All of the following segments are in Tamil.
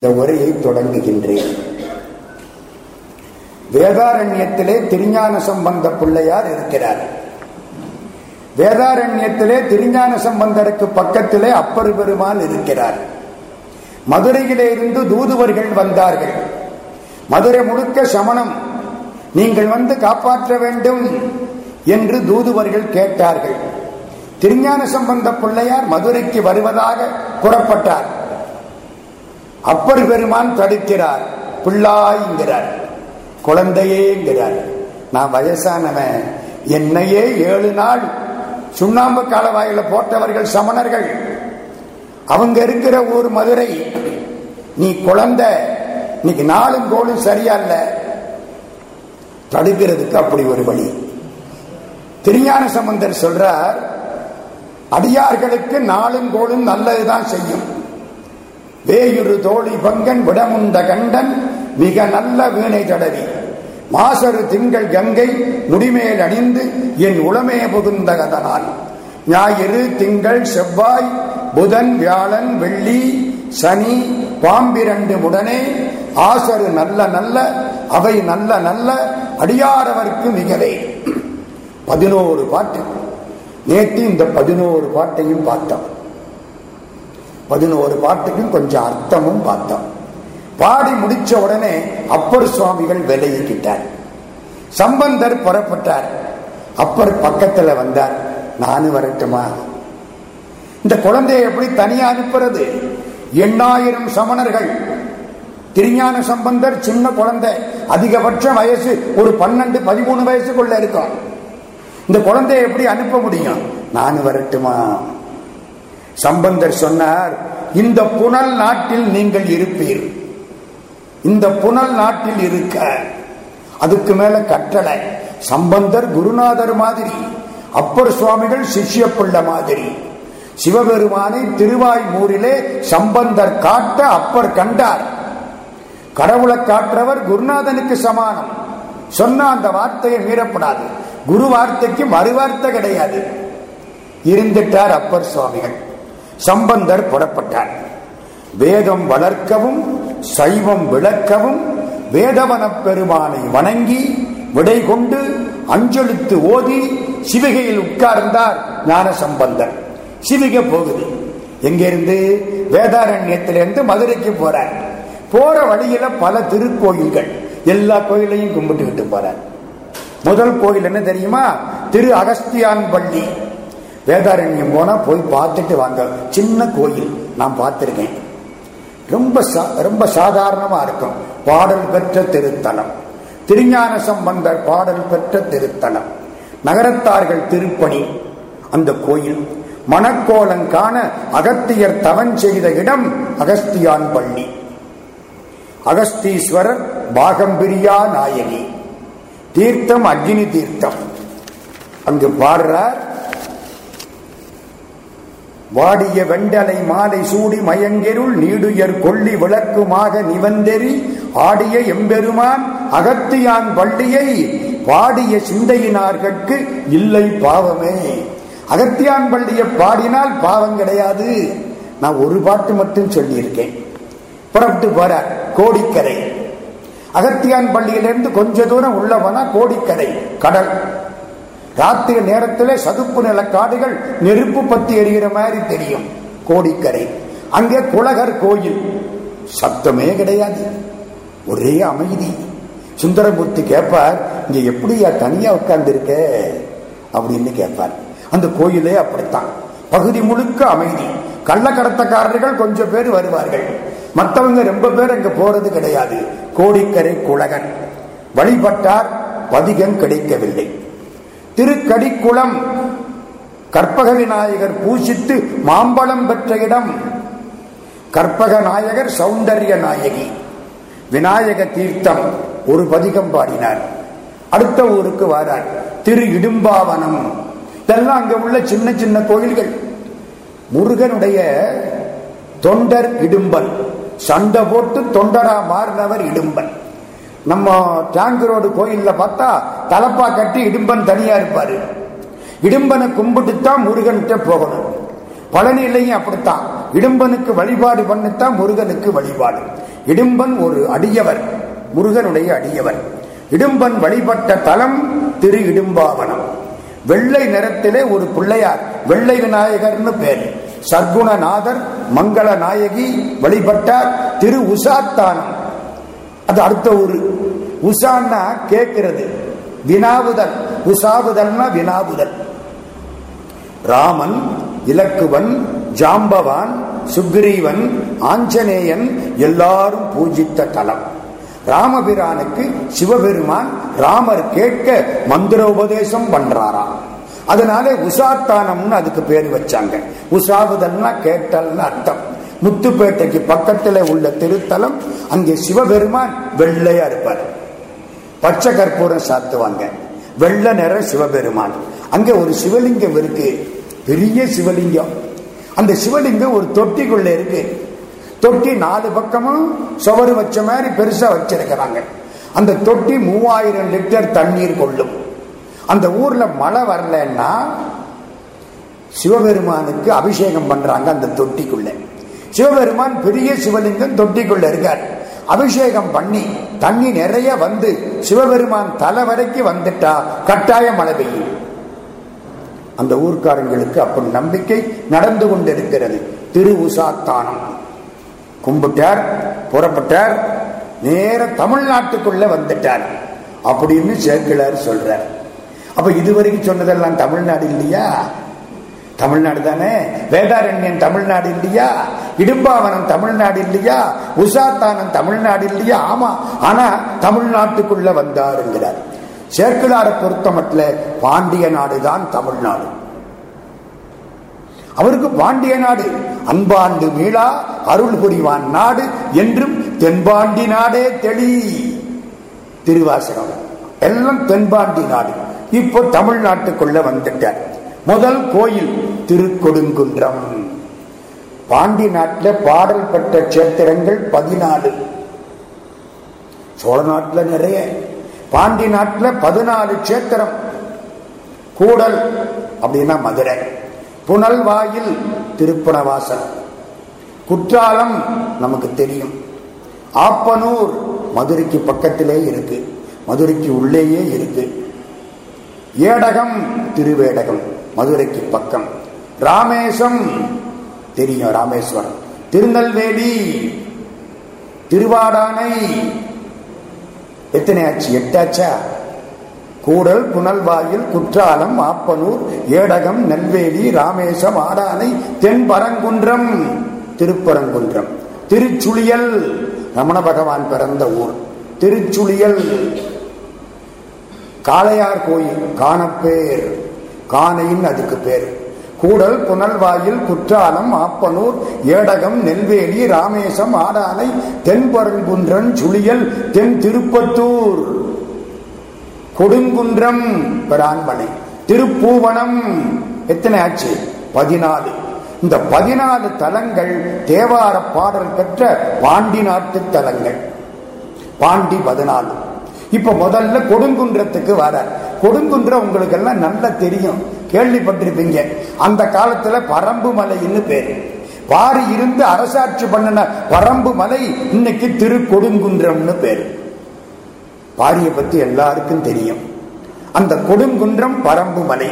இந்த உரையை தொடங்குகின்றேன். வேதாரண்யத்திலே திருஞான சம்பந்த பிள்ளையார் இருக்கிறார். வேதாரண்யத்திலே திருஞான சம்பந்தருக்கு பக்கத்திலே அப்பர் பெருமான் இருக்கிறார். மதுரையிலே இருந்து தூதுவர்கள் வந்தார்கள். மதுரை முழுக்க சமணம் நீங்கள் வந்து காப்பாற்ற வேண்டும் என்று தூதுவர்கள் கேட்டார்கள். திருஞான சம்பந்த பிள்ளையார் மதுரைக்கு வருவதாக புறப்பட்டார். அப்பர் பெருமான் தடுக்கிறார். பிள்ளாய்ங்கிறார். குழந்தையேங்கிறார். நான் வயசானவன். என்னையே ஏழு நாள் சுண்ணாம்பு காலவாயில போட்டவர்கள் சமணர்கள். அவங்க இருக்கிற ஊர் மதுரை. நீ குழந்தை. இன்னைக்கு நாளும் கோளும் சரியா இல்ல. தடுக்கிறதுக்கு அப்படி ஒரு வழி. திருஞான சம்பந்தர் சொல்றார் அடியார்களுக்கு நாளும் கோளும் நல்லதுதான் செய்யும். வேயுறு தோழி பங்கன் விடமுண்ட கண்டன் மிக நல்ல வீணை தடவி. மாசரு திங்கள் கங்கை முடிமேல் அணிந்து என் உளமே புகுந்த கதனால். ஞாயிறு திங்கள் செவ்வாய் புதன் வியாழன் வெள்ளி சனி பாம்பிரண்டு உடனே ஆசரு நல்ல நல்ல அவை நல்ல நல்ல அடியாரவர்க்கு மிகவே. பதினோரு பாட்டு. நேற்று இந்த பதினோரு பாட்டையும் பார்த்தோம். பதினோரு பாட்டுக்கும் கொஞ்சம் அர்த்தமும் பார்த்தோம். பாடி முடிச்ச உடனே அப்பர் சுவாமிகள் விலகிக்கிட்டார் சம்பந்தர் புறப்பட்டார். அப்பர் பக்கத்துல வந்தார். நானும் வரட்டுமா? இந்த குழந்தையை எப்படி தனியா அனுப்புறது? எண்ணாயிரம் சமணர்கள். திருஞான சம்பந்தர் சின்ன குழந்தை. அதிகபட்ச வயசு ஒரு பன்னெண்டு பதிமூணு வயசுக்குள்ள இருக்கும். இந்த குழந்தைய எப்படி அனுப்ப முடியும்? நானும் வரட்டுமா? சம்பந்தர் சொன்னார் இந்த புனல் நாட்டில் நீங்கள் இருப்பீர். இந்த புனல் நாட்டில் இருக்க அதுக்கு மேல கட்டளை. சம்பந்தர் குருநாதர் மாதிரி அப்பர் சுவாமிகள் சிஷ்ய பிள்ளை மாதிரி. சிவபெருமானை திருவாய்மூரிலே சம்பந்தர் காட்ட அப்பர் கண்டார். கடவுளை காற்றவர் குருநாதனுக்கு சமானம். சொன்ன அந்த வார்த்தையை மீறப்படாது. குரு வார்த்தைக்கு மறுவார்த்தை கிடையாது. இருந்துட்டார் அப்பர் சுவாமிகள். சம்பந்தர் புறப்பட்டார். வேதம் வளர்க்கவும் சைவம் விளக்கவும் வேதவன பெருமானை வணங்கி விடை கொண்டு அஞ்செழுத்து ஓதி சிவிகையில் உட்கார்ந்தார் ஞான சம்பந்தர் சிவிகை போகுது. எங்கிருந்து? வேதாரண்யத்திலிருந்து மதுரைக்கு போறார். போற வழியில பல திருக்கோயில்கள். எல்லா கோயிலையும் கும்பிட்டுக்கிட்டு போறார். முதல் கோயில் என்ன தெரியுமா? திரு அகஸ்தியான் பள்ளி. வேதாரண்யம் போனா போய் பார்த்துட்டு வாங்க. சின்ன கோயில் நான் பார்த்திருக்கேன். ரொம்ப ரொம்ப சாதாரணமா இருக்கும். பாடல் பெற்ற திருத்தலம். திருஞான சம்பந்தர் பாடல் பெற்ற திருத்தலம். நகரத்தார்கள் திருப்பணி. அந்த கோயில். மணக்கோலம் காண அகத்தியர் தவன் செய்த இடம் அகஸ்தியான் பள்ளி. அகஸ்தீஸ்வரர் பாகம்பிரியா நாயகி. தீர்த்தம் அக்னி தீர்த்தம். அங்கு பாடுறார் வாடிய வெண்டலை மாலை சூடி மயங்கெருள் நீடுயர் கொள்ளி விளக்குமாக நிவந்தெறி ஆடிய எம்பெருமான் அகத்தியான் பள்ளியை பாடிய சிந்தையினார்கட்கு இல்லை பாவமே. அகத்தியான் பள்ளியை பாடினால் பாவம் கிடையாது. நான் ஒரு பாட்டு மட்டும் சொல்லியிருக்கேன். புறப்பட்டு போற கோடிக்கரை. அகத்தியான் பள்ளியிலிருந்து கொஞ்ச தூரம் உள்ள போனா கோடிக்கரை கடல். ராத்திரி நேரத்தில் சதுப்பு நில காடுகள் நெருப்பு பத்தி எரிகிற மாதிரி தெரியும். கோடிக்கரை. அங்கே குலகர் கோயில். சத்தமே கிடையாது. ஒரே அமைதி. சுந்தரமூர்த்தி கேட்பார் இங்க எப்படியா தனியா உட்கார்ந்து இருக்க அப்படின்னு கேட்பார் அந்த கோயிலே அப்படித்தான். பகுதி முழுக்க அமைதி. கள்ளக்கடத்தக்காரர்கள் கொஞ்சம் பேர் வருவார்கள். மற்றவங்க ரொம்ப பேர் அங்க போறது கிடையாது. கோடிக்கரை குலகன் வழிபட்டார் பதிகம் கிடைக்கவில்லை. திருக்கடிக்குளம். கற்பக விநாயகர் பூசித்து மாம்பழம் பெற்ற இடம். கற்பக நாயகர் சௌந்தர்ய நாயகி. விநாயக தீர்த்தம் ஒரு பதிகம் பாடினார். அடுத்த ஊருக்கு வாரார். திரு இடும்பாவனம். இதெல்லாம் அங்க உள்ள சின்ன சின்ன கோயில்கள். முருகனுடைய தொண்டர் இடும்பன் சண்டை போட்டு தொண்டரா மாறினவர் இடும்பன் நம்ம டேங்க் ரோடு கோயில்ல பார்த்தா தலப்பா கட்டி இடும்பன் தனியா இருப்பாரு. இடும்பனை கும்பிட்டு தான் முருகன்கிட்ட போகணும். பழனிலையும் அப்படித்தான். இடும்பனுக்கு வழிபாடு பண்ணித்தான் முருகனுக்கு வழிபாடு. இடும்பன் ஒரு அடியவர் முருகனுடைய அடியவர். இடும்பன் வழிபட்ட தலம் திரு இடும்பாவனம். வெள்ளை நிறத்திலே ஒரு பிள்ளையார் வெள்ளை விநாயகர்னு பேர். சர்க்குணநாதர் மங்கள நாயகி வழிபட்டார். திரு உசாத்தானம் அது அடுத்த ஊரு. உஷான்னா கேட்கிறது. வினாவுதல். உஷாவுதல்னா வினாவுதல். ராமன் இலக்குவன் ஜாம்பவான் சுக்ரீவன் ஆஞ்சநேயன் எல்லாரும் பூஜித்த தலம். ராமபிரானுக்கு சிவபெருமான் ராமர் கேட்க மந்திர உபதேசம் பண்றாராம் அதனால உஷாத்தானம்னு அதுக்கு பேர் வச்சாங்க. உஷாவுதல்னா கேட்டல்னு அர்த்தம். முத்துப்பேட்டைக்கு பக்கத்தில் உள்ள திருத்தலம் அங்கே சிவபெருமான் வெள்ளையா இருப்பார். பச்சை கற்பூரம் சாத்துவாங்க. வெள்ளை நிற சிவபெருமான். அங்க ஒரு சிவலிங்கம் இருக்கு. பெரிய சிவலிங்கம். அந்த சிவலிங்கம் ஒரு தொட்டிக்குள்ள இருக்கு. தொட்டி நாலு பக்கமும் சுவரு வச்ச மாதிரி பெருசா வச்சிருக்கிறாங்க. அந்த தொட்டி மூவாயிரம் லிட்டர் தண்ணீர் கொள்ளும். அந்த ஊர்ல மழை வரலன்னா சிவபெருமானுக்கு அபிஷேகம் பண்றாங்க அந்த தொட்டிக்குள்ள. சிவபெருமான் பெரிய சிவலிங்கம் தொட்டிக்குள்ள இருக்கார். அபிஷேகம் பண்ணி தண்ணி நிறைய வந்து சிவபெருமான் தலை வரைக்கும் வந்துட்டா கட்டாயம் மழை பெய்யும். அந்த ஊர்க்காரங்களுக்கு அப்படி நம்பிக்கை நடந்து கொண்டிருக்கிறது. திரு உசாத்தானம் கும்பிட்டார் புறப்பட்டார் நேர தமிழ்நாட்டுக்குள்ள வந்துட்டார். அப்படின்னு சேர்க்கலார் சொல்றார். அப்ப இதுவரைக்கும் சொன்னதெல்லாம் தமிழ்நாடு இல்லையா? தமிழ்நாடு தானே? வேதாரண்யம் தமிழ்நாடு இல்லையா? இடும்பாவனம் தமிழ்நாடு இல்லையா? உஷாத்தானம் தமிழ்நாடு இல்லையா? ஆமா. ஆனா தமிழ்நாட்டுக்குள்ள வந்தாருங்கிறார் சேர்க்கலாரை பொறுத்த மட்டும் பாண்டிய நாடுதான் தமிழ்நாடு. அவருக்கு பாண்டிய நாடு அன்பாண்டு மீளா அருள் புரிவான் நாடு என்றும் தென்பாண்டி நாடே தெளி. திருவாசகம். எல்லாம் தென்பாண்டி நாடு. இப்போ தமிழ்நாட்டுக்குள்ள வந்துட்டார். முதல் கோயில் திருக்கொடுங்குன்றம். பாண்டி நாட்டில் பாடல் பெற்ற கஷேத்திரங்கள் பதினாலு. சோழ நாட்டில் நிறைய. பாண்டி நாட்டில் பதினாலு கஷேத்திரம். கூடல் அப்படின்னா மதுரை. புனல் வாயில் திருப்பணவாசல் குற்றாலம் நமக்கு தெரியும். ஆப்பனூர் மதுரைக்கு பக்கத்திலே இருக்கு. மதுரைக்கு உள்ளேயே இருக்கு. ஏடகம் திருவேடகம். மதுரைக்கு பக்கம். ராமேசம். தெரியும் ராமேஸ்வரம். திருநெல்வேலி. திருவாடானை. எத்தனை ஆச்சு? எட்டாச்சா கூடல் புனல்வாயில் குற்றாலம் ஆப்பனூர் ஏடகம் நெல்வேலி ராமேசம் ஆடானை தென்பரங்குன்றம். திருப்பரங்குன்றம். திருச்சுளியல் ரமண பகவான் பிறந்த ஊர். திருச்சுளியல் காளையார் கோயில் காணப்பேர். காணையின் அதுக்கு பேர். கூடல் புனல்வாயில் குற்றாலம் ஆப்பனூர் ஏடகம் நெல்வேலி ராமேசம் ஆடானை தென்பரங்குன்றன் சுழியல் தென் திருப்பத்தூர் கொடுங்குன்றம் பிரான்மனை திருப்பூவனம். எத்தனை ஆச்சு? பதினாலு. இந்த பதினாலு தலங்கள் தேவார பாடல் பெற்ற பாண்டி நாட்டு தலங்கள். பாண்டி பதினாலு. இப்ப முதல்ல கொடுங்குன்றத்துக்கு வர. கொடுங்குன்றம் உங்களுக்கு எல்லாம் நல்லா தெரியும். கேள்விப்பட்டிருப்பீங்க. அந்த காலத்துல பரம்பு மலைன்னு பேரு. பாரி இருந்து அரசாட்சி பண்ணின பரம்பு மலை இன்னைக்கு திரு கொடுங்குன்றம்னு பேரு. பாரியை பத்தி எல்லாருக்கும் தெரியும். அந்த கொடுங்குன்றம் பரம்பு மலை.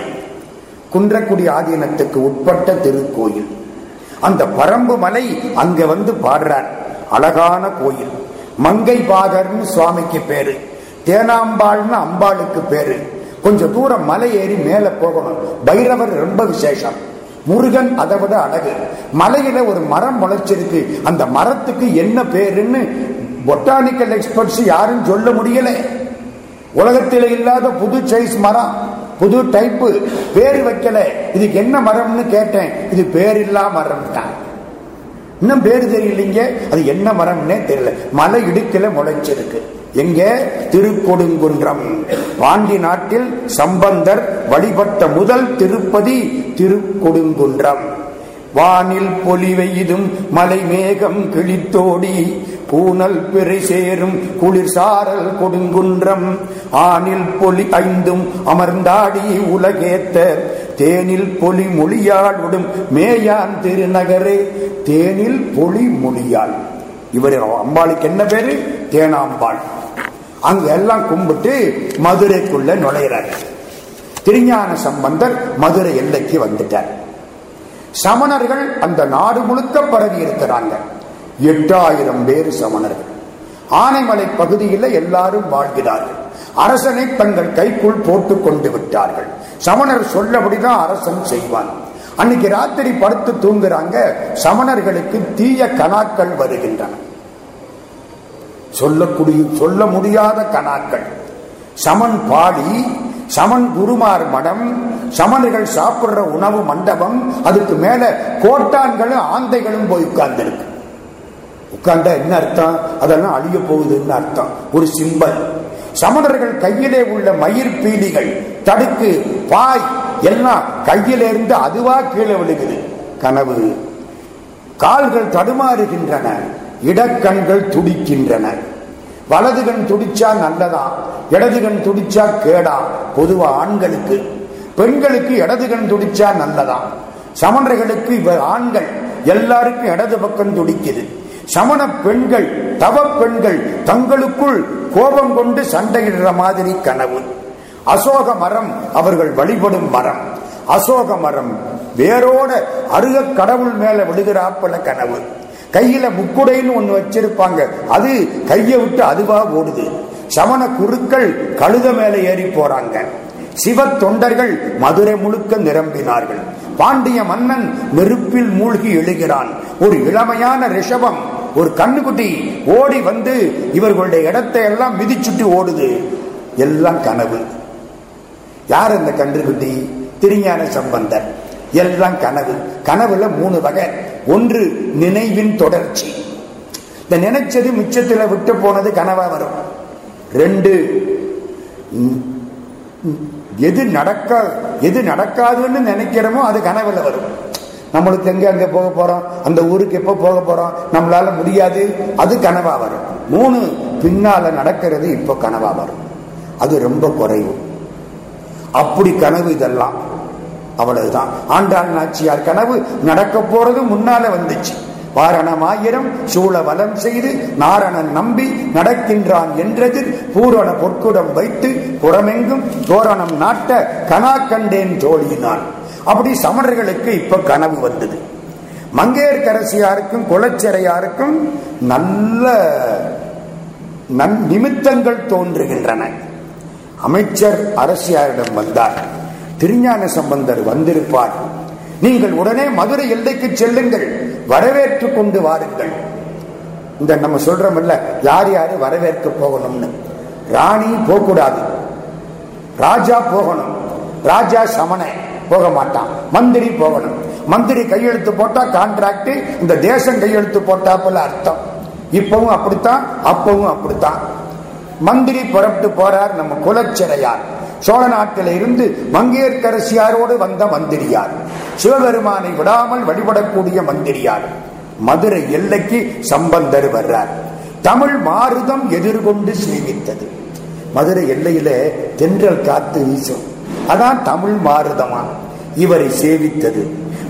குன்றக்குடி ஆதீனத்துக்கு உட்பட்ட திருக்கோயில். அந்த பரம்பு மலை அங்க வந்து பாடுறார். அழகான கோயில். மங்கை பாகர்னு சுவாமிக்கு பேரு. தேனாம்பாள்னு அம்பாளுக்கு பேரு. கொஞ்சம் தூரம் மலை ஏறி மேல போகணும். பைரவர் ரொம்ப விசேஷம். முருகன் அதை விட அழகு. மலையில ஒரு மரம் முளைச்சிருக்கு. அந்த மரத்துக்கு என்ன பேருன்னு பொட்டானிக்கல் எக்ஸ்பர்ட்ஸ் யாரும் சொல்ல முடியல. உலகத்தில் இல்லாத புது சைஸ் மரம் புது டைப்பு பேர் வைக்கல. இதுக்கு என்ன மரம்னு கேட்டேன். இது பேர் இல்லா மரம் தான் இன்னும் பேரு தெரியலீங்க. அது என்ன மரம்னே தெரியல. மலை இடுக்கல முளைச்சிருக்கு. எங்க? திருக்கொடுங்குன்றம். பாண்டி நாட்டில் சம்பந்தர் வழிபட்ட முதல் திருப்பதி திருக்கொடுங்குன்றம். வானில் பொலிவெய்தும் மலை மேகம் கிழித்தோடி பூனல் பிறை சேரும் குளிர் சாரல் கொடுங்குன்றம். ஆனில் பொலி ஐந்தும் அமர்ந்தாடி உலகேத்த தேனில் பொலி மொழியால் விடும் மேயான் திருநகரே தேனில் பொலி மொழியால் இவர் அம்பாளுக்கு என்ன பேரு? தேனாம்பாள். அங்க எல்லாம் கும்பிட்டு மதுரைக்குள்ள நுழையிறார். திருஞான சம்பந்தர் மதுரை எல்லைக்கு வந்துட்டார். சமணர்கள் அந்த நாடு முழுக்க பரவி இருக்கிறாங்க. எட்டாயிரம் பேர் சமணர்கள். ஆனைமலை பகுதியில் எல்லாரும் வாழ்கிறார்கள். அரசனை தங்கள் கைக்குள் போட்டுக் கொண்டு விட்டார்கள். சமணர் சொல்லபடிதான் அரசன் செய்வான். அன்னைக்கு ராத்திரி படுத்து தூங்குறாங்க. சமணர்களுக்கு தீய கணாக்கள் வருகின்றன. சொல்லக்கூடிய சொல்ல முடியாத கணாக்கள். சமன் பாடி சமன் குருமார் மடம் சமணர்கள் சாப்பிடுற உணவு மண்டபம் அதுக்கு மேல கோட்டான்களும் ஆந்தைகளும் போய் உட்கார்ந்துருக்கு. உட்கார்ந்தா என்ன அர்த்தம்? அதெல்லாம் அழிய போகுதுன்னு அர்த்தம். ஒரு சிம்பல். சமணர்கள் கையிலே உள்ள மயிர் பீலிகள் தடுக்கு பாய் எல்லாம் கையிலிருந்து அதுவா கீழே விழுகுது. கனவு. கால்கள் தடுமாறுகின்றன. இடக்கண்கள் துடிக்கின்றன. வலது கண் துடிச்சா நல்லதா? இடது கண் துடிச்சா கேடா? பொதுவா ஆண்களுக்கு. பெண்களுக்கு இடது கண் துடிச்சா நல்லதா? சமணர்களுக்கு இவர் ஆண்கள் எல்லாருக்கும் இடது பக்கம் துடிக்குது. சமண பெண்கள் தவ பெண்கள் தங்களுக்குள் கோபம் கொண்டு சண்டையிடுற மாதிரி கனவு. அசோக மரம் அவர்கள் வழிபடும் மரம். அசோக மரம் வேரோட அருக கடவுள் மேல விழுகிறாப்பல கனவு. கையில முக்குடைன்னு ஒண்ணு வச்சிருப்பாங்க. அது கையை விட்டு அதுவா ஓடுது. சமண குருக்கள் கழுத மேல ஏறி போறாங்க. சிவ தொண்டர்கள் மதுரை முழுக்க நிரம்பினார்கள். பாண்டிய மன்னன் நெருப்பில் மூழ்கி எழுகிறான். ஒரு இளமையான ரிஷபம் ஒரு கண்ணுக்குட்டி ஓடி வந்து இவர்களுடைய இடத்தை எல்லாம் மிதிச்சுட்டு ஓடுது. எல்லாம் கனவு. யார் அந்த கன்றுக்குட்டி? திருஞான சம்பந்தர். எல்லாம் கனவு. கனவுல மூணு வகை. ஒன்று நினைவின் தொடர்ச்சி. இந்த நினைச்சது மிச்சத்துல விட்டு போனது கனவா வரும். ரெண்டு எது நடக்க எது நடக்காதுன்னு நினைக்கிறோமோ அது கனவுல வரும். நம்மளுக்கு எங்க அங்க போக போறோம்? அந்த ஊருக்கு எப்ப போக போறோம்? நம்மளால முடியாது. அது கனவா வரும். மூணு பின்னால நடக்கிறது இப்ப கனவா வரும். அது ரொம்ப குறைவு. அப்படி கனவு இதெல்லாம். அவ்வளவுதான். ஆண்டாள் நாச்சியார் கனவு நடக்க போறது முன்னால வந்துச்சு. வாரணமாயிரம் சூழ வலம் செய்து நாரணன் நம்பி நடக்கின்றான் என்றது பூரண பொற்குடம் வைத்து புறமெங்கும் தோரணம் நாட்ட கனா கண்டேன் தோழினான் அப்படி சமணர்களுக்கு இப்ப கனவு வந்தது. மங்கையர்கரசியாருக்கும் குலச்சிறையாருக்கும் நல்ல நன் நிமித்தங்கள் தோன்றுகின்றன. அமைச்சர் அரசியாரிடம் வந்தார். திருஞான சம்பந்தர் வந்திருப்பார். நீங்கள் உடனே மதுரை எல்லைக்கு செல்லுங்கள். வரவேற்று கொண்டு வாருங்கள். இந்த நம்ம சொல்றோம்ல யார் யாரு வரவேற்க போகணும்னு? ராணி போகக்கூடாது. ராஜா போகணும். ராஜா சமண போக மாட்டான் மந்திரி போகணும். மந்திரி கையெழுத்து போட்டா கான்ட்ராக்ட் இந்த தேசம் கையெழுத்து போட்டா போல அர்த்தம். இப்பவும் அப்படித்தான் அப்பவும் அப்படித்தான். மந்திரி புறப்பட்டு போறார் நம்ம குலச்சிறையார். சோழ நாட்டில இருந்து மங்கையர்கரசியாரோடு வந்த மந்திரியார். சிவபெருமானை விடாமல் வழிபடக்கூடிய மந்திரியார். மதுரை எல்லைக்கு சம்பந்தர் வர்றார். தமிழ் மாறுதம் எதிர்கொண்டு சேமித்தது மதுரை எல்லையில தென்றல் காத்து வீசும். அதான் தமிழ் மாறுதமா இவரை சேவித்தது.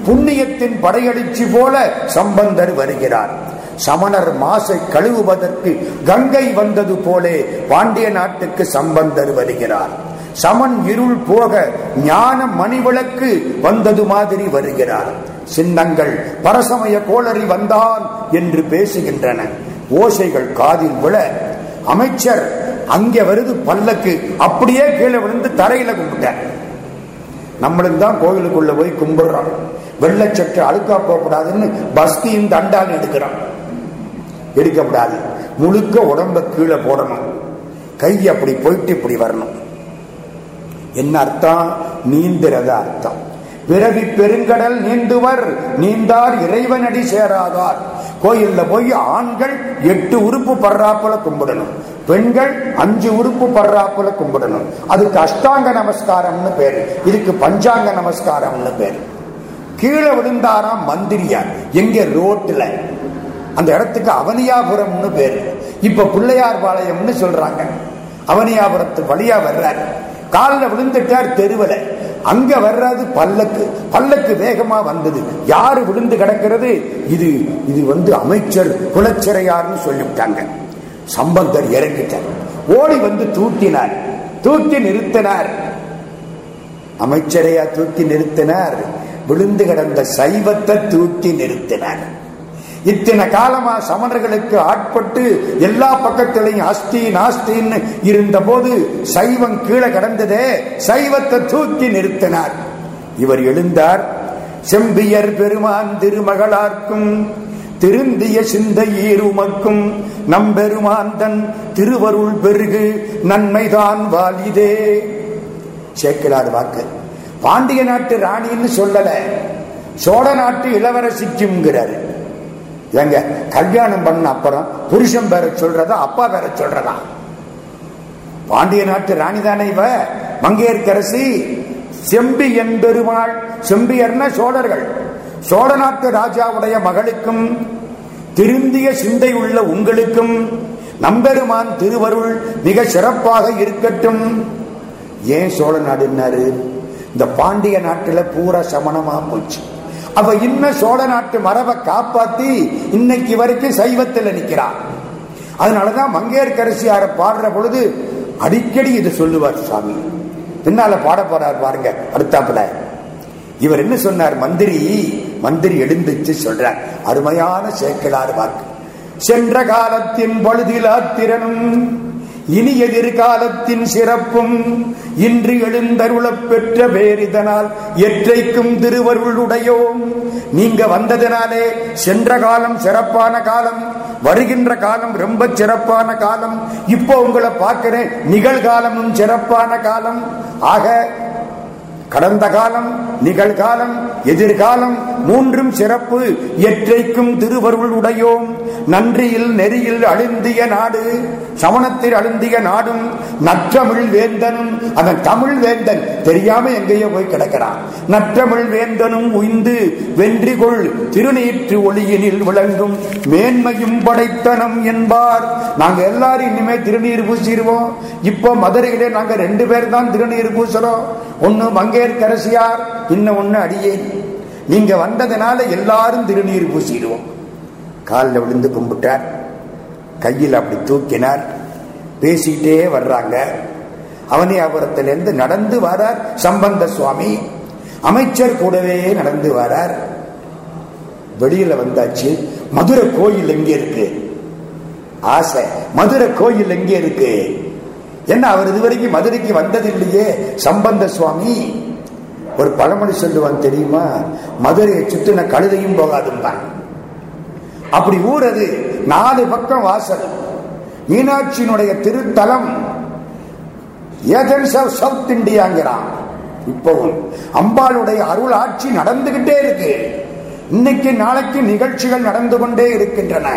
புண்ணியத்தின் படையடிச்சு போல சம்பந்தர் வருகிறார். சமணர் மாசை கழுவுவதற்கு கங்கை வந்தது போலே பாண்டிய நாட்டுக்கு சம்பந்தர் வருகிறார். சமன் இருள் போக ஞான மணிவிளக்கு வந்தது மாதிரி வருகிறார். சின்னங்கள் பரசமய கோளறி வந்தான் என்று பேசுகின்றன. ஓசைகள் காதில் விழ அமைச்சர் அங்கே வருது பல்லக்கு. அப்படியே கீழே விழுந்து தரையில கும்பிட்டேன். நம்மளும் தான் கோயிலுக்குள்ள போய் கும்பிடுறோம். வெள்ளச்சட்டு அழுக்கா போகக்கூடாதுன்னு பஸ்தியும் தண்டால் எடுக்கிறோம். எடுக்கப்படாது. முழுக்க உடம்ப கீழே போடணும். கை அப்படி போயிட்டு இப்படி வரணும். என்ன அர்த்தம்? நீந்திரத அர்த்தம். பிறவி பெருங்கடல் நீந்துவர் நீந்தார் இறைவனடி சேராதார். கோயில்ல போய் ஆண்கள் எட்டு உறுப்பு படுறாப்புல கும்பிடணும். பெண்கள் அஞ்சு உறுப்பு படுறாப்புல கும்பிடணும். அதுக்கு அஷ்டாங்க நமஸ்காரம்னு பேரு. இதுக்கு பஞ்சாங்க நமஸ்காரம்னு பேரு. கீழே விழுந்தாராம் மந்திரியா எங்க? ரோட்ல அந்த இடத்துக்கு அவனியாபுரம்னு பேரு. இப்ப பிள்ளையார் பாளையம்னு சொல்றாங்க. அவனியாபுரத்து வழியா வர்றாரு. காலில் விழுந்துட்டார் தெருவில். அங்க வர்றது பல்லக்கு. பல்லக்கு வேகமா வந்தது. யாரு விழுந்து கிடக்கிறது? இது இது வந்து அமைச்சர் குலச்சிறையார்னு சொல்லிவிட்டாங்க. சம்பந்தர் இறங்கிட்டார். ஓடி வந்து தூக்கினார். தூக்கி நிறுத்தினார். அமைச்சரையா தூக்கி நிறுத்தினார். விழுந்து கிடந்த சைவத்தை தூக்கி நிறுத்தினார். இத்தனை காலமா சமணர்களுக்கு ஆட்பட்டு எல்லா பக்கத்திலையும் அஸ்தி நாஸ்தின்னு இருந்த போது சைவம் கீழே கடந்ததே சைவத்தை தூக்கி நிறுத்தினார். இவர் எழுந்தார் செம்பியர் பெருமான் திருமகளார்க்கும் திருந்திய சிந்தையீருமக்கும் நம்பெருமாந்தன் திருவருள் பெருகு நன்மைதான் வாலிதே. சேக்கிலார் வாக்கு. பாண்டிய நாட்டு ராணின்னு சொல்லல. சோழ நாட்டு இளவரசிக்குங்கிறாரு ஏங்க கல்யாணம் பண்ண அப்புறம் புருஷன் பேர சொல்றதா அப்பா பேர சொல்றதா? பாண்டிய நாட்டு ராணி தானே இவ? மங்கையர்கரசி செம்பி என்பெருமாள் செம்பியர்ன சோழர்கள். சோழ நாட்டு ராஜாவுடைய மகளுக்கும் திருந்திய சிந்தை உள்ள உங்களுக்கும் நம்பெருமான் திருவருள் மிக சிறப்பாக இருக்கட்டும். ஏன் சோழ நாடுன்னாரு இந்த பாண்டிய நாட்டுல பூரா சமணமா போச்சு. அவ இன்னும் சோழ நாட்டு மரபை காப்பாத்தி இன்னைக்கு வரைக்கும் சைவத்தில் நிக்கிறான் அதனாலதான் மங்கையர்கரசியார பாடுற பொழுது அடிக்கடி இது சொல்லுவார் சாமி. பின்னால பாட போறார் பாருங்க அடுத்தாப்புல. இவர் என்ன சொன்னார்? மந்திரி மந்திரி எழுந்துச்சு சொல்றார். அருமையான சேக்கலாறு வாக்கு. சென்ற காலத்தின் பழுதிலா திறனும் இனி எதிர்காலத்தின் சிறப்பும் இன்று எழுந்தருளப் பெற்ற பேரிதனால் எற்றைக்கும் திருவருளுடையோம். நீங்க வந்ததினாலே சென்ற காலம் சிறப்பான காலம் வருகின்ற காலம் ரொம்ப சிறப்பான காலம் இப்போ உங்களை பார்க்கிறேன் நிகழ்காலமும் சிறப்பான காலம். ஆக கடந்த காலம் நிகழ்காலம் எதிர்காலம் மூன்றும் சிறப்பு. எற்றைக்கும் திருவருள் உடையோம். நன்றியில் நெறியில் அழுந்திய நாடு சமணத்தில் அழுந்திய நாடும் நற்றமிழ் வேந்தனும் அதன் தமிழ் வேந்தன் தெரியாம எங்கேயோ போய் கிடக்கிறான். நற்றமிழ் வேந்தனும் உய்ந்து வென்றிகொள் திருநீற்று ஒளியினில் விளங்கும் மேன்மையும் படைத்தனம் என்பார். நாங்க எல்லாரும் இனிமே திருநீர் பூசிடுவோம். இப்போ மதுரையிலே நாங்க ரெண்டு பேர் தான் திருநீர் பூசுறோம். ஒன்னு மங்கையர்கரசியார் இன்னும் ஒண்ணு அடியேன். நீங்க வந்ததுனால எல்லாரும் திருநீர் பூசிடுவோம். காலில் விழுந்து கும்பிட்டார். கையில் அப்படி தூக்கினார். பேசிக்கிட்டே வர்றாங்க. அவனியாபுரத்திலிருந்து நடந்து வரார் சம்பந்த சுவாமி. அமைச்சர் கூடவே நடந்து வரார். வெளியில வந்தாச்சு மதுரை கோயில் எங்க இருக்கு? ஆசை மதுரை கோயில் எங்க இருக்கு? என்ன அவர் இதுவரைக்கும் மதுரைக்கு வந்தது இல்லையே சம்பந்த சுவாமி? ஒரு பழமொழி சொல்லுவான் தெரியுமா? மதுரையை சுத்தின கழுதையும் போகாதும்பான் அப்படி ஊர் அது நாலு பக்கம் வாசல். மீனாட்சியினுடைய திருத்தலம் ஏதன்ஸ் ஆஃப் சவுத் இந்தியாங்கிறான். இப்பவும் அம்பாளுடைய அருள் ஆட்சி நடந்துகிட்டே இருக்கு. இன்னைக்கு நாளைக்கு நிகழ்ச்சிகள் நடந்து கொண்டே இருக்கின்றன.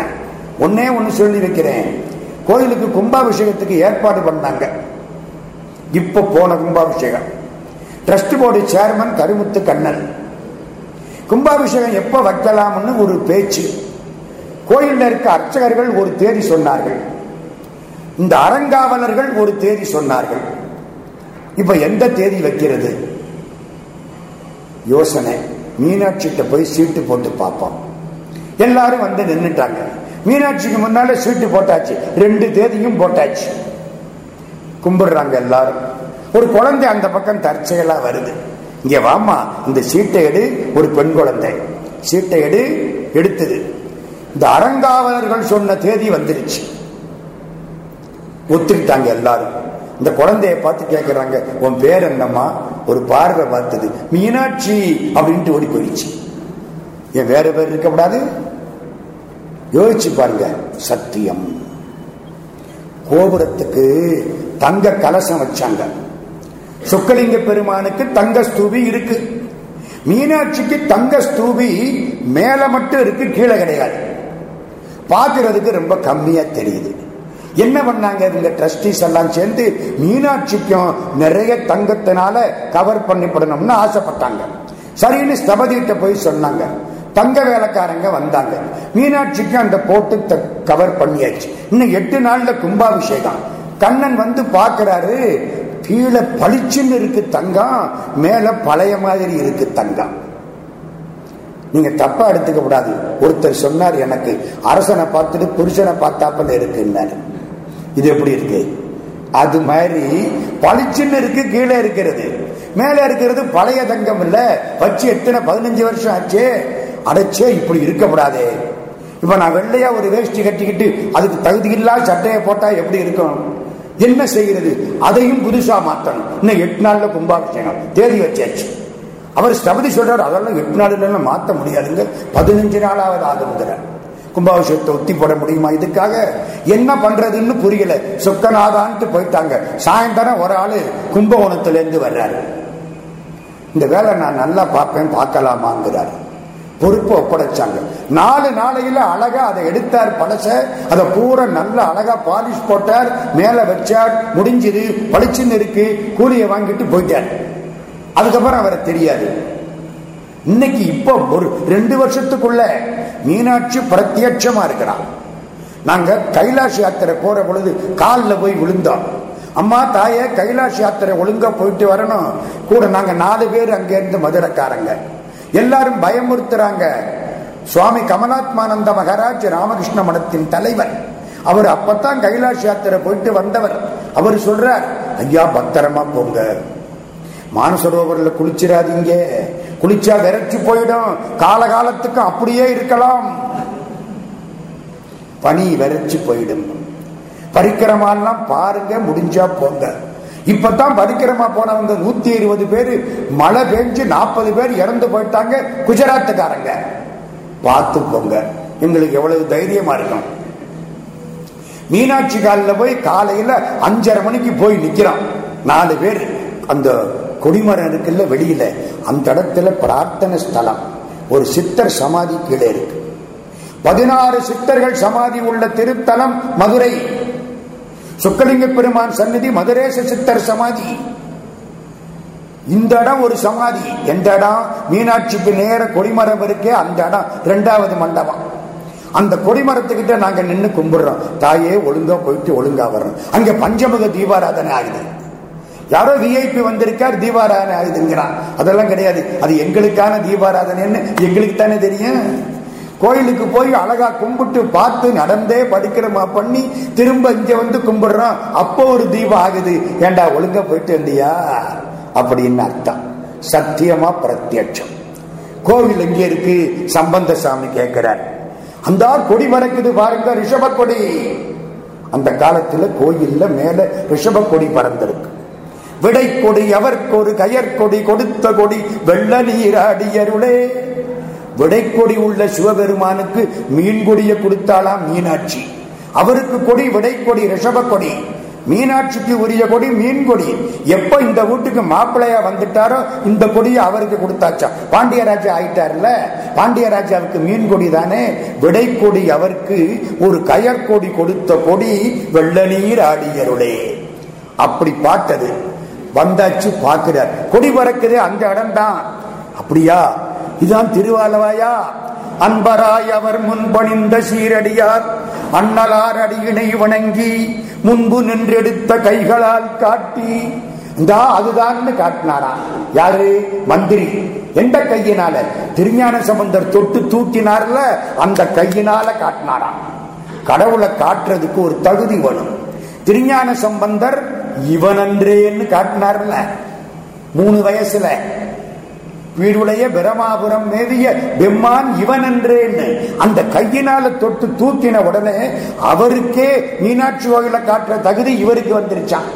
ஒன்னே ஒன்று சொல்லியிருக்கிறேன். கோயிலுக்கு கும்பாபிஷேகத்துக்கு ஏற்பாடு பண்ணாங்க. இப்ப போன கும்பாபிஷேகம். Trust board chairman Karumuthu Kannan கும்பாபிஷேகம் எப்ப வைக்கலாம்னு ஒரு பேச்சு. கோயிலில் இருக்க அர்ச்சகர்கள் ஒரு தேதி சொன்னார்கள். இந்த அறங்காவலர்கள் ஒரு தேதி சொன்னார்கள். இப்ப எந்த தேதி வைக்கிறது? யோசனை. மீனாட்சிகிட்ட போய் சீட்டு போட்டு பார்ப்போம். எல்லாரும் வந்து நின்றுட்டாங்க மீனாட்சிக்கு முன்னால சீட்டு போட்டாச்சு. ரெண்டு தேதியும் போட்டாச்சு. கும்பிடுறாங்க எல்லாரும். ஒரு குழந்தை அந்த பக்கம் தற்செயலா வருது. இங்க வாமா இந்த சீட்டை எடு ஒரு பெண் குழந்தை. சீட்டை எடு எடுத்தது. இந்த அறங்காவலர்கள் சொன்ன தேதி வந்துருச்சு. ஒத்துக்கிட்டாங்க எல்லாரும். இந்த குழந்தைய பார்த்து கேட்கிறாங்க உன் பேர் என்னம்மா? ஒரு பார்வை பார்த்தது. மீனாட்சி அப்படின்ட்டு ஓடி போயிடுச்சு ஏன் வேற பேர் இருக்கக்கூடாது யோசிச்சு பாருங்க சத்தியம். கோபுரத்துக்கு தங்க கலசம் வச்சாங்க. சொக்கலிங்க பெருமானுக்கு தங்க ஸ்தூபி இருக்கு. மீனாட்சிக்கு தங்க ஸ்தூபி மேல மட்டும் இருக்கு கீழே கிடையாது. பார்க்கறதுக்கு ரொம்ப கம்மியா தெரியுது. என்ன பண்ணாங்க இவங்க ட்ரஸ்டிஸ் எல்லாம் சேர்ந்து மீனாட்சிக்கும் நிறைய தங்கத்தினால கவர் பண்ணிப்படணும்னு ஆசைப்பட்டாங்க. சரின்னு ஸ்தபதிகிட்ட போய் சொன்னாங்க. தங்க வேலைக்காரங்க வந்தாங்க. மீனாட்சிக்கு அந்த போட்டு கவர் பண்ணியாச்சு. இன்னும் எட்டு நாள்ல கும்பாபிஷேகம். கண்ணன் வந்து பாக்குறாரு கீழே பளிச்சுன்னு இருக்கு தங்கம் மேல பழைய மாதிரி இருக்கு தங்கம். நீங்க தப்பா எடுத்துக்க கூடாது. ஒருத்தர் சொன்னார் எனக்கு அரசனை பார்த்துட்டு புருஷனை பார்த்தாப்பல இருக்குன்னாரு. இது எப்படி இருக்கு? அது மாதிரி பளிச்சுன்னு இருக்கு கீழே இருக்கிறது. மேல இருக்கிறது பழைய தங்கம் இல்ல. வச்சு எத்தனை பதினஞ்சு வருஷம் ஆச்சு? அடைச்சே இப்படி இருக்கக்கூடாதே இப்ப நான் வெள்ளையா ஒரு வேஷ்டி கட்டிக்கிட்டு அதுக்கு தகுதி இல்லாத சட்டையை போட்டா எப்படி இருக்கும்? என்ன செய்கிறது? அதையும் புதுசா மாத்தணும் இன்னும் எட்டு நாள்ல கும்பாபிஷேகம். தேதி வச்சாச்சு. அவர் ஸ்தபதி சொல்றாரு அதெல்லாம் எட்டு நாள்ல மாத்த முடியாதுங்க. பதினஞ்சு நாளாவது ஆகுங்கிறார் கும்பாபிஷேகத்தை ஒத்தி போட முடியுமா இதுக்காக? என்ன பண்றதுன்னு புரியல. சொக்கநாதான்ட்டு போயிட்டாங்க. சாயந்தரம் ஒரு ஆளு கும்பகோணத்திலிருந்து வர்றாரு. இந்த வேலை நான் நல்லா பார்ப்பேன் பார்க்கலாமாங்கிறாரு. பொறுப்பு ஒப்படைச்சாங்க. நாலு நாளையில அழகா அதை எடுத்தார் பழச அதை பூரா நல்ல அழகா பாலிஷ் போட்டார் மேல வச்சார் முடிஞ்சது பளிச்சுன்னு இருக்கு கூலியை வாங்கிட்டு போயிட்டார். அதுக்கப்புறம் அவரை தெரியாது. இன்னைக்கு இப்ப ஒரு ரெண்டு வருஷத்துக்குள்ள மீனாட்சி பிரத்யட்சமா இருக்கிறான். நாங்க கைலாஷ் யாத்திரை போற பொழுது காலில் போய் விழுந்தோம். அம்மா தாயே கைலாஷ் யாத்திரை ஒழுங்கா போயிட்டு வரணும். கூட நாங்க நாலு பேர் அங்க இருந்து மதுரைக்காரங்க. எல்லாரும் பயமுறுத்துறாங்க. சுவாமி கமலாத்மானந்த மகாராஜ் ராமகிருஷ்ண மடத்தின் தலைவர். அவர் அப்பத்தான் கைலாஷ் யாத்திரை போயிட்டு வந்தவர். அவர் சொல்றார் ஐயா பத்திரமா போங்க. மானசரோவரில் குளிச்சிடாதீங்க. குளிச்சா விரைச்சு போயிடும். காலகாலத்துக்கு அப்படியே இருக்கலாம். பனி விரைச்சு போயிடும். பரிக்கிரமாலாம் பாருங்க முடிஞ்சா போங்க. இப்பதான் பரிக்கிரமா போனவங்க நூத்தி இருபது பேர் மழை பெஞ்சு நாற்பது பேர் இறந்து போயிட்டாங்க குஜராத்துக்காரங்க. பார்த்து போங்க எங்களுக்கு எவ்வளவு தைரியமா இருக்கும் மீனாட்சி காலில் போய் காலையில அஞ்சரை மணிக்கு போய் நிக்கிறோம். நாலு பேர் அந்த கொடிமரம் இருக்குல்ல வெளியில அந்த இடத்துல பிரார்த்தனை ஸ்தலம். ஒரு சித்தர் சமாதி கீழே இருக்கு. பதினாறு சித்தர்கள் சமாதி உள்ள திருத்தலம் மதுரை. சுக்கலிங்க பெருமான் சந்நிதி மதுரேச சித்தர் சமாதி. இந்த இடம் ஒரு சமாதி. எந்த இடம்? மீனாட்சிக்கு நேர கொடிமரம் இருக்கே அந்த இடம் இரண்டாவது மண்டபம். அந்த கொடிமரத்துக்கிட்ட நாங்க நின்று கும்பிடுறோம். தாயே ஒழுங்கா போயிட்டு ஒழுங்கா வர்றோம். அங்க பஞ்சமுக தீபாராதனை ஆகுது. யாரோ விஐபி வந்திருக்கார் தீபாராதனை ஆகுதுங்கிறான். அதெல்லாம் கிடையாது. அது எங்களுக்கான தீபாராதனைன்னு எங்களுக்கு தானே தெரியும். கோயிலுக்கு போய் அழகா கும்பிட்டு பார்த்து நடந்தே படிக்கிறமா பண்ணி திரும்ப இங்க வந்து கும்பிடுறோம் அப்போ ஒரு தீபம் ஆகுது. ஏண்டா ஒழுங்கா போயிட்டு வந்தியா? அப்படின்னு அர்த்தம். சத்தியமா பிரத்யட்சம். கோவில் எங்க இருக்கு? சம்பந்த சாமி கேட்கிறார். அந்த கொடி பறக்குது பாருங்க ரிஷப கொடி. அந்த காலத்துல கோயில்ல மேல ரிஷப கொடி பறந்திருக்கு. விடை கொடி எவர்கொரு கயற்கொடி கொடுத்த கொடி வெள்ள நீராடியருளே விடைக்கொடி உள்ள சிவபெருமானுக்கு மீன் கொடியை கொடுத்தாளாம் மீனாட்சி. அவருக்கு கொடி விடைக்கொடி ரிஷப கொடி மீனாட்சிக்கு உரிய கொடி மீன் கொடி எப்ப இந்த வீட்டுக்கு மாப்பிள்ளையா வந்துட்டாரோ இந்த கொடியை அவருக்கு கொடுத்தாச்சா? பாண்டியராஜா ஆயிட்டார்ல? பாண்டியராஜாவுக்கு மீன் கொடி தானே? விடைக்கொடி அவருக்கு ஒரு கயற்கொடி கொடுத்த கொடி வெள்ள நீர் ஆடியருளே. அப்படி பார்த்தது. வந்தாச்சு பார்க்கிறார். கொடி பறக்குது அந்த இடம் தான் அப்படியா? இதுதான் திருவாலவாயா. அன்பராய் அவர் முன்பணிந்த சீரடியார் அண்ணலார் அடியினை வணங்கி முன்பு நின்றெடுத்த கைகளால் காட்டி இந்தா அதுதான் காட்டினாரா? யாரு? மந்திரி. எந்த கையினால? திருஞான சம்பந்தர் தொட்டு தூக்கினார்ல அந்த கையினால காட்டினாராம் கடவுளை காட்டுறதுக்கு ஒரு தகுதி வரும் திருஞான சம்பந்தர் இவனன்றேன்னு காட்டினார்ல. மூணு வயசுல. வீடுடைய பிரமாபுரம் மேவிய பெம்மான் இவன் என்றேன்னு அந்த கையினால தொட்டு தூக்கின உடனே அவருக்கே மீனாட்சி கோயில காட்டுற தகுதி இவருக்கு வந்துருச்சான்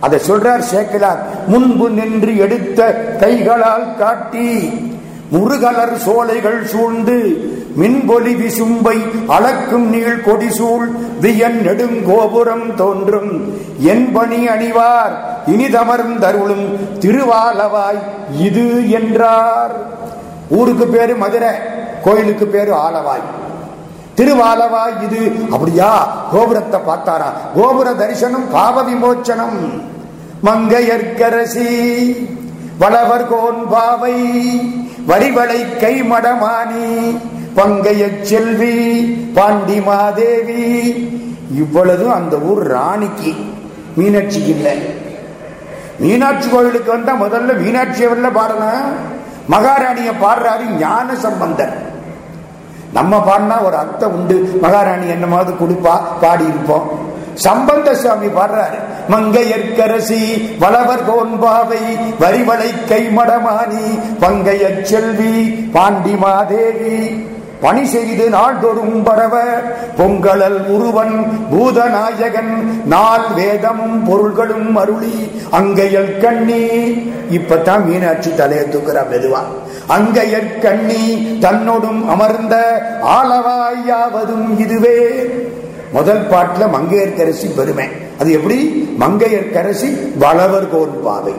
அதை சொல்றார் சேக்கலார் முன்பு நின்று எடுத்த கைகளால் காட்டி முருகலர் சோலைகள் சூழ்ந்து மின்பொலி விசும்பை அளக்கும் நீள் கொடிசூழ் வியன் நெடுங்கோபுரம் தோன்றும். என் பணி அணிவார் இனிதமர்ந்தருளும் திருவாலவாய் இது என்றார். ஊருக்கு பேரு மதுரை கோயிலுக்கு பேரு ஆலவாய். திருவாலவாய் இது. அப்படியா? கோபுரத்தை பார்த்தாரா? கோபுர தரிசனம் பாவ விமோச்சனம். மங்கையர்க்கரசி வளவர் கோன் பாவை வரிவளை கை மடமானி பங்கைய செல்வி பாண்டி மாதேவி. இவ்வளவு அந்த ஊர் ராணிக்கு மீனாட்சிக்கு இல்லை. மீனாட்சி கோவிலுக்கு வந்தா முதல்ல மீனாட்சி அவர்ல பாடணும் மகாராணிய பாடுறாரு ஞான சம்பந்தர். நம்ம பாடினா ஒரு அர்த்தம் உண்டு. மகாராணி என்னமாவது கொடுப்பா பாடி இருப்போம். சம்பந்த சுவாமி பாடுறாரு. மங்கையற்கரசி வளவர் கோன்பாவை வரிவளை கைமடமானி பங்கைய செல்வி பாண்டி மாதேவி. பணி செய்து நாள்தொறும் பரவ பொங்கலல் உருவன் பூதநாயகன் நாள் வேதமும் பொருள்களும் அருளி அங்கையல் கண்ணி. இப்பதான் மீனாட்சி தலையை தூக்குறா மெதுவா. அங்கையற் கண்ணி தன்னோடும் அமர்ந்த ஆளவாயாவதும் இதுவே. முதல் பாட்டுல மங்கையர்கரசி பெருமை. அது எப்படி? மங்கையர்கரசி வளவர் கோல் பாவை.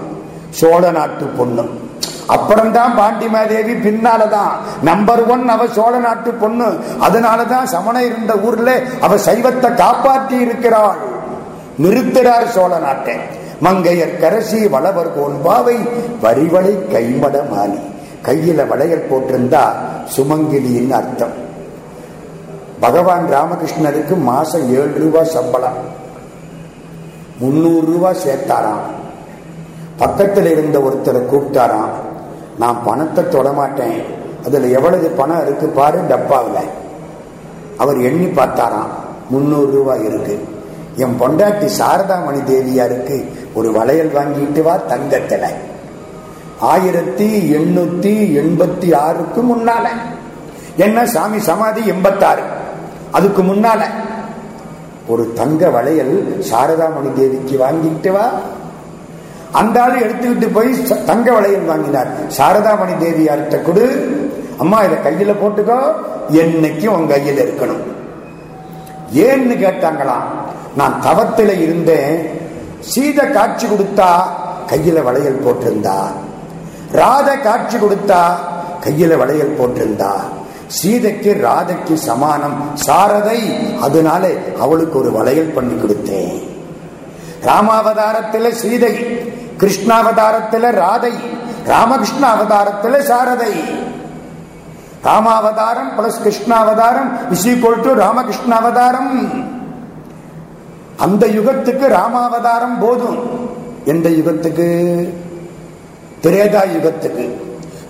சோழ நாட்டு பொண்ணும் அப்புறம்தான் பாண்டிமாதேவி பின்னாலதான். நம்பர் ஒன் அவ சோழ நாட்டு பொண்ணு. அதனாலதான் சமண இருந்த ஊர்ல அவ சைவத்தை காப்பாற்றி இருக்கிறாள். நிறுத்துறார் சோழ நாட்டை. மங்கையர் கரசி வளவர் கோன்பாவை வரிவளை கைமட மாலி. கையில வளையல் போட்டிருந்தா சுமங்கிலின்னு அர்த்தம். பகவான் ராமகிருஷ்ணருக்கு மாசம் ஏழு ரூபாய் சம்பளம். முன்னூறு ரூபாய் சேர்த்தாராம். பக்கத்தில் இருந்த ஒருத்தரை கூப்பிட்டாராம். நான் பணத்தை தொடமாட்டேன். அதுல எவ்வளவு பணம் இருக்கு பாரு டப்பாவில். அவர் எண்ணி பார்த்தாராம் முன்னூறு ரூபாய் இருக்கு. என் பொண்டாட்டி சாரதாமணி தேவியாருக்கு ஒரு வளையல் வாங்கிட்டு வா தங்கத்தில். ஆயிரத்தி எண்ணூத்தி எண்பத்தி ஆறுக்கு முன்னால. என்ன சாமி சமாதி எண்பத்தாறு? அதுக்கு முன்னால. ஒரு தங்க வளையல் சாரதாமணி தேவிக்கு வாங்கிட்டு வா அந்த ஆள் எடுத்துக்கிட்டு போய் தங்க வளையல் வாங்கினார். சாரதாமணி தேவியார்கிட்ட கொடு. அம்மா இதை கையில போட்டுக்கோ. என்னைக்கு உன் கையில் இருக்கணும்? ஏன்னு கேட்டாங்களாம் நான் தவத்தில இருந்தேன். சீத காட்சி கொடுத்தா கையில வளையல் போட்டிருந்தா. ராத காட்சி கொடுத்தா கையில வளையல் போட்டிருந்தா. சீதைக்கு ராதைக்கு சமானம். சாரதை அதனால அவளுக்கு ஒரு வளையல் பண்ணி கொடுத்தேன். ராமாவதாரத்தில் சீதை கிருஷ்ணாவதாரத்தில் ராதை ராமகிருஷ்ண அவதாரத்தில் சாரதை. ராமாவதாரம் பிளஸ் கிருஷ்ணாவதாரம் இஸ் ஈக்குவல் டு ராமகிருஷ்ண அவதாரம் அந்த யுகத்துக்கு ராமாவதாரம் போதும். எந்த யுகத்துக்கு? திரேதா யுகத்துக்கு.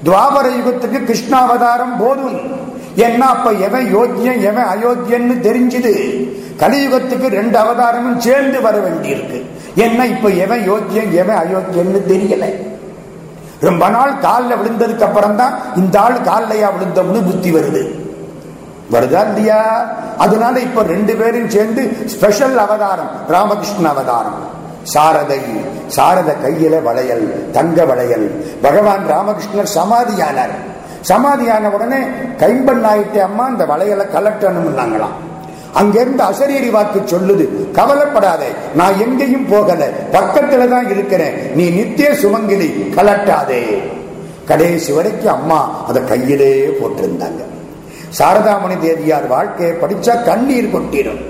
துவாபர யுகத்துக்கு கிருஷ்ணாவதாரம் போதும். ஏன்னா அப்ப எவன் யோக்கியம் எவன் அயோக்கியன்னு தெரிஞ்சுது. கலியுகத்துக்கு ரெண்டு அவதாரமும் சேர்ந்து வர வேண்டியிருக்கு. என்ன இப்ப எவன் யோக்கியம் எவன் அயோக்கியன்னு தெரியல. ரொம்ப நாள் காலில் விழுந்ததுக்கு அப்புறம் தான் இந்த ஆள் காலையா விழுந்தோம்னு புத்தி வருது. வருதா இல்லையா? அதனால இப்ப ரெண்டு பேரும் சேர்ந்து ஸ்பெஷல் அவதாரம் ராமகிருஷ்ண அவதாரம். சாரதை சாரத கையில வளையல் தங்க வளையல். பகவான் ராமகிருஷ்ணர் சமாதியானார். சமாதியான உடனே கைம்பெண் ஆயிட்டே அம்மா இந்த வளையலை கலட்டணும்னாங்களாம் அங்கிருந்து அசரீரி வாக்கு சொல்லுது. கவலைப்படாதே நான் எங்கேயும் போகல. பக்கத்துல தான் இருக்கிறேன். நீ நித்திய சுமங்கிலி கலட்டாதே. கடைசி வரைக்கும் அம்மா அதை கையிலே போட்டிருந்தாங்க. சாரதாமணி தேவியார் வாழ்க்கையை படிச்சா கண்ணீர் கொட்டிடும்.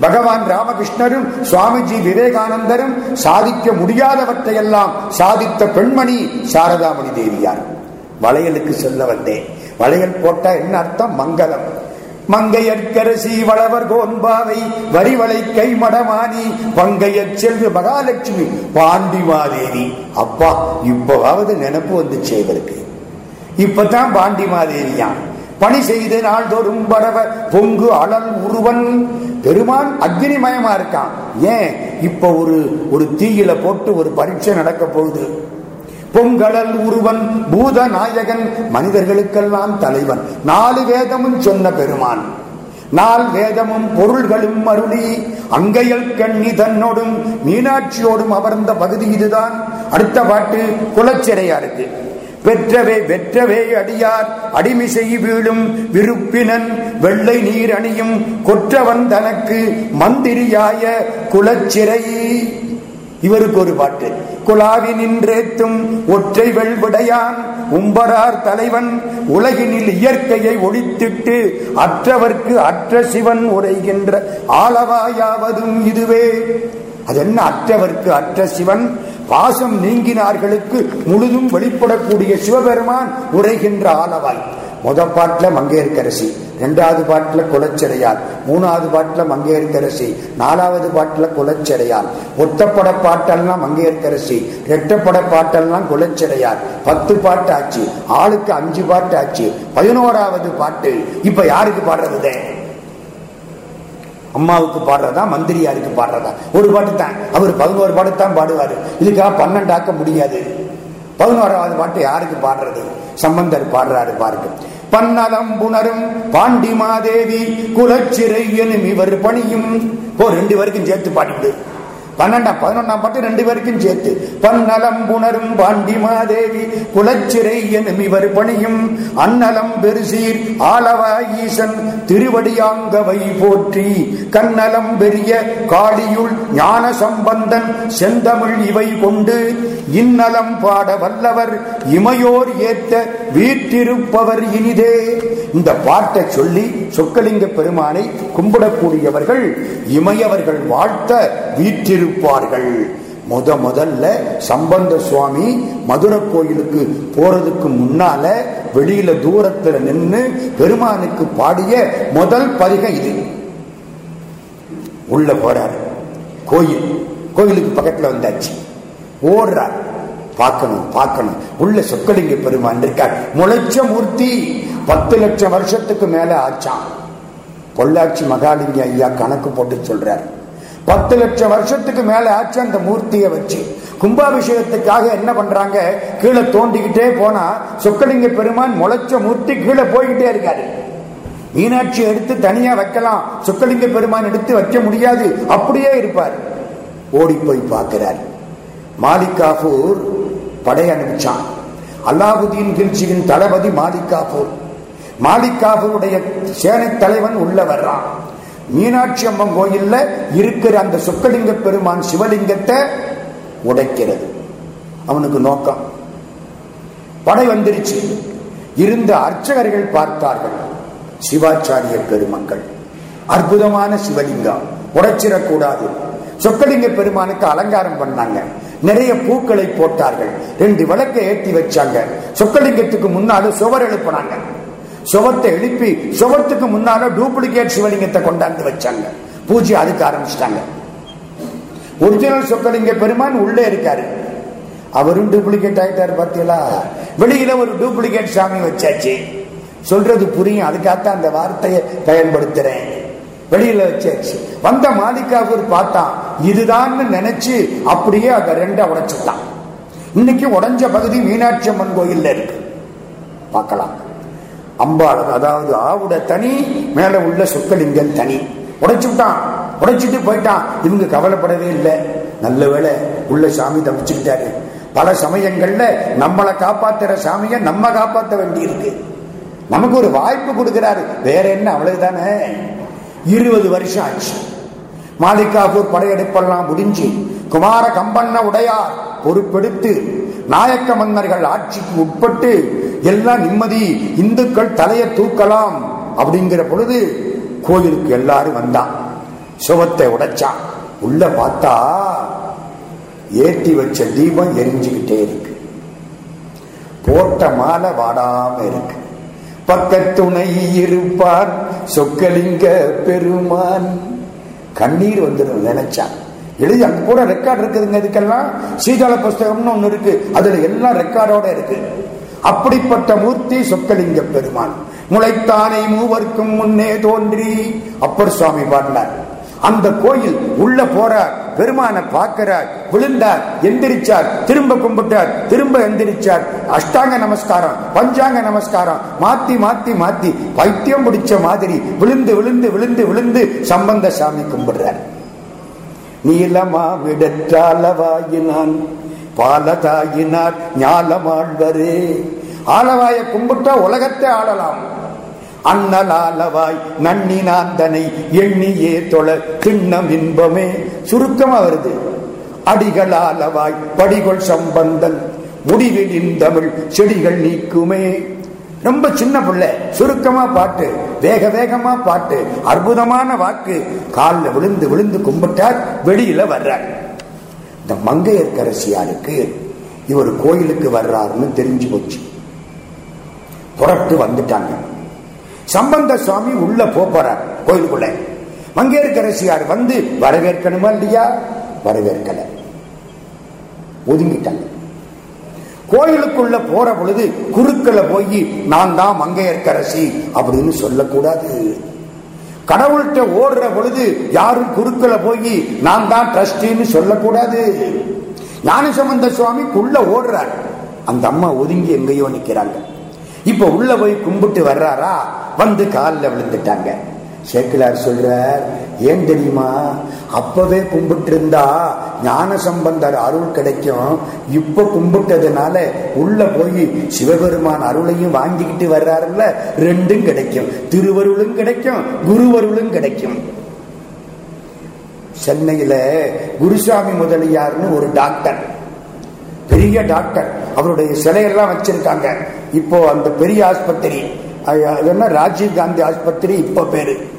பகவான் ராமகிருஷ்ணரும் சுவாமிஜி விவேகானந்தரும் சாதிக்க முடியாதவற்றையெல்லாம் சாதித்த பெண்மணி சாரதாமணி தேவியார். வளையலுக்கு சொல்ல வந்தேன். வளையல் போட்டா என்ன அர்த்தம்? மங்களம். மங்கையற்கரசி வளவர் கோன்பாவை வரிவளை கை மடமானி பங்கையற் செல்வி மகாலட்சுமி பாண்டிமாதேவி. அப்பா இப்பவாவது நினப்பு வந்துச்சு செய்வதற்கு இப்பதான் பாண்டிமாதேவியான் பணி செய்து நாள்தோறும் பரவ பொங்கு அழல் உருவன். பெருமான் அக்னிமயமா இருக்கான் ஏன்? இப்ப ஒரு ஒரு தீயில போட்டு ஒரு பரீட்சை நடக்க போகுது பொங்கடல் உருவன் பூத நாயகன் மனிதர்களுக்கெல்லாம் தலைவன். நாலு வேதமும் சொன்ன பெருமான். நால் வேதமும் பொருள்களும் மருளி அங்கையல் கண்ணி தன்னோடும் மீனாட்சியோடும் அமர்ந்த பகுதி இதுதான். அடுத்த பாட்டு குலச்சிறையா இருக்கு பெற்றவே வெற்றவே அடியார் அடிமிசை வீழும் விருப்பினன் வெள்ளை நீர் அணியும் கொற்றவன் தனக்கு மந்திரியாய குலச்சிறை. இவருக்கு ஒரு பாட்டு. குலாவி நின்றேத்தும் ஒற்றை வெள்விடையான் உம்பரார் தலைவன் உலகினில் இயற்கையை ஒழித்திட்டு அற்றவர்க்கு அற்ற சிவன் உரைகின்ற ஆளவாயாவதும் இதுவே. அது என்ன அற்றவர்க்கு அற்ற சிவன்? பாசம் நீங்கினார்களுக்கு முழுதும் வெளிப்படக்கூடிய சிவபெருமான் உரைகின்ற ஆளவாய். முத பாட்டுல மங்கையர்க்கரசி ரெண்டாவது பாட்டுல குலச்சிறையார் மூணாவது பாட்டுல மங்கையர்க்கரசி நாலாவது பாட்டுல குலச்சிறையார் ஒத்தப்பட பாட்டெல்லாம் மங்கையர்க்கரசி ரெட்டப்பட பாட்டெல்லாம் குலச்சிறையார் பத்து பாட்டு ஆச்சு ஆளுக்கு அஞ்சு பாட்டு ஆச்சு பதினோராவது பாட்டு இப்ப யாருக்கு பாடுறது அம்மாவுக்கு பாடுறதா மந்திரியாருக்கு பாடுறதா? ஒரு பாட்டு தான் அவர் பதினோரு பாட்டு தான் பாடுவாரு. இதுக்காக பன்னெண்டாக்க முடியாது. பதினோராவது பாட்டு யாருக்கு பாடுறது? சம்பந்தர் பாடுறாரு பாருங்க. பன்னலம் புணரும் பாண்டி மாதேவி குலச்சிறை எனும் இவர் பணியும். ஓ ரெண்டு வரைக்கும் சேர்த்து பாடிட்டு பன்னெண்டாம் பதினொன்னாம் பாட்டு ரெண்டு பேருக்கும் சேர்த்து. பன்னலம் புணரும் பாண்டி மாதேவி குலச்சிறை எனும் இவர் பணியும். அன்னலம் பெருசீர் ஆளவா ஈசன் திருவடியாங்கவை போற்றி. கண்ணலம் பெரிய காளியுள் ஞான சம்பந்தன் செந்தமிழ் இவை கொண்டு. இன்னலம் பாட வல்லவர் இமையோர் ஏத்த வீற்றிருப்பவர் இனிதே. இந்த பாட்டை சொல்லி சொக்கலிங்க பெருமானை கும்பிடக்கூடியவர்கள் இமையவர்கள் வாழ்த்த இருப்பார்கள் முத முதல்ல சம்பந்த சுவாமி மதுரை கோயிலுக்கு போறதுக்கு முன்னால வெளியில தூரத்துல நின்று பெருமானுக்கு பாடிய முதல் பதிகை இது. உள்ள போறாரு. கோயில். கோயிலுக்கு பக்கத்துல வந்தாச்சு. ஓடுறார். பார்க்கணும் பார்க்கணும். உள்ள சொக்கலிங்க பெருமான் இருக்கார். முளைச்ச மூர்த்தி பத்து லட்சம் வருஷத்துக்கு மேல ஆச்சான். பொள்ளாச்சி மகாலிங்க ஐயா கணக்கு போட்டு சொல்றாரு. பத்து லட்சம் வருஷத்துக்கு மேல ஆச்சு அந்த மூர்த்தியை வச்சு. கும்பாபிஷேகத்துக்காக என்ன பண்றாங்க? கீழே தோண்டிக்கிட்டே போனா சொக்கலிங்க பெருமான் முளைச்ச மூர்த்தி கீழே போய்கிட்டே இருக்காரு. மீனாட்சி எடுத்து தனியா வைக்கலாம். சொக்கலிங்க பெருமான் எடுத்து வைக்க முடியாது. அப்படியே இருப்பார். ஓடி போய் பார்க்கிறார். மாலிகாபூர் படை அனுப்பிச்சான். அல்லாவுதீன் கில்ச்சியின் தளபதி மாலிகாபூர். மாலிகாபூருடைய சேனை தலைவன் உள்ள வர்றான். மீனாட்சி அம்மன் கோயில்ல இருக்கிற அந்த சொக்கலிங்க பெருமான் சிவலிங்கத்தை உடைக்கிறது. அவனுக்கு நோக்கம். படை வந்துருச்சு. இருந்த அர்ச்சகர்கள் பார்த்தார்கள். சிவாச்சாரிய பெருமக்கள். அற்புதமான சிவலிங்கம். உடைச்சிடக்கூடாது. சொக்கலிங்க பெருமானுக்கு அலங்காரம் பண்ணாங்க. நிறைய பூக்களை போட்டார்கள். ரெண்டு விளக்கை ஏற்றி வச்சாங்க. சொக்கலிங்கத்துக்கு முன்னால சுவர் எழுப்பினாங்க. சுவத்தை எழுப்பி சுவத்துக்கு முன்னால டூப்ளிகேட் சிவலிங்கத்தை கொண்டாந்து வச்சாங்க. பூஜை அதுக்கு ஆரம்பிச்சிட்டாங்க. ஒரிஜினல் சொக்கலிங்க பெருமான் உள்ளே இருக்காரு. அவரும் டூப்ளிகேட் ஆயிட்டாரு பார்த்தீங்களா வெளியில ஒரு டூப்ளிகேட் சாமி வச்சாச்சு. சொல்றது புரியும் அதுக்காகத்தான் அந்த வார்த்தையை பயன்படுத்துறேன். வெளியில வச்சாச்சு. வந்த மாலிகாவூர் பார்த்தான் இதுதான் நினைச்சு அப்படியே அங்க ரெண்ட உடைச்சுட்டான். இன்னைக்கு உடஞ்ச பகுதி மீனாட்சி அம்மன் கோயில்ல இருக்கு. பார்க்கலாம். அம்பாள் அதாவது ஆவுட தனி மேல உள்ள சொக்கலிங்கன் தனி. உடைச்சு விட்டான் உடைச்சிட்டு போயிட்டான். இவங்க கவலைப்படவே இல்லை. நல்ல வேலை உள்ள சாமி தப்பிச்சுக்கிட்டாரு. பல சமயங்கள்ல நம்மளை காப்பாத்துற சாமிய நம்ம காப்பாற்ற வேண்டி இருக்கு நமக்கு ஒரு வாய்ப்பு கொடுக்கிறாரு. வேற என்ன அவ்வளவுதானே? இருபது வருஷம் ஆச்சு. மாலிகாபூர் படையெடுப்பெல்லாம் முடிஞ்சு குமார கம்பண்ண உடையார் பொறுப்பெடுத்து நாயக்க மன்னர்கள் ஆட்சிக்கு உட்பட்டு எல்லாம் நிம்மதி இந்துக்கள் தலையை தூக்கலாம் அப்படிங்கிற பொழுது கோயிலுக்கு எல்லாரும் வந்தான் சுகத்தை உடைச்சான் உள்ள பார்த்தா ஏற்றி வச்ச தீபம் எரிஞ்சுக்கிட்டே இருக்கு. போட்ட மாலை வாடாம இருக்கு. பக்கத்துணை இருப்பான் சொக்கலிங்க பெருமான். கண்ணீர் வந்துடும் நினைச்சான் எழுதி அங்க கூட ரெக்கார்ட் இருக்குதுங்க இதுக்கெல்லாம். சீதாள புஸ்தகம்னு ஒண்ணு இருக்கு. அதுல எல்லாம் ரெக்கார்டோட இருக்கு. அப்படிப்பட்ட மூர்த்தி சொக்கலிங்க பெருமான் முளைத்தானை மூவர்க்கும் முன்னே தோன்றி அப்பர் சுவாமி பாடினார். அந்த கோயில் உள்ள போறார் பெருமான பார்க்கிறார் விழுந்தார் எந்திரிச்சார் திரும்ப கும்பிட்டார் திரும்ப எந்திரிச்சார். அஷ்டாங்க நமஸ்காரம் பஞ்சாங்க நமஸ்காரம். மாத்தி மாத்தி மாத்தி பைத்தியம் பிடிச்ச மாதிரி விழுந்து விழுந்து விழுந்து விழுந்து சம்பந்த சாமி கும்பிடுறார். நீளமா விடற்றாலவாயினான் பாலதாயினார் ஞாலமாழ்வரே. ஆளவாய கும்பிட்டா உலகத்தை ஆளலாம். அண்ணலாலவாய் நன்னினாந்தனை எண்ணியே தொழ திண்ணம் இன்பமே. சுருக்கமா வருது. அடிகளாலவாய் படிகொள் சம்பந்தன். முடிவில் தமிழ் செடிகள் நீக்குமே. ரொம்ப சின்ன பிள்ளை சுருக்கமா பாட்டு வேக வேகமா பாட்டு அற்புதமான வாக்கு. காலில் விழுந்து விழுந்து கும்பிட்டார் வெளியில வர்றார். இந்த மங்கையர்கரசியாருக்கு இவர் கோயிலுக்கு வர்றாருன்னு தெரிஞ்சு போச்சு. புறட்டு வந்துட்டாங்க. சம்பந்த சுவாமி உள்ள போறார் கோயிலுக்குள்ள. மங்கையர்கரசியார் வந்து வரவேற்கணுமா இல்லையா? வரவேற்கல. ஒதுங்கிட்டாங்க. கோயிலுக்குள்ள போற பொழுது குறுக்களை போய் நான் தான் மங்கையர்கரசி அப்படின்னு சொல்லக்கூடாது. கடவுள்கிட்ட ஓடுற பொழுது யாரும் குறுக்களை போய் நான் தான் ட்ரஸ்டின்னு சொல்லக்கூடாது. ஞானசம்பந்த சுவாமிக்குள்ள ஓடுறார். அந்த அம்மா ஒதுங்கி எங்கேயோ நிக்கிறாங்க. இப்ப உள்ள போய் கும்பிட்டு வர்றாரா? வந்து காலில் விழுந்துட்டாங்க. சேக்கிலார் சொல்றார் ஏன் தெரியுமா? அப்பவே கும்பிட்டு இருந்தா ஞான சம்பந்தர் அருள் கிடைக்கும். இப்ப கும்பிட்டதுனால உள்ள போய் சிவபெருமான் அருளையும் வாங்கிக்கிட்டு வர்றாருல்ல ரெண்டும் கிடைக்கும். திருவருளும் கிடைக்கும் குருவருளும் கிடைக்கும். சென்னையில குருசாமி முதலியார்னு ஒரு டாக்டர். பெரிய டாக்டர். அவருடைய சிலையெல்லாம் வச்சிருக்காங்க. இப்போ அந்த பெரிய ஆஸ்பத்திரி ராஜீவ் காந்தி ஆஸ்பத்திரி இப்ப பேரு.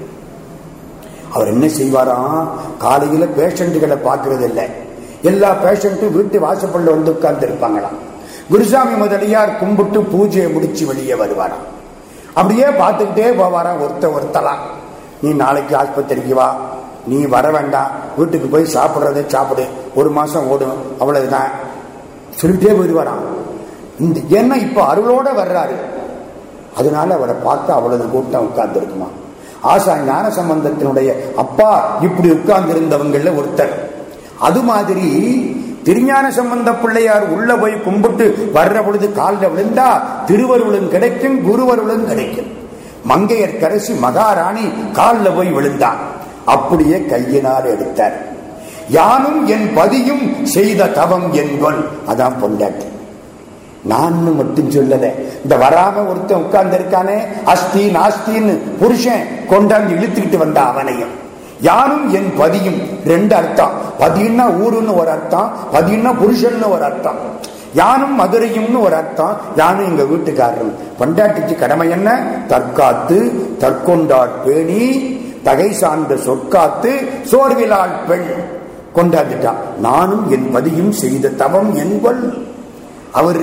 அவர் என்ன செய்வாராம் காலையில பேஷண்ட்டுகளை பார்க்கறது இல்லை எல்லா பேஷண்ட்டும் வீட்டு வாசப்பள்ள வந்து உட்கார்ந்து இருப்பாங்களாம் குருசாமி முதலியார் கும்பிட்டு பூஜையை முடிச்சு வெளியே வருவாராம். அப்படியே பார்த்துக்கிட்டே போவாராம் ஒருத்த ஒருத்தலாம் நீ நாளைக்கு ஆஸ்பத்திரிக்கு வா. நீ வர வேண்டாம். வீட்டுக்கு போய் சாப்பிட்றத சாப்பிடு. ஒரு மாசம் ஓடும். அவ்வளவுதான். சொல்லிட்டே போயிடுவாராம். இந்த ஏன்னா இப்ப அருளோட வர்றாரு. அதனால அவரை பார்த்து அவ்வளவு கூட்டம் உட்கார்ந்து இருக்குமா ஆசா ஞான சம்பந்தத்தினுடைய அப்பா இப்படி உட்கார்ந்து இருந்தவங்கள ஒருத்தர். அது மாதிரி திருஞான சம்பந்த பிள்ளையார் உள்ள போய் கும்பிட்டு வர்ற பொழுது காலில் விழுந்தா திருவருளும் கிடைக்கும் குருவருளும் கிடைக்கும். மங்கையர் கரசி மகாராணி காலில் போய் விழுந்தான். அப்படியே கையினால் எடுத்தார். யானும் என் பதியும் செய்த தவம் என்பன் அதான் பொண்டாட்டி. நான் மட்டும் சொல்லல. இந்த வராம ஒருத்தன் உட்கார்ந்து இருக்கானே அஸ்தி நாஸ்தின்னு புருஷன் கொண்டாந்து இழுத்துக்கிட்டு வந்த அவனையும். யானும் என் பதியும் ரெண்டு அர்த்தம். பதியுன்னா ஊருன்னு ஒரு அர்த்தம் பதியுன்னா புருஷன்னு ஒரு அர்த்தம். யானும் மதுரையும்னு ஒரு அர்த்தம் யானும் எங்க வீட்டுக்காரரும். பண்டாட்டிக்கு கடமை என்ன? தற்காத்து தற்கொண்டாட் பேணி தகை சார்ந்த சொற்காத்து சோர்விலால் பெண் கொண்டாந்துட்டான். நானும் என் பதியும் செய்த தவம் என்பல். அவர்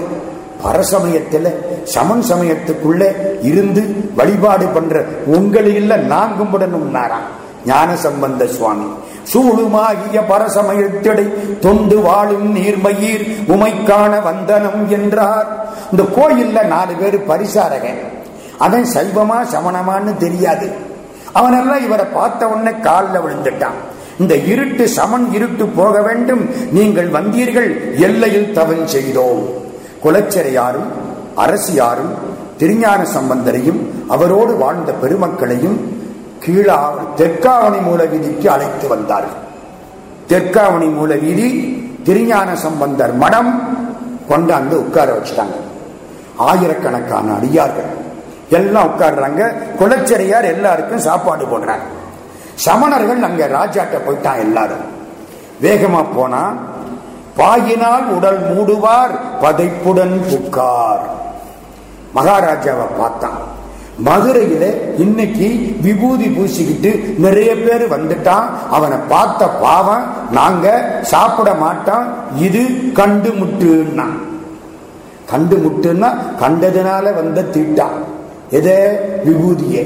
அரசமயத்தில் சமன் சமயத்துக்குள்ளே இருந்து வழிபாடு பண்ற உங்களில் நான் கும்பிடணும்னாராம் ஞான சம்பந்த சுவாமி சூழுமாகிய பரசமயத்தடை தொண்டு வாழும் நீர்மயிர் உமைக்கான வந்தனம் என்றார். இந்த கோயில்ல நாலு பேர் பரிசாரகன். அவன் சைவமா சமணமான்னு தெரியாது. அவனெல்லாம் இவரை பார்த்த உடனே காலில் விழுந்துட்டான். இந்த இருட்டு சமன் இருட்டு போக வேண்டும். நீங்கள் வந்தீர்கள் எல்லையில் தவன் செய்தோம். குலச்சரையாரும் அரசியாரும் திருஞான சம்பந்தரையும் அவரோடு வாழ்ந்த பெருமக்களையும் கீழா தெற்காவணி மூல வீதிக்கு அழைத்து வந்தார்கள். தெற்காவணி மூல வீதி திருஞான சம்பந்தர் மடம் கொண்டாந்து உட்கார வச்சுட்டாங்க. ஆயிரக்கணக்கான அடியார்கள். எல்லாம் உட்காடுறாங்க குலச்சரியார் எல்லாருக்கும் சாப்பாடு போடுறாங்க. சமணர்கள் அங்க ராஜாட்ட போயிட்டான் எல்லாரும். வேகமா போனா பாயினால் உடல் மூடுவார் பதைப்புடன் புக்கார் மகாராஜாவை பார்த்தான். மதுரையில இன்னைக்கு விபூதி பூசிக்கிட்டு நிறைய பேர் வந்துட்டான். அவனை பார்த்த பாவம் நாங்க சாப்பிட மாட்டோம் இது கண்டு முட்டுன்னா. கண்டு முட்டுன்னா கண்டதுனால வந்த தீட்டான் எதே விபூதியே.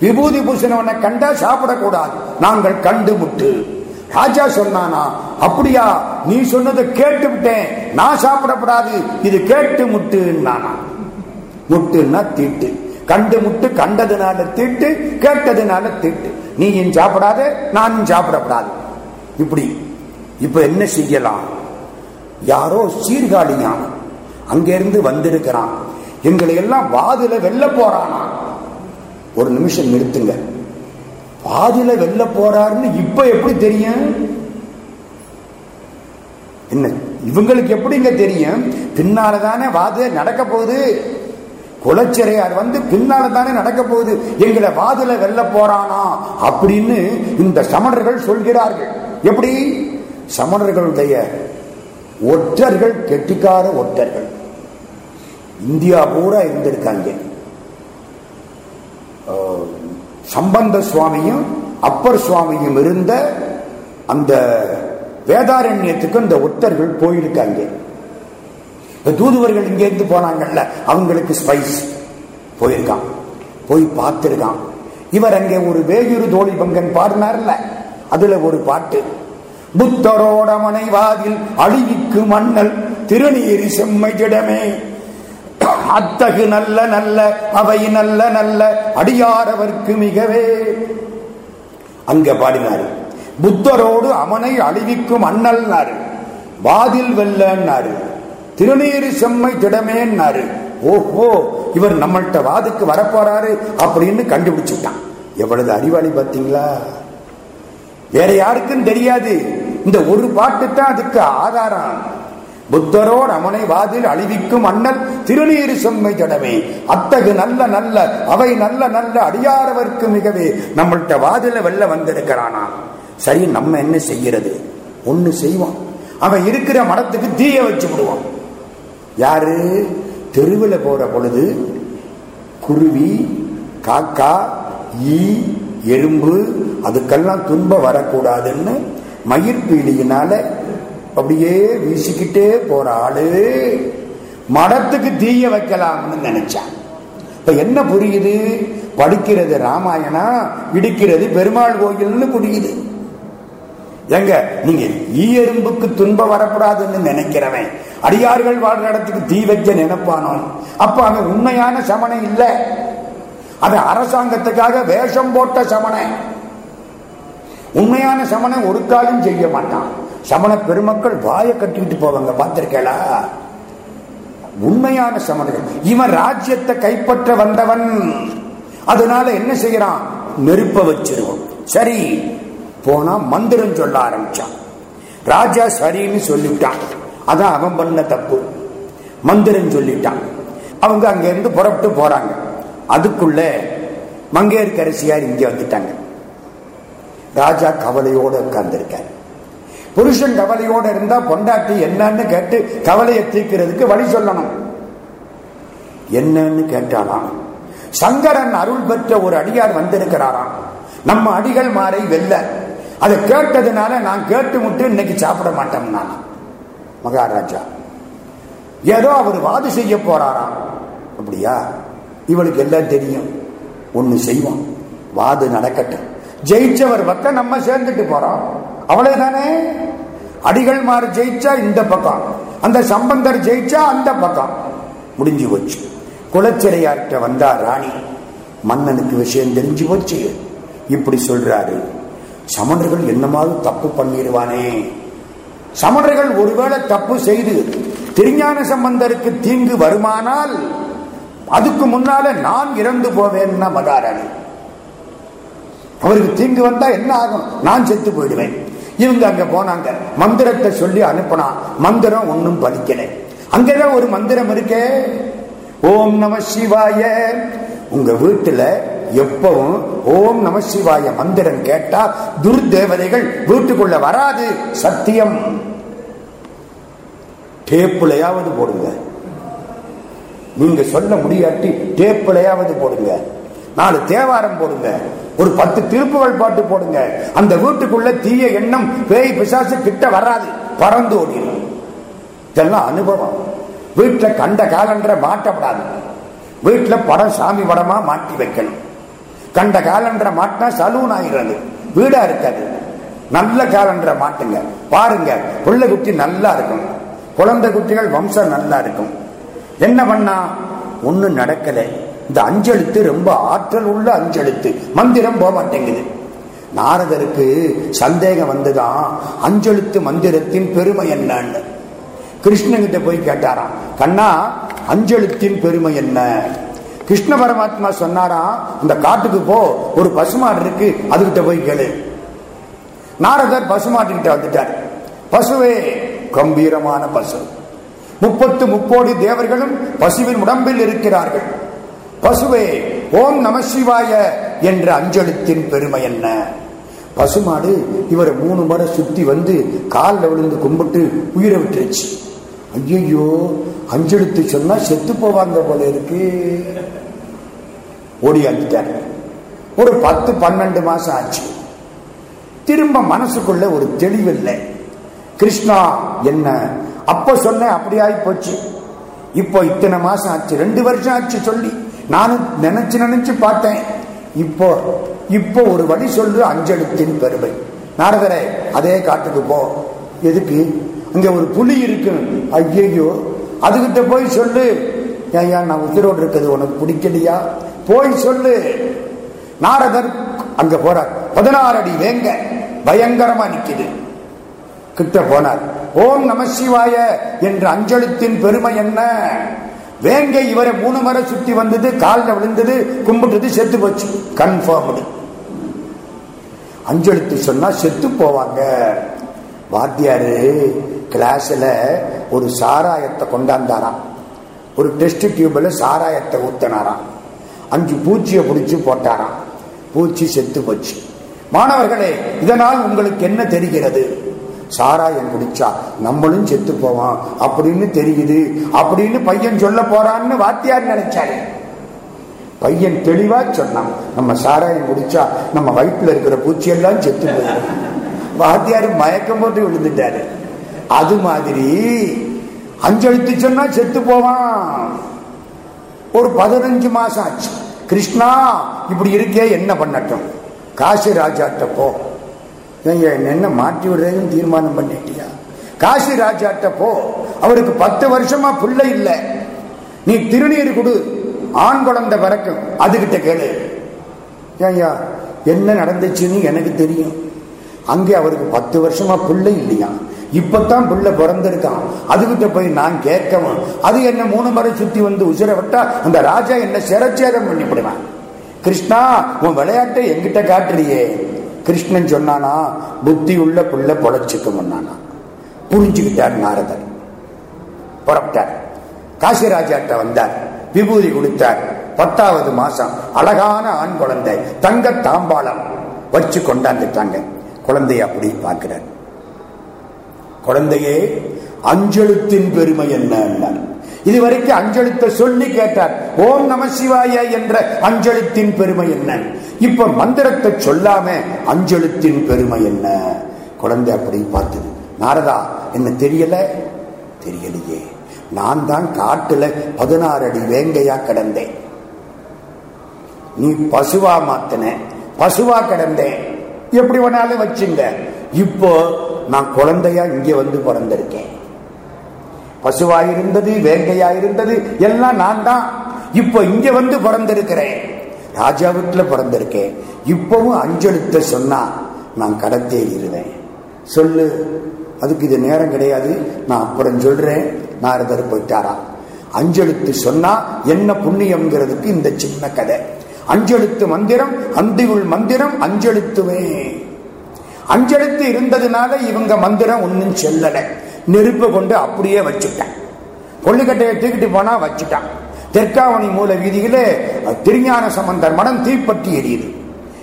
விபூதி பூசினவனை கண்டா சாப்பிடக்கூடாது. நாங்கள் கண்டு முட்டு. ராஜா சொன்னானா அப்படியா நீ சொன்னதை கேட்டு விட்டேன் நான் சாப்பிடப்படாது. இது கேட்டு முட்டுன்னானா. முட்டுன்னா தீட்டு. கண்டு முட்டு கண்டதுனால தீட்டு கேட்டதுனால தீட்டு. நீயும் சாப்பிடாத நானும் சாப்பிடப்படாது. இப்படி இப்ப என்ன செய்யலாம்? யாரோ சீர்காழியான அங்கிருந்து வந்திருக்கிறான். எங்களை எல்லாம் வாதுல வெல்ல போறானா? ஒரு நிமிஷம் நிறுத்துங்க. பாதியில வெளில போறாருன்னு இப்ப எப்படி தெரியும்? என்ன இவங்களுக்கு எப்படிங்க தெரியும்? பின்னாலதானே வாது நடக்க போகுது. குலச்சிறையார் வந்து பின்னால தானே நடக்க போகுது. எங்களை வாதுல வெல்ல போறானா? அப்படின்னு இந்த சமணர்கள் சொல்கிறார்கள். எப்படி? சமணர்களுடைய ஒற்றர்கள் கெட்டிக்கார ஒற்றர்கள். இந்தியா பூரா இருந்திருக்காங்க. சம்பந்த சுவாமியும் அப்பர் சுவாமியும் இருந்த அந்த வேதாரண்யத்துக்கு இந்த ஒத்தர்கள் போயிருக்காங்க. தூதுவர்கள் இங்கேருந்து போனாங்கல்ல அவங்களுக்கு ஸ்பைஸ் போயிருக்கான் போய் பார்த்துருக்கான். இவர் அங்கே ஒரு வேயுறு தோழி பங்கன் பாடினார்ல அதுல ஒரு பாட்டு. புத்தரோட மனைவாதில் அழிவிக்கு மன்னல் திருநீரி செம்மையிடமே அத்தகு நல்ல நல்ல அவை நல்ல நல்ல அடியாரவர்க்கு மிகவே. அங்க பாடினாரு. புத்தரோடு அவனை அழிவிக்கும் அண்ணல்னாரு. வாதில் வெல்லன்னாரு திருநீரு செம்மை திடமேன்னாரு. ஓஹோ இவர் நம்மள்கிட்ட வாதுக்கு வரப்போறாரு அப்படின்னு கண்டுபிடிச்சுட்டான். எவ்வளவு அறிவாளி பார்த்தீங்களா? வேற யாருக்கும் தெரியாது. இந்த ஒரு பாட்டு தான் அதுக்கு ஆதாரம். புத்தரோ நமனை வாதில் அழிவிக்கும் அண்ணல் திருநீரு செம்மை ஜடமே. அத்தகு நல்ல நல்ல அவை நல்ல நல்ல அடியாரவர்க்கு மிகவே. நம்மள்கிட்ட வாதில வெல்ல வந்திருக்கிறானா? சரி நம்ம என்ன செய்யறது? ஒன்னு செய்வோம். அவன் இருக்கிற மடத்துக்கு தீய வச்சு விடுவான் யாரு? தெருவில் போற பொழுது குருவி காக்கா ஈ எறும்பு அதுக்கெல்லாம் துன்பம் வரக்கூடாதுன்னு மயிர் பீலியினால அப்படியே வீசிக்கிட்டே போற ஆளு. மடத்துக்கு தீய வைக்கலாம்னு நினைச்சான். இப்ப என்ன புரியுது? படிக்கிறது ராமாயணா இடிக்கிறது பெருமாள் கோயில்னு புரியுது. எங்க? நீங்க ஈ எறும்புக்கு துன்பம் வரக்கூடாதுன்னு நினைக்கிறவன். அடியார்கள் வாழ்ற இடத்துக்கு தீ வைக்க நினைப்பானோ? அப்ப அவன் உண்மையான சமணை இல்லை. அது அரசாங்கத்துக்காக வேஷம் போட்ட சமணை உண்மையான சமணை ஒரு காலம் செய்ய மாட்டான். சமண பெருமக்கள் வாயை கட்டிக்கிட்டு போவாங்க. பார்த்திருக்கேளா உண்மையான சமணர்கள். இவன் ராஜ்யத்தை கைப்பற்ற வந்தவன். அதனால என்ன செய்யறான்? நெருப்ப வச்சிருவோம் சரி போனா மந்திரம் சொல்ல ஆரம்பிச்சான். ராஜா சரின்னு சொல்லிட்டான் அதான் அவன் பண்ண தப்பு. மந்திரம் சொல்லிட்டான். அவங்க அங்க இருந்து புறப்பட்டு போறாங்க. அதுக்குள்ள மங்கையர்கரசியார் இங்க வந்துட்டாங்க. ராஜா கவலையோட உட்கார்ந்திருக்கார். புருஷன் கவலையோடு இருந்தா பொண்டாட்டி என்னன்னு கேட்டு கவலையை தீர்க்கிறதுக்கு வழி சொல்லணும். என்னன்னு கேட்டாலாம். சங்கரன் அருள் பெற்ற ஒரு அடியார் வந்திருக்கிறாராம். நம்ம அடிகள் மாறை வெல்ல. அதை கேட்டதுனால நான் கேட்டு முட்டு இன்னைக்கு சாப்பிட மாட்டேன் நான் மகாராஜா ஏதோ அவர் வாது செய்ய போறாராம். அப்படியா? இவளுக்கு எல்லாம் தெரியும். ஒண்ணு செய்வோம் வாது நடக்கட்டும். ஜெயிச்சவர் பக்கம் நம்ம சேர்ந்துட்டு போறோம். அவ்வளவுதானே அடிகள் மாறு ஜெயிச்சா இந்த பக்கம். அந்த சம்பந்தர் ஜெயிச்சா அந்த பக்கம். முடிஞ்சு போச்சு. குளச்சிறையாற்ற வந்தா ராணி மன்னனுக்கு விஷயம் தெரிஞ்சு போச்சு. இப்படி சொல்றாரு. சமணர்கள் என்னமாவது தப்பு பண்ணிடுவானே. சமணர்கள் ஒருவேளை தப்பு செய்து திருஞான சம்பந்தருக்கு தீங்கு வருமானால் அதுக்கு முன்னால நான் இறந்து போவேன்னா மகாராணி. அவருக்கு தீங்கு வந்தா என்ன ஆகும்? நான் செத்து போயிடுவேன். இவங்க அங்க போனாங்க. மந்திரத்தை சொல்லி அனுப்பினா மந்திரம் ஒன்னும் பலிக்கல அங்கதான் ஒரு மந்திரம் இருக்கே. ஓம் நம சிவாய. உங்க வீட்டுல எப்பவும் ஓம் நம சிவாய மந்திரம் கேட்டா துர்தேவதைகள் வீட்டுக்குள்ள வராது. சத்தியம். டேப்புலையாவது போடுங்க. நீங்க சொல்ல முடியாட்டி டேப்புலையாவது போடுங்க. நாலு தேவாரம் போடுங்க. ஒரு பத்து திருப்புகள் பாட்டு போடுங்க. அந்த வீட்டுக்குள்ள தீய எண்ணம் பேய் பிசாசு கிட்ட வராது. பறந்து ஓடிடும் இதெல்லாம் அனுபவம். வீட்டுல கண்ட காலண்டரை மாட்டப்படாது. வீட்டுல படம் சாமி படமா மாட்டி வைக்கணும். கண்ட காலண்டரை மாட்டினா சலூன் ஆகிறது வீடா இருக்காது. நல்ல காலண்டரை மாட்டுங்க. பாருங்க பிள்ளை குட்டி நல்லா இருக்கும். குழந்தை குட்டிகள் வம்சம் நல்லா இருக்கும். என்ன பண்ணா? ஒன்னும் நடக்கலை. இந்த அஞ்செழுத்து ரொம்ப ஆற்றல் உள்ள அஞ்செழுத்து. மந்திரம் போக மாட்டேங்குது. நாரதருக்கு சந்தேகம் வந்துதான் அஞ்செழுத்து மந்திரத்தின் பெருமை என்னன்னு. கிருஷ்ணகிட்ட போய் கேட்டாராம். கண்ணா அஞ்செழுத்தின் பெருமை என்ன? கிருஷ்ண பரமாத்மா சொன்னாராம் இந்த காட்டுக்கு போ ஒரு பசுமாடு இருக்கு அதுகிட்ட போய் கேளு. நாரதர் பசுமாட்டுக்கிட்ட வந்துட்டார். பசுவே கம்பீரமான பசு. முப்பத்து முக்கோடி தேவர்களும் பசுவின் உடம்பில் இருக்கிறார்கள். பசுவே ஓம் நம சிவாய என்ற அஞ்செழுத்தின் பெருமை என்ன? பசுமாடு இவரை மூணு முறை சுத்தி வந்து காலில் விழுந்து கும்பிட்டு உயிரை விட்டுருச்சு. ஐயோ அஞ்செழுத்து சொன்னா செத்து போவாங்க போல இருக்கு. ஓடி வந்துட்டார் ஒரு பத்து பன்னெண்டு மாசம் ஆச்சு. திரும்ப மனசுக்குள்ள ஒரு தெளிவில்லை. கிருஷ்ணா என்ன? அப்ப சொன்ன அப்படி ஆகி போச்சு. இப்போ இத்தனை மாசம் ஆச்சு ரெண்டு வருஷம் ஆச்சு சொல்லி. நானும் நினைச்சு நினைச்சு பார்த்தேன். இப்போ இப்போ ஒரு வழி சொல்லு அஞ்செழுத்தின் பெருமை. நாரதரே அதே காட்டுக்கு போ. எதுக்கு? அங்க ஒரு புலி இருக்கு. ஐயையோ அதுகிட்ட போய் சொல்லு. ஏன் நான் உயிரோடு இருக்கிறது உனக்கு பிடிக்கலையா? போய் சொல்லு. நாரதர் அங்க போறார். பதினாறு அடி வேங்க. பயங்கரமா நிக்குது. கிட்ட போனார். ஓம் நம சிவாய என்ற அஞ்சலித்தின் பெருமை என்ன? வேங்கை இவரை மூணு முறை சுத்தி வந்தது காலில் விழுந்தது கும்பிட்டது செத்து போச்சு. கன்ஃபார்ம் அஞ்செழுத்து சொன்னா செத்து போவாங்க. வாத்தியாரு கிளாஸ்ல ஒரு சாராயத்தை கொண்டாந்தாராம். ஒரு டெஸ்ட் டியூப்ல சாராயத்தை ஊத்தினாராம். அஞ்சு பூச்சியை பிடிச்சி போட்டாராம். பூச்சி செத்து போச்சு. மாணவர்களே இதனால் உங்களுக்கு என்ன தெரிகிறது? சாராயம் குடிச்சா நம்மளும் செத்து போவான் அப்படின்னு தெரியுது. அப்படின்னு பையன் சொல்ல போறான்னு வாத்தியார் நினைச்சாரு. பையன் தெளிவா சொன்னான் நம்ம சாராயம் குடிச்சா நம்ம வயிற்றுல இருக்கிற பூச்சி எல்லாம் செத்து போயிடும். வாத்தியார் மயக்கம் போட்டு விழுந்துட்டாரு. அது மாதிரி அஞ்செழுத்து சொன்னா செத்து போவான். ஒரு பதினஞ்சு மாசம் ஆச்சு. கிருஷ்ணா இப்படி இருக்கே என்ன பண்ணட்டும்? காசி ராஜாட்ட போ. என்ன மாற்றி விடுறதுன்னு தீர்மானம் பண்ணிட்டியா? காசி ராஜாட்ட போ. அவருக்கு பத்து வருஷமா பிள்ளை இல்லை. நீ திருநீர் கொடு. ஆண் குழந்தை பிறக்கும். அதுகிட்ட கேளு. ஏயா என்ன நடந்துச்சுன்னு எனக்கு தெரியும். அங்கே அவருக்கு பத்து வருஷமா பிள்ளை இல்லையா? இப்பத்தான் பிள்ளை பிறந்திருக்கான். அதுகிட்ட போய் நான் கேட்கவும் அது என்ன மூணு முறை சுத்தி வந்து உசிர விட்டா அந்த ராஜா என்ன சிரச்சேதம் பண்ணிவிடுவான். கிருஷ்ணா உன் விளையாட்டை எங்கிட்ட காட்டுறியே. கிருஷ்ணன் சொன்னானா புத்தி உள்ள புள்ள பொழைச்சுக்கும்னானா புரிஞ்சுக்கிட்டார் நாரதர். புறப்பட்டார். காசிராஜாட்ட வந்தார். விபூதி கொடுத்தார். பத்தாவது மாசம் அழகான ஆண் குழந்தை தங்க தாம்பாளம் வச்சு கொண்டாந்துட்டாங்க. குழந்தைய அப்படி பார்க்கிறார். குழந்தையே அஞ்செழுத்தின் பெருமை என்ன? இதுவரைக்கும் அஞ்செழுத்த சொல்லி கேட்டார். ஓம் நம சிவாய என்ற அஞ்சலித்தின் பெருமை என்ன? இப்ப மந்திரத்தை சொல்லாம அஞ்சலித்தின் பெருமை என்ன? குழந்தை அப்படி பார்த்தது. நாரதா என்ன தெரியல? தெரியலையே. நான் தான் காட்டுல பதினாறு அடி வேங்கையா கிடந்தேன். நீ பசுவா மாத்தின பசுவா கிடந்தேன். எப்படி வேணாலும் வச்சுங்க. இப்போ நான் குழந்தையா இங்க வந்து பிறந்திருக்கேன். பசுவாயிருந்தது வேங்கையாயிருந்தது எல்லாம் நான் தான் இப்போ இங்க வந்து பிறந்திருக்கிறேன். ராஜா வீட்டுல பிறந்திருக்கேன். இப்பவும் அஞ்செழுத்த சொன்னா நான் கடத்தேறிடுவேன் சொல்லு. அதுக்கு இது நேரம் கிடையாது. நான் அப்புறம் சொல்றேன். நாரதர் போயிட்டாரா? அஞ்செழுத்து சொன்னா என்ன புண்ணியம்ங்கிறதுக்கு இந்த சின்ன கதை. அஞ்செழுத்து மந்திரம் அந்தியுள் மந்திரம் அஞ்செழுத்துவே அஞ்செழுத்து இருந்ததுனால இவங்க மந்திரம் ஒன்னும் செல்லலை. நெருப்பு கொண்டு அப்படியே வச்சுட்டான். கொள்ளிக்கட்டையை தூக்கிட்டு போனா வச்சுட்டான். தெற்காவணி மூல வீதியில திருஞான சம்பந்தர் மனம் தீப்பற்றி எரியுது.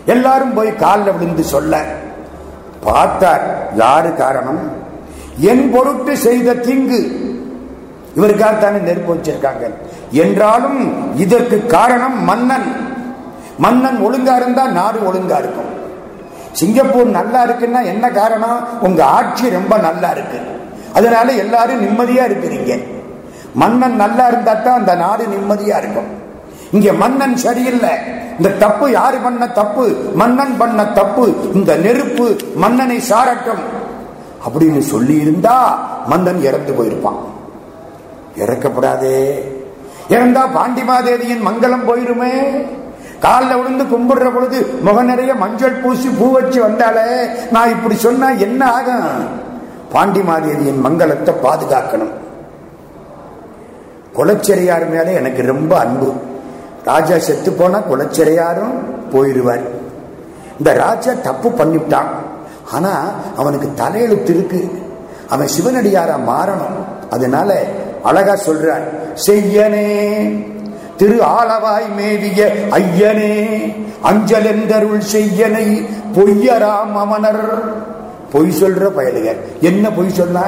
எல்லாரும் போய் காலில் விழுந்து சொல்ல பார்த்தார் யாரு காரணம்? என் பொருட்டு செய்த தீங்கு. இவருக்காகத்தானே நெருப்பு வச்சிருக்காங்க. என்றாலும் இதற்கு காரணம் மன்னன். மன்னன் ஒழுங்கா இருந்தா நாடு ஒழுங்கா இருக்கும். சிங்கப்பூர் நல்லா இருக்குன்னா என்ன காரணம்? உங்க ஆட்சி ரொம்ப நல்லா இருக்கு. அதனால எல்லாரும் நிம்மதியா இருக்கிறீங்க. மன்னன் நல்லா இருந்தா தான் அந்த நாடு நிம்மதியா இருக்கும். இங்க மன்னன் சரியில்லை. இந்த தப்பு யாரு பண்ண தப்பு? மன்னன் பண்ண தப்பு. இந்த நெருப்பு மன்னனை சாரட்டும். அப்படின்னு சொல்லி இருந்தா மன்னன் இறந்து போயிருப்பான். இறக்கப்படாதே. இறந்தா பாண்டிமாதேவியின் மங்களம் போயிருமே. காலில் விழுந்து கும்பிடுற பொழுது முக நிறைய மஞ்சள் பூசி பூ வச்சு வந்தாலே நான் இப்படி சொன்னா என்ன ஆகும்? பாண்டிமாதேவியின் மங்களத்தை பாதுகாக்கணும். குலச்சிறையார் மேல எனக்கு ரொம்ப அன்பு. ராஜா செத்து போனா குலச்சிறையாரும் போயிடுவார் இந்த ராஜா தப்பு பண்ணிவிட்டான். ஆனா அவனுக்கு தலையெழுத்து இருக்கு. அவன் சிவனடியாரா மாறணும். அதனால அழகா சொல்றார் செய்யனே திரு ஆளவாய் மேவிய ஐயனே அஞ்சலெந்தருள் செய்யனை பொய்யராம் அமனர். பொய் சொல்ற பயலுக. என்ன பொய் சொல்ல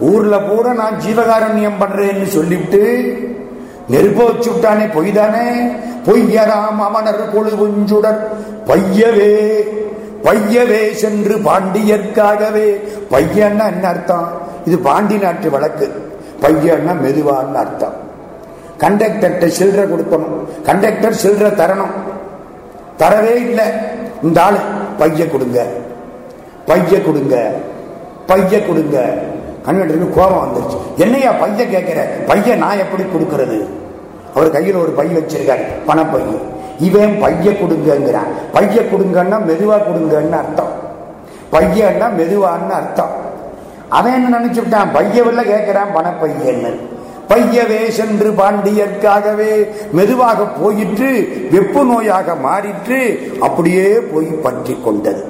ஊர்ல பூரா நான் ஜீவகாரண்யம் பண்றேன்னு சொல்லிவிட்டு நெருப்ப வச்சு விட்டானே பொய் தானே? பொய்யராம் அமனர் கொழுவுஞ்சுடர் பையவே பையவே சென்று பாண்டியற்காகவே பையன்னா என்ன அர்த்தம்? இது பாண்டி நாட்டு வழக்கு. பையன்னா மெதுவான்னு அர்த்தம். கண்டக்டர்கிட்ட சில்லற கொடுக்கணும். கண்டக்டர் சில்லற தரணும். தரவே இல்லை. இந்த ஆளு பைய கொடுங்க. பைய கொடுங்க பைய கொடுங்க. கண்டக்டருக்கு கோபம் வந்துருச்சு. என்னையா பைய கேட்கிற பைய நான் எப்படி கொடுக்கறது? அவர் கையில் ஒரு பை வச்சிருக்காரு பணப்பை. இவன் பைய கொடுங்கிறான் பைய கொடுங்கன்னா மெதுவா கொடுங்கன்னு அர்த்தம். பையன்னா மெதுவான்னு அர்த்தம். அவன் என்ன நினைச்சுட்டான் பையவில்ல கேட்கிறான் பணப்பையன்னு. பையவே சென்று பாண்டியற்காகவே மெதுவாக போயிற்று வெப்பு நோயாக மாறிற்று அப்படியே போய் பற்றி கொண்டது.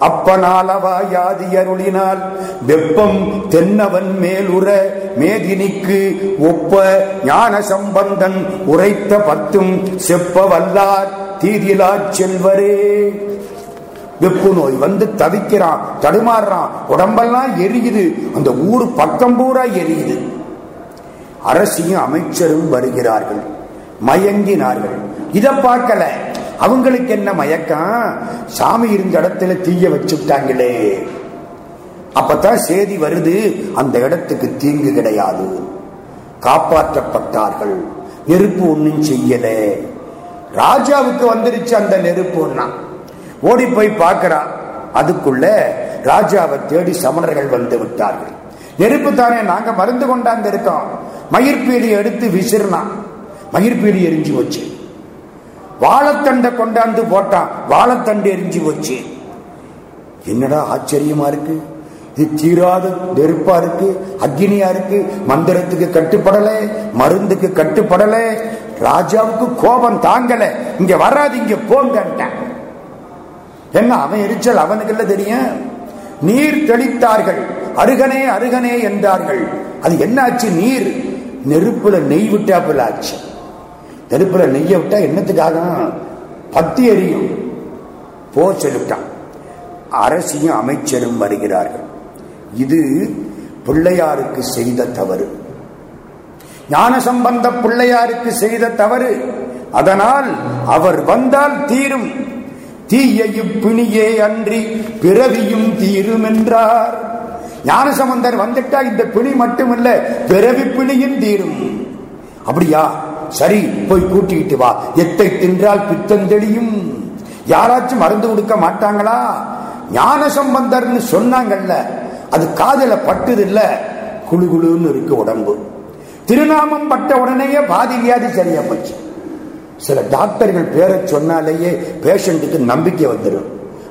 அப்பனாலவாயாதி அருளினால் வெப்பம் தென்னவன் மேலுற மேதினிக்கு ஒப்ப ஞான சம்பந்தன் உரைத்த பத்தும் செப்ப வல்லார் தீதிலா செல்வரே. வெப்பு நோய் வந்து தவிக்கிறான் தடுமாறுறான். உடம்பெல்லாம் எரியுது. அந்த ஊர் பக்கம் பூரா எரியுது. அரசியும் அமைச்சரும் வருகிறார்கள். மயங்கினார்கள். இத பார்க்கல. அவங்களுக்கு என்ன மயக்கம்? சாமி இருந்த இடத்துல தீய வச்சுட்டாங்களே. அப்பதான் சேதி வருது அந்த இடத்துக்கு தீங்கு கிடையாது. காப்பாற்றப்பட்டார்கள். நெருப்பு ஒன்னும் செய்யல. ராஜாவுக்கு வந்துருச்சு அந்த நெருப்பு ஓடி போய் பார்க்கிறான் அதுக்குள்ள ராஜாவை தேடி சமணர்கள் வந்து விட்டார்கள். நெருப்பு தானே நாங்க மருந்து கொண்டாந்து இருக்கோம். மயிர்பீலி எடுத்து விசிறினான் மயிர்பீலி எரிஞ்சு வச்சு வாழைத்தண்டை கொண்டாந்து போட்டான் வாழைத்தண்டு எரிஞ்சு போச்சு. என்னடா ஆச்சரியமா இருக்கு? இது தீராத நெருப்பா இருக்கு அக்னியா இருக்கு மந்திரத்துக்கு கட்டுப்படல மருந்துக்கு கட்டுப்படல ராஜாவுக்கு கோபம் தாங்கல இங்க வராது இங்க போங்கன்ட்டான். என்ன அவன் எரிச்சல் அவனுக்கு இல்ல தெரியும்? நீர் தெளித்தார்கள் அருகனே அருகனே என்றார்கள். அது என்னாச்சு நீர்? நெருப்புல நெய் விட்டாப்புல ஆச்சு நெருப்புல நெய்ய விட்டா என்னத்துக்காக? பத்தி எரியும். போ சொல்லிட்டான் அரசியும் அமைச்சரும் வருகிறார்கள். இது பிள்ளையாருக்கு செய்த தவறு. ஞான சம்பந்த பிள்ளையாருக்கு செய்த தவறு. அதனால் அவர் வந்தால் தீரும். தீயையும் பிணியே அன்றி பிறவியும் தீரும் என்றார். ஞானசம்பந்தர் வந்துட்டா இந்த பிணி மட்டுமல்ல பிறவி பிணியும் தீரும். அப்படியா? சரி போய் கூட்டிக்கிட்டு வா. எத்தை தின்றால் பித்தம் தெளியும். யாராச்சும் மருந்து கொடுக்க மாட்டாங்களா? ஞான சம்பந்தர்னு சொன்னாங்கல்ல. அது காதல பட்டுது இல்ல குழு குழுன்னு இருக்கு உடம்பு. திருநாமம் பட்ட உடனேயே பாதி வியாதி சரியா போச்சு. சில டாக்டர்கள் பேரை சொன்னாலேயே பேஷண்ட்டுக்கு நம்பிக்கை வந்துடும்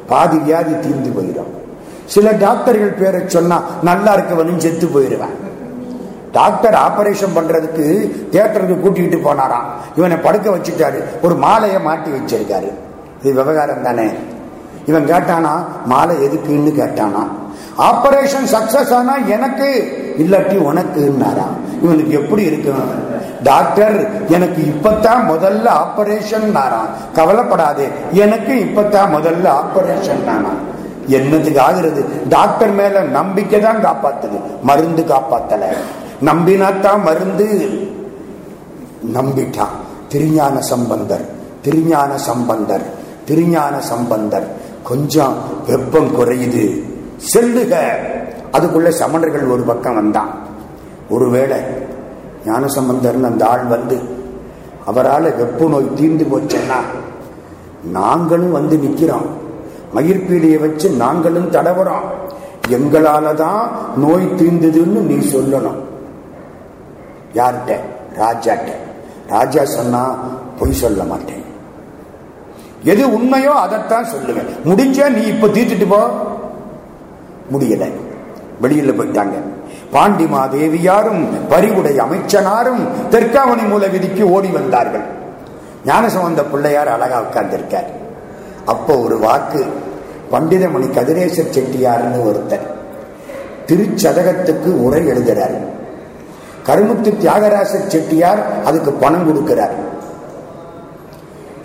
பாதி வியாதி தீர்ந்து போயிடும். சில டாக்டர்கள் பேரை சொன்னா நல்லா இருக்கவனும் செத்து போயிடுவேன் டாக்டர் ஆபரேஷன் பண்றதுக்கு தியேட்டருக்கு கூட்டிட்டு போனாராம். இவனை படுக்க வச்சுட்டாரு. ஒரு மாலையை மாட்டி வச்சிருக்காரு. இது விவகாரம் தானே? இவன் கேட்டானா மாலை எதுக்குன்னு கேட்டானா? ஆபரேஷன் சக்சஸ் ஆனா எனக்கு இல்லாட்டி உனக்குன்னாராம். இவனுக்கு எப்படி இருக்கும் டாக்டர் எனக்கு இப்பத்தான் முதல்ல ஆபரேஷன் கவலைப்படாதே எனக்கு இப்பத்தான் முதல்ல ஆபரேஷன் நானா என்னத்துக்கு ஆகுறது? டாக்டர் மேல நம்பிக்கை தான் காப்பாத்துது. மருந்து காப்பாத்தலை. நம்பினாத்தான் மருந்து. நம்பிட்டான். திருஞான சம்பந்தர் திருஞான சம்பந்தர் திருஞான சம்பந்தர். கொஞ்சம் வெப்பம் குறையுது. செல்லுக. அதுக்குள்ள சமணர்கள் ஒரு பக்கம் வந்தான். ஒருவேளை ஞான சம்பந்தர்னு அந்த ஆள் வந்து அவரால் வெப்ப நோய் தீர்ந்து போச்சுன்னா நாங்களும் வந்து நிற்கிறோம் மயிர்பீலியை வச்சு நாங்களும் தடவுறோம். எங்களால தான் நோய் தீர்ந்ததுன்னு நீ சொல்லணும். யார்கிட்ட? ராஜாட்ட. ராஜா சொன்னா பொய் சொல்ல மாட்டேன். எது உண்மையோ அதைத்தான் சொல்லுவேன். முடிஞ்சா நீ இப்ப தீர்த்துட்டு போ. முடியல. வெளியில போயிட்டாங்க. பாண்டி மாதேவியாரும் பரிவுடை அமைச்சனாரும் தெற்காவணி மூல விதிக்கு ஓடி வந்தார்கள். ஞானசம்பந்த பிள்ளையார் அழகா உட்கார்ந்திருக்கார். அப்போ ஒரு வாக்கு பண்டிதமணி கதிரேச செட்டியார்னு ஒருத்தர் திருச்சதகத்துக்கு உரை எழுதுறாரு. கருமுத்து தியாகராச செட்டியார் அதுக்கு பணம் கொடுக்கிறார்.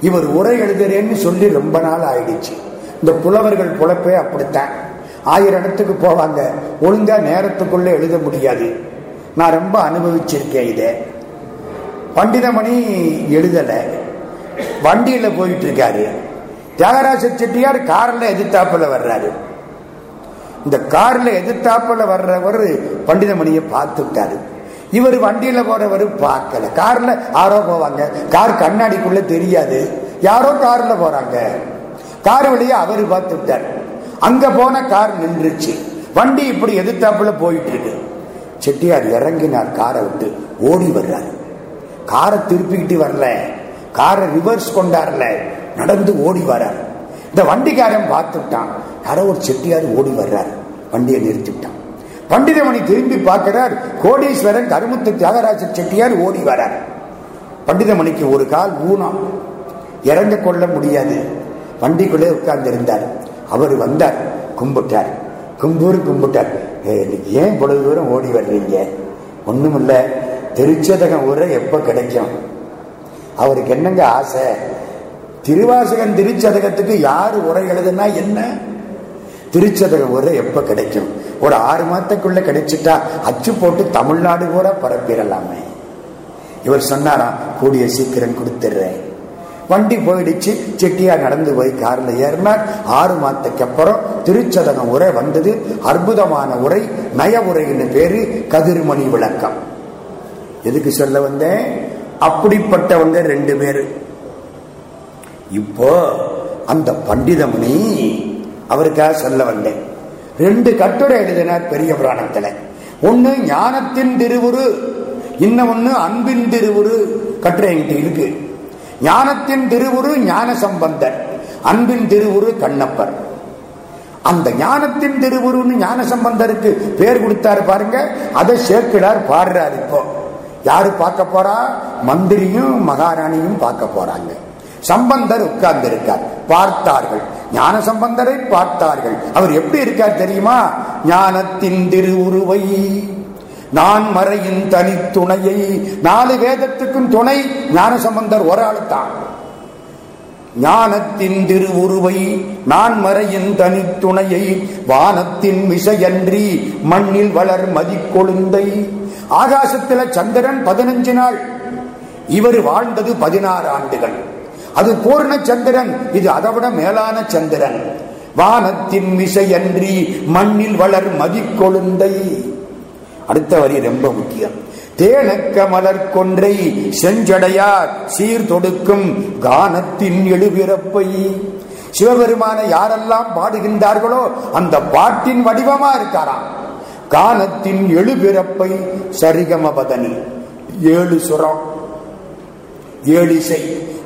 இவர் உரை எழுதுறேன்னு சொல்லி ரொம்ப நாள் ஆயிடுச்சு. இந்த புலவர்கள் புலப்பே அப்படித்தான். ஆயிரம் இடத்துக்கு போவாங்க. ஒழுங்கா நேரத்துக்குள்ள எழுத முடியாது. நான் ரொம்ப அனுபவிச்சிருக்கேன் இதை. பண்டிதமணி எழுதல. வண்டியில போயிட்டு இருக்காரு தியாகராஜ செட்டியார் கார்ல எதிர்த்தாப்புல வர்றாரு. இந்த கார்ல எதிர்த்தாப்புல வர்றவர் பண்டிதமணியை பார்த்துட்டாரு. இவர் வண்டியில போறவர் பார்க்கல. கார்ல யாரோ போவாங்க. கார் கண்ணாடிக்குள்ள தெரியாது. யாரோ கார்ல போறாங்க. கார் வழியே அவர் பார்த்து விட்டார் அங்க போன கார் நின்றுச்சு. வண்டி இப்படி எதிர்த்தாப்புல போயிட்டு இருக்கு செட்டியார் இறங்கினார் காரை விட்டு. ஓடி வர்றார். காரை திருப்பிக்கிட்டு வரல. காரை ரிவர்ஸ் கொண்டாடல நடந்து ஓடி வர்றார் இந்த வண்டிக்காரன் பார்த்துட்டான். யாரோ ஒரு செட்டியார் ஓடி வர்றார். வண்டியை நிறுத்திவிட்டான் பண்டிதமணி திரும்பி பார்க்கிறார் கோடீஸ்வரன் கருமுத்து தியாகராஜ செட்டியார் ஓடி வரார். பண்டிதமணிக்கு ஒரு கால் ஊனம். இறந்து கொள்ள முடியாது. வண்டிக்குள்ளே உட்கார்ந்து இருந்தார் அவர் வந்தார் கும்பிட்டார். கும்பூர் கும்பிட்டார். ஏன் இவ்வளவு தூரம் ஓடி வர்றீங்க? ஒண்ணுமில்ல. திருச்சதகம் உரை எப்போ கிடைக்கும்? அவருக்கு என்னங்க ஆசை? திருவாசகன் திருச்சதகத்துக்கு யார் உரை எழுதுனா என்ன? திருச்சதக உரை எப்போ கிடைக்கும்? ஒரு ஆறு மாதத்துக்குள்ள கிடைச்சிட்டா அச்சு போட்டு தமிழ்நாடு கூட பரப்பிடலாமே. இவர் சொன்னாராம் கூடிய சீக்கிரம் கொடுத்துடுறேன். வண்டி போயிடுச்சு செட்டியா நடந்து போய் கார்ல ஏறினார். ஆறு மாதத்துக்கு அப்புறம் திருச்சதகம் உரை வந்தது. அற்புதமான உரை நய உரைன்னு பேரு கதிர்மணி விளக்கம். எதுக்கு சொல்ல வந்தேன்? அப்படிப்பட்டவங்க ரெண்டு பேரு. இப்போ அந்த பண்டிதமணி அவருக்காக சொல்ல வந்தேன். ரெண்டு கட்டுரை எழுதினார் பெரிய புராணத்துல. ஒண்ணு ஞானத்தின் திருவுரு இன்னும் ஒண்ணு அன்பின் திருவுரு கட்டுரை என்கிட்ட இருக்கு. ஞானத்தின் திருவுரு ஞான சம்பந்தர் அன்பின் திருவுரு கண்ணப்பர். அந்த ஞானத்தின் திருவுருன்னு ஞான சம்பந்தருக்கு பேர் கொடுத்தாரு பாருங்க அதை சேர்க்கிறார் பாடுறாரு இப்போ. யாரு பார்க்க போறா? மந்திரியும் மகாராணியும் பார்க்க போறாங்க. சம்பந்தர் உட்கார்ந்து இருக்கார் பார்த்தார்கள். ஞான சம்பந்தரை பார்த்தார்கள். அவர் எப்படி இருக்கார் தெரியுமா? ஞானத்தின் திருவுருவை நான் மறையின் தனித்துணையை நாலு வேதத்துக்கும் துணை ஞான சம்பந்தர் ஒரு ஆளுத்தான் தான். ஞானத்தின் திருவுருவை நான் மறையின் தனித்துணையை வானத்தின் மிசையன்றி மண்ணில் வளர் மதிக்கொழுந்தை ஆகாசத்தில் சந்திரன் பதினஞ்சு நாள். இவர் வாழ்ந்தது பதினாறு ஆண்டுகள். அது பூர்ண சந்திரன். இது அதைவிட மேலான சந்திரன். வானத்தின் மிசையன்றி மண்ணில் வளர் மதிக்கொழுந்தை அடுத்த வரி ரொம்ப முக்கியம். தேனக்க மலர் கொன்றை செஞ்சடையார் சீர்தொடுக்கும் கானத்தின் எழுபிறப்பை. சிவபெருமான யாரெல்லாம் பாடுகின்றார்களோ அந்த பாட்டின் வடிவமா இருக்காராம். கானத்தின் எழுபிறப்பை சரிகமபதனி ஏழு சுரம் ஏழிசை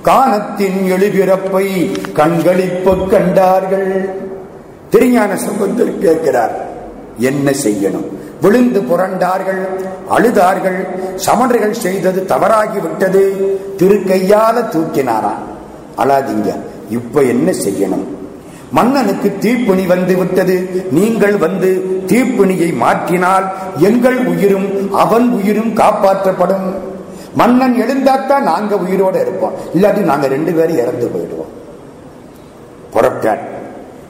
கானத்தின் எழுபிறப்பை கண்களிப்பு கண்டார்கள். திருஞான சம்பந்தர் கேட்கிறார் என்ன செய்யணும்? விழுந்து புரண்டார்கள் அழுதார்கள். சமணர்கள் செய்தது தவறாகி விட்டது திருக்கையால தூக்கினாராம் அழாதீங்க இப்ப என்ன செய்யணும்? மன்னனுக்கு தீப்பிணி வந்து விட்டது நீங்கள் வந்து தீப்பிணியை மாற்றினால் எங்கள் உயிரும் அவன் உயிரும் காப்பாற்றப்படும். மன்னன் எழுந்தாத்தான் நாங்க உயிரோட இருப்போம். இல்லாட்டி நாங்க ரெண்டு பேரும் இறந்து போயிடுவோம். புறப்பட்டார்.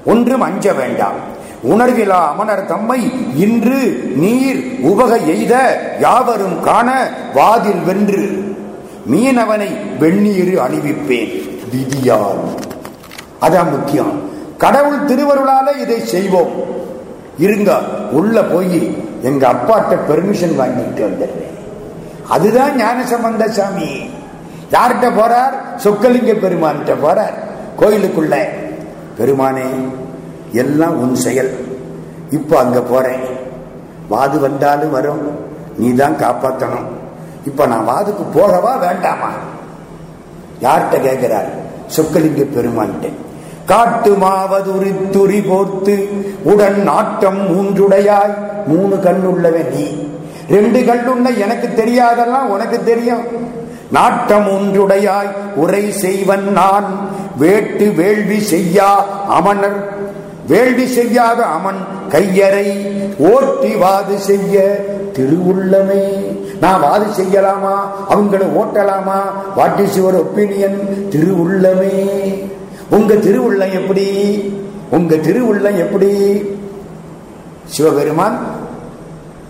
ஒன்றும் அஞ்ச வேண்டாம். உணர்விலா அமனர் தம்மை இன்று நீர் உபக எய்த யாவரும் காண வாதில் வென்று மீனவனை வெண்ணீர் அணிவிப்பேன். விதியால். அதான் முக்கியம். கடவுள் திருவருளால இதை செய்வோம். இருங்க உள்ள போய் எங்க அப்பாட்ட பெர்மிஷன் வாங்கிட்டு வந்துடுறேன். அதுதான் ஞான சம்பந்த சாமி. யார்கிட்ட போறார்? சொக்கலிங்க பெருமான்கிட்ட போறார். கோயிலுக்குள்ள பெருமானே எல்லாம் உன் செயல். இப்போ அங்க போறேன். வாது வந்தாலும் வரும். நீ தான் காப்பாற்றணும் இப்ப நான் வாதுக்கு போகவா வேண்டாமா? யார்கிட்ட கேட்கிறார்? சொக்கலிங்க பெருமான்கிட்ட. காட்டு மாவதுரி துரி போர்த்து உடன் நாட்டம் மூன்றுடையாய் மூணு கண்ணுள்ளவன் நீ. ரெண்டு கண்ணுள்ள எனக்கு தெரியாதெல்லாம் உனக்கு தெரியும். நாட்டம் ஒன்றுடையாய் உரை செய்வன் நான். வேட்டு வேள்வி செய்யா அமனர் வேள்வி செய்யாத அமன் கையறை ஓட்டி வாது செய்ய திருவுள்ளமே. நான் வாது செய்யலாமா? அவங்களை ஓட்டலாமா? வாட் இஸ் யுவர் ஒப்பீனியன் திருவுள்ளமே. உங்க திருவுள்ளம் எப்படி? உங்க திருவுள்ளம் எப்படி? சிவபெருமான்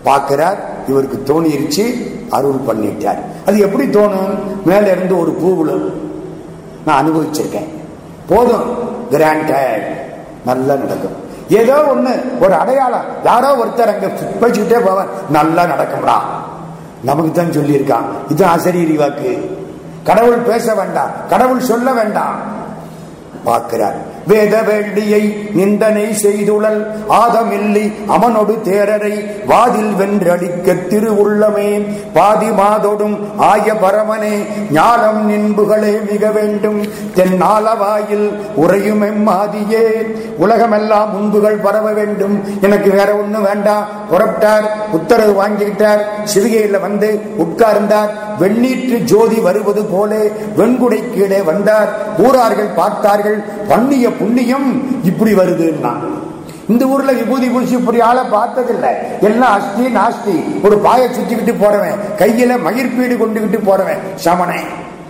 பார்க்கிறார். இவருக்கு தோணிருச்சு அருள் பண்ணிட்டார். அது எப்படி தோணும்? மேல இருந்து ஒரு பூவுல. நான் அனுபவிச்சிருக்கேன். போதும் கிராண்டட் நல்லா நடக்கும். ஏதோ ஒண்ணு ஒரு அடையாளம். யாரோ ஒருத்தர் அங்க வச்சுக்கிட்டே போவார். நல்லா நடக்கும்டா. நமக்கு தான் சொல்லியிருக்கான். இது அசரீரி வாக்கு கடவுள் பேச வேண்டாம். கடவுள் சொல்ல வேண்டாம். பார்க்கிறார். வேத வேள்வியை நிந்தனை செய்துழல் ஆதமில்லி அவனொடு தேரரை வாதில் வென்றடிக்க திருவுள்ளமே பாதி மாதொடும் ஆய பரமனே ஞானம் நின்புகளே மிக வேண்டும். தென்னாலவாயில் உறையும் எம்மாதியே உலகமெல்லாம் முன்புகள் பரவ வேண்டும். எனக்கு வேற ஒண்ணும் வேண்டாம் புறப்பட்டார் உத்தரவு வாங்கிக்கிட்டார். சிவிகையில் வந்து உட்கார்ந்தார். வெண்ணீற்று ஜோதி வருவது போல வெண்குடை கீழே வந்தார். ஊரார்கள் பார்த்தார்கள். பண்ணிய புண்ணியம் இப்படி வருதுன்னா. இந்த ஊர்ல விபூதி பூசி இப்படி ஆளை பார்த்ததில்லை. எல்லாம் அஸ்தி நாஸ்தி. ஒரு பாய சுத்திக்கிட்டு போறவன். கையில மயிர்பீடு கொண்டுகிட்டு போறவன். சமனே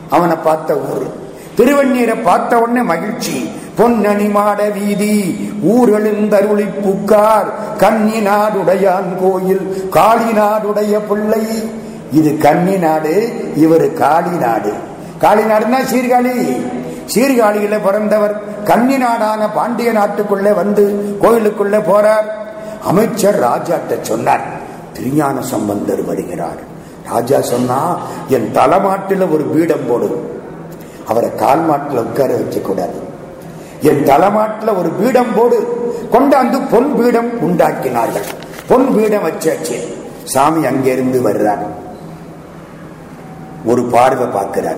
அவனை பார்த்த ஊர். திருவண்ணீரை பார்த்த உடனே மகிழ்ச்சி. பொன்னணி மாட வீதி. ஊரெழுந்தருளி பூக்கார். கன்னி நாடுடையான் கோயில். காளி நாடுடைய பிள்ளை. இது கன்னி நாடு இவர் காளி நாடு காளி நாடுன்னா சீர்காழி. சீர்காழியில பிறந்தவர் கன்னி நாடான பாண்டிய நாட்டுக்குள்ளே வந்து கோயிலுக்குள்ளே போறார். அமைச்சர் ராஜாட்ட சொன்னார் திருஞான சம்பந்தர் வருகிறார். ராஜா சொன்னா என் தலைமாட்டில் ஒரு பீடம் போடு. அவரை கால் மாட்டில் உட்கார வச்சக்கூடாது என் தலைமாட்டில் ஒரு பீடம் போடு. கொண்டாந்து பொன் பீடம் உண்டாக்கினார்கள். பொன் பீடம் வச்சாச்சு. சாமி அங்கிருந்து வர்றார். ஒரு பார்வை பார்க்கிறார்.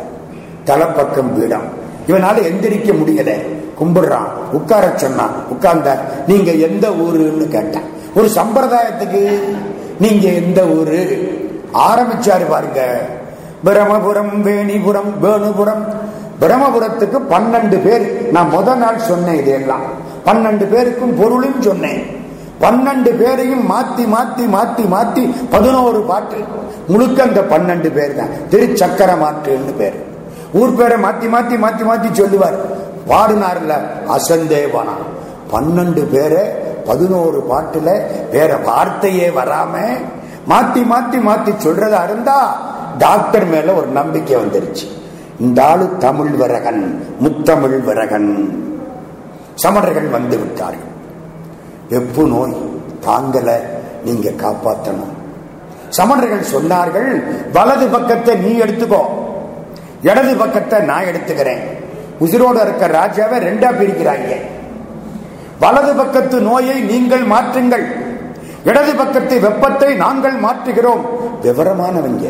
தலைப்பக்கம் பீடம். இவனால எந்திரிக்க முடியல. கும்பிடுறான். உட்கார சொன்னான். உட்கார்ந்தார். நீங்க எந்த ஊருன்னு கேட்டான். ஒரு சம்பிரதாயத்துக்கு நீங்க எந்த ஊரு? ஆரம்பிச்சாரு பாருங்க. பிரமபுரம் வேணிபுரம் வேணுபுரம். பிரமபுரத்துக்கு பன்னெண்டு பேர். நான் முத நாள் சொன்னேன் இதெல்லாம். பன்னெண்டு பேருக்கும் பொருளும் சொன்னேன். பன்னெண்டு பேரையும் மாத்தி மாத்தி மாத்தி மாத்தி பதினோரு பாட்டு முழுக்க அந்த பன்னெண்டு பேர் தான். திருச்சக்கர மாற்றுன்னு பேர். ஊர் பேரை மாத்தி மாத்தி மாத்தி மாத்தி சொல்லுவார். பாடினார்ல அசந்தேவனா. பன்னெண்டு பேரை பதினோரு பாட்டுல வேற வார்த்தையே வராம மாத்தி மாத்தி மாத்தி சொல்றதா இருந்தா டாக்டர் மேல ஒரு நம்பிக்கை வந்துருச்சு. இந்த ஆளு தமிழ் விரகன் முத்தமிழ் விரகன். சமணர்கள் வந்து விட்டார்கள். வெப்பு நோய்? தாங்கல நீங்க காப்பாற்றணும் சமணர்கள் சொன்னார்கள் வலது பக்கத்தை நீ எடுத்துக்கோ. இடது பக்கத்தை நான் எடுத்துக்கிறேன். உசிரோடு இருக்க ராஜாவை ரெண்டா பிரிக்கிறாங்க. வலது பக்கத்து நோயை நீங்கள் மாற்றுங்கள். இடது பக்கத்து வெப்பத்தை நாங்கள் மாற்றுகிறோம். விவரமானவங்க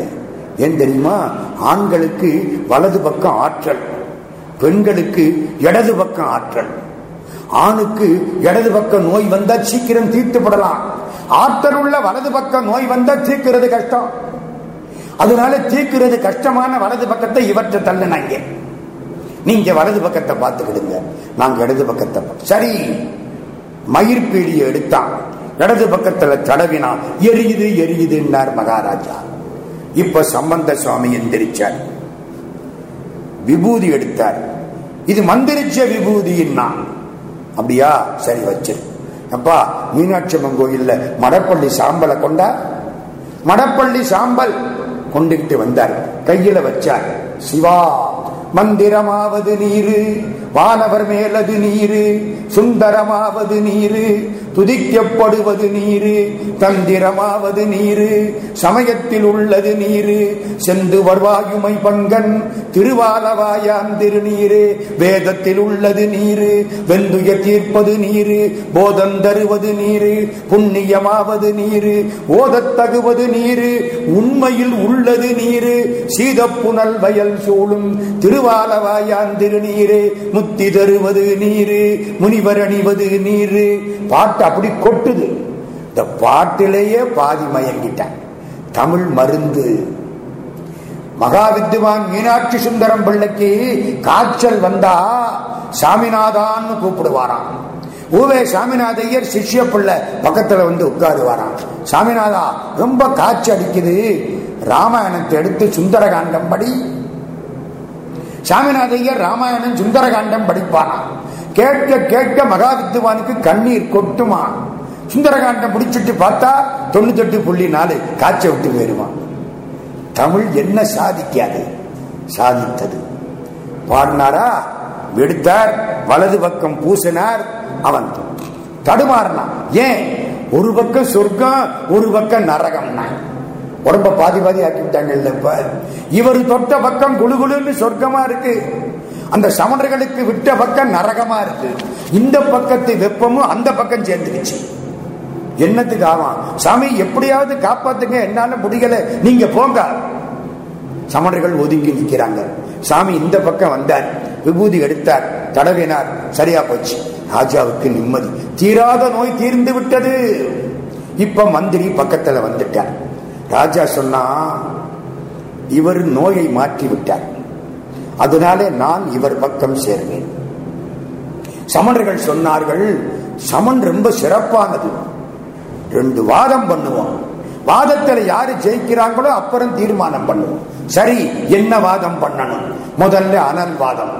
ஏன் தெரியுமா? ஆண்களுக்கு வலது பக்கம் ஆற்றல் பெண்களுக்கு இடது பக்கம் ஆற்றல். ஆணுக்கு இடது பக்கம் நோய் வந்தா சீக்கிரம் தீர்த்துப்படலாம் ஆற்றல் உள்ள வலது பக்கம் நோய் வந்தா தீர்க்கிறது கஷ்டம். அதனால தீர்க்கிறது கஷ்டமான வலது பக்கத்தை இவற்றை தள்ளினாங்க. நீங்க வலது பக்கத்தை பார்த்துக்கிடுங்க. நாங்க இடது பக்கத்தை சரி. மயிர்பீடியை எடுத்தான். இடது பக்கத்துல தடவினான் எரியுது எரியுதுன்னார் மகாராஜா. இப்ப சம்பந்த சுவாமி எந்திரிச்சார். விபூதி எடுத்தார். இது மந்திரிச்ச விபூதின்னா. அப்படியா? சரி வச்சு அப்பா மீனாட்சி அம்மன் கோயில்ல மடப்பள்ளி சாம்பலை கொண்டா? மடப்பள்ளி சாம்பல். கொண்டுகிட்டு வந்தார். கையில வச்சார். சிவா மந்திரமாவது நீரு. வானவர் மேலது நீரு சுந்தரமாவது நீரு துதிக்கப்படுவது நீரு தந்திரமாவது நீரு சமயத்தில் உள்ளது நீரு செந்து வருவாயுமை பங்கன் திருவாலவாயான் திருநீரு வேதத்தில் உள்ளது நீரு வெந்துய தீர்ப்பது நீரு போதம் தருவது நீரு புண்ணியமாவது நீரு ஓதத்தகுவது நீரு உண்மையில் உள்ளது நீரு சீதப்புனல் வயல் சூழும் திருவாலவாயான் திருநீரே முத்தி தருவது நீரு முனிவர் அணிவது நீரு. பாட்டு அப்படி கொட்டுது. இந்த பாட்டிலேயே பாதி மயங்கிட்டான். தமிழ் மருந்து. மகாவித்துவான் மீனாட்சி சுந்தரம் பிள்ளைக்கு காய்ச்சல் வந்தா சாமிநாதான்னு கூப்பிடுவாராம். ஊவே சாமிநாதையர் சிஷ்ய பிள்ளை பக்கத்துல வந்து உட்காருவாராம். சாமிநாதா ரொம்ப காய்ச்சல் அடிக்குது. ராமாயணத்தை எடுத்து சுந்தரகாண்டம் படி சாமிநாதையர் ராமாயணம் சுந்தரகாண்டம் படிப்பாராம் கேட்க கேட்க மகாவித்துவானுக்கு கண்ணீர் கொட்டுமா? சுந்தரகாண்டம் முடிச்சுட்டு பார்த்தா தொண்ணூத்தெட்டு புள்ளி நாலு காய்ச்ச விட்டு போயிருவான் தமிழ் என்ன சாதிக்காது? சாதித்தது. பாடினாரா? வெடுத்தார் வலது பக்கம் பூசினார் அவன் தடுமாறினான். ஏன்? ஒரு பக்கம் சொர்க்கம் ஒரு பக்கம் நரகம்னா. உடம்ப பாதி பாதி ஆக்கி விட்டாங்கல்ல இவர் தொட்ட பக்கம் குழுகுழுன்னு சொர்க்கமா இருக்கு. அந்த சமணர்களுக்கு விட்ட பக்கம் நரகமா இருக்கு. இந்த பக்கத்து வெப்பமும் அந்த பக்கம் சேர்ந்துருச்சு. என்னத்துக்கு ஆவான்? சாமி எப்படியாவது காப்பாத்துங்க. என்னால முடியல. நீங்க போங்க. சமணர்கள் ஒதுங்கி நிற்கிறாங்க சாமி இந்த பக்கம் வந்தார். விபூதி எடுத்தார். தடவினார். சரியா போச்சு. ராஜாவுக்கு நிம்மதி. தீராத நோய் தீர்ந்து விட்டது. இப்ப மந்திரி பக்கத்துல வந்துட்டார். ராஜா சொன்னா இவர் நோயை மாற்றி விட்டார் அதனாலே நான் இவர் பக்கம் சேர்வேன். சமணர்கள் சொன்னார்கள் சமன் ரொம்ப சிறப்பானது. ரெண்டு வாதம் பண்ணுவோம். வாதத்தில் யாரு ஜெயிக்கிறாங்களோ அப்புறம் தீர்மானம் பண்ணுவோம். சரி என்ன வாதம் பண்ணணும்? முதல்ல அனல் வாதம்.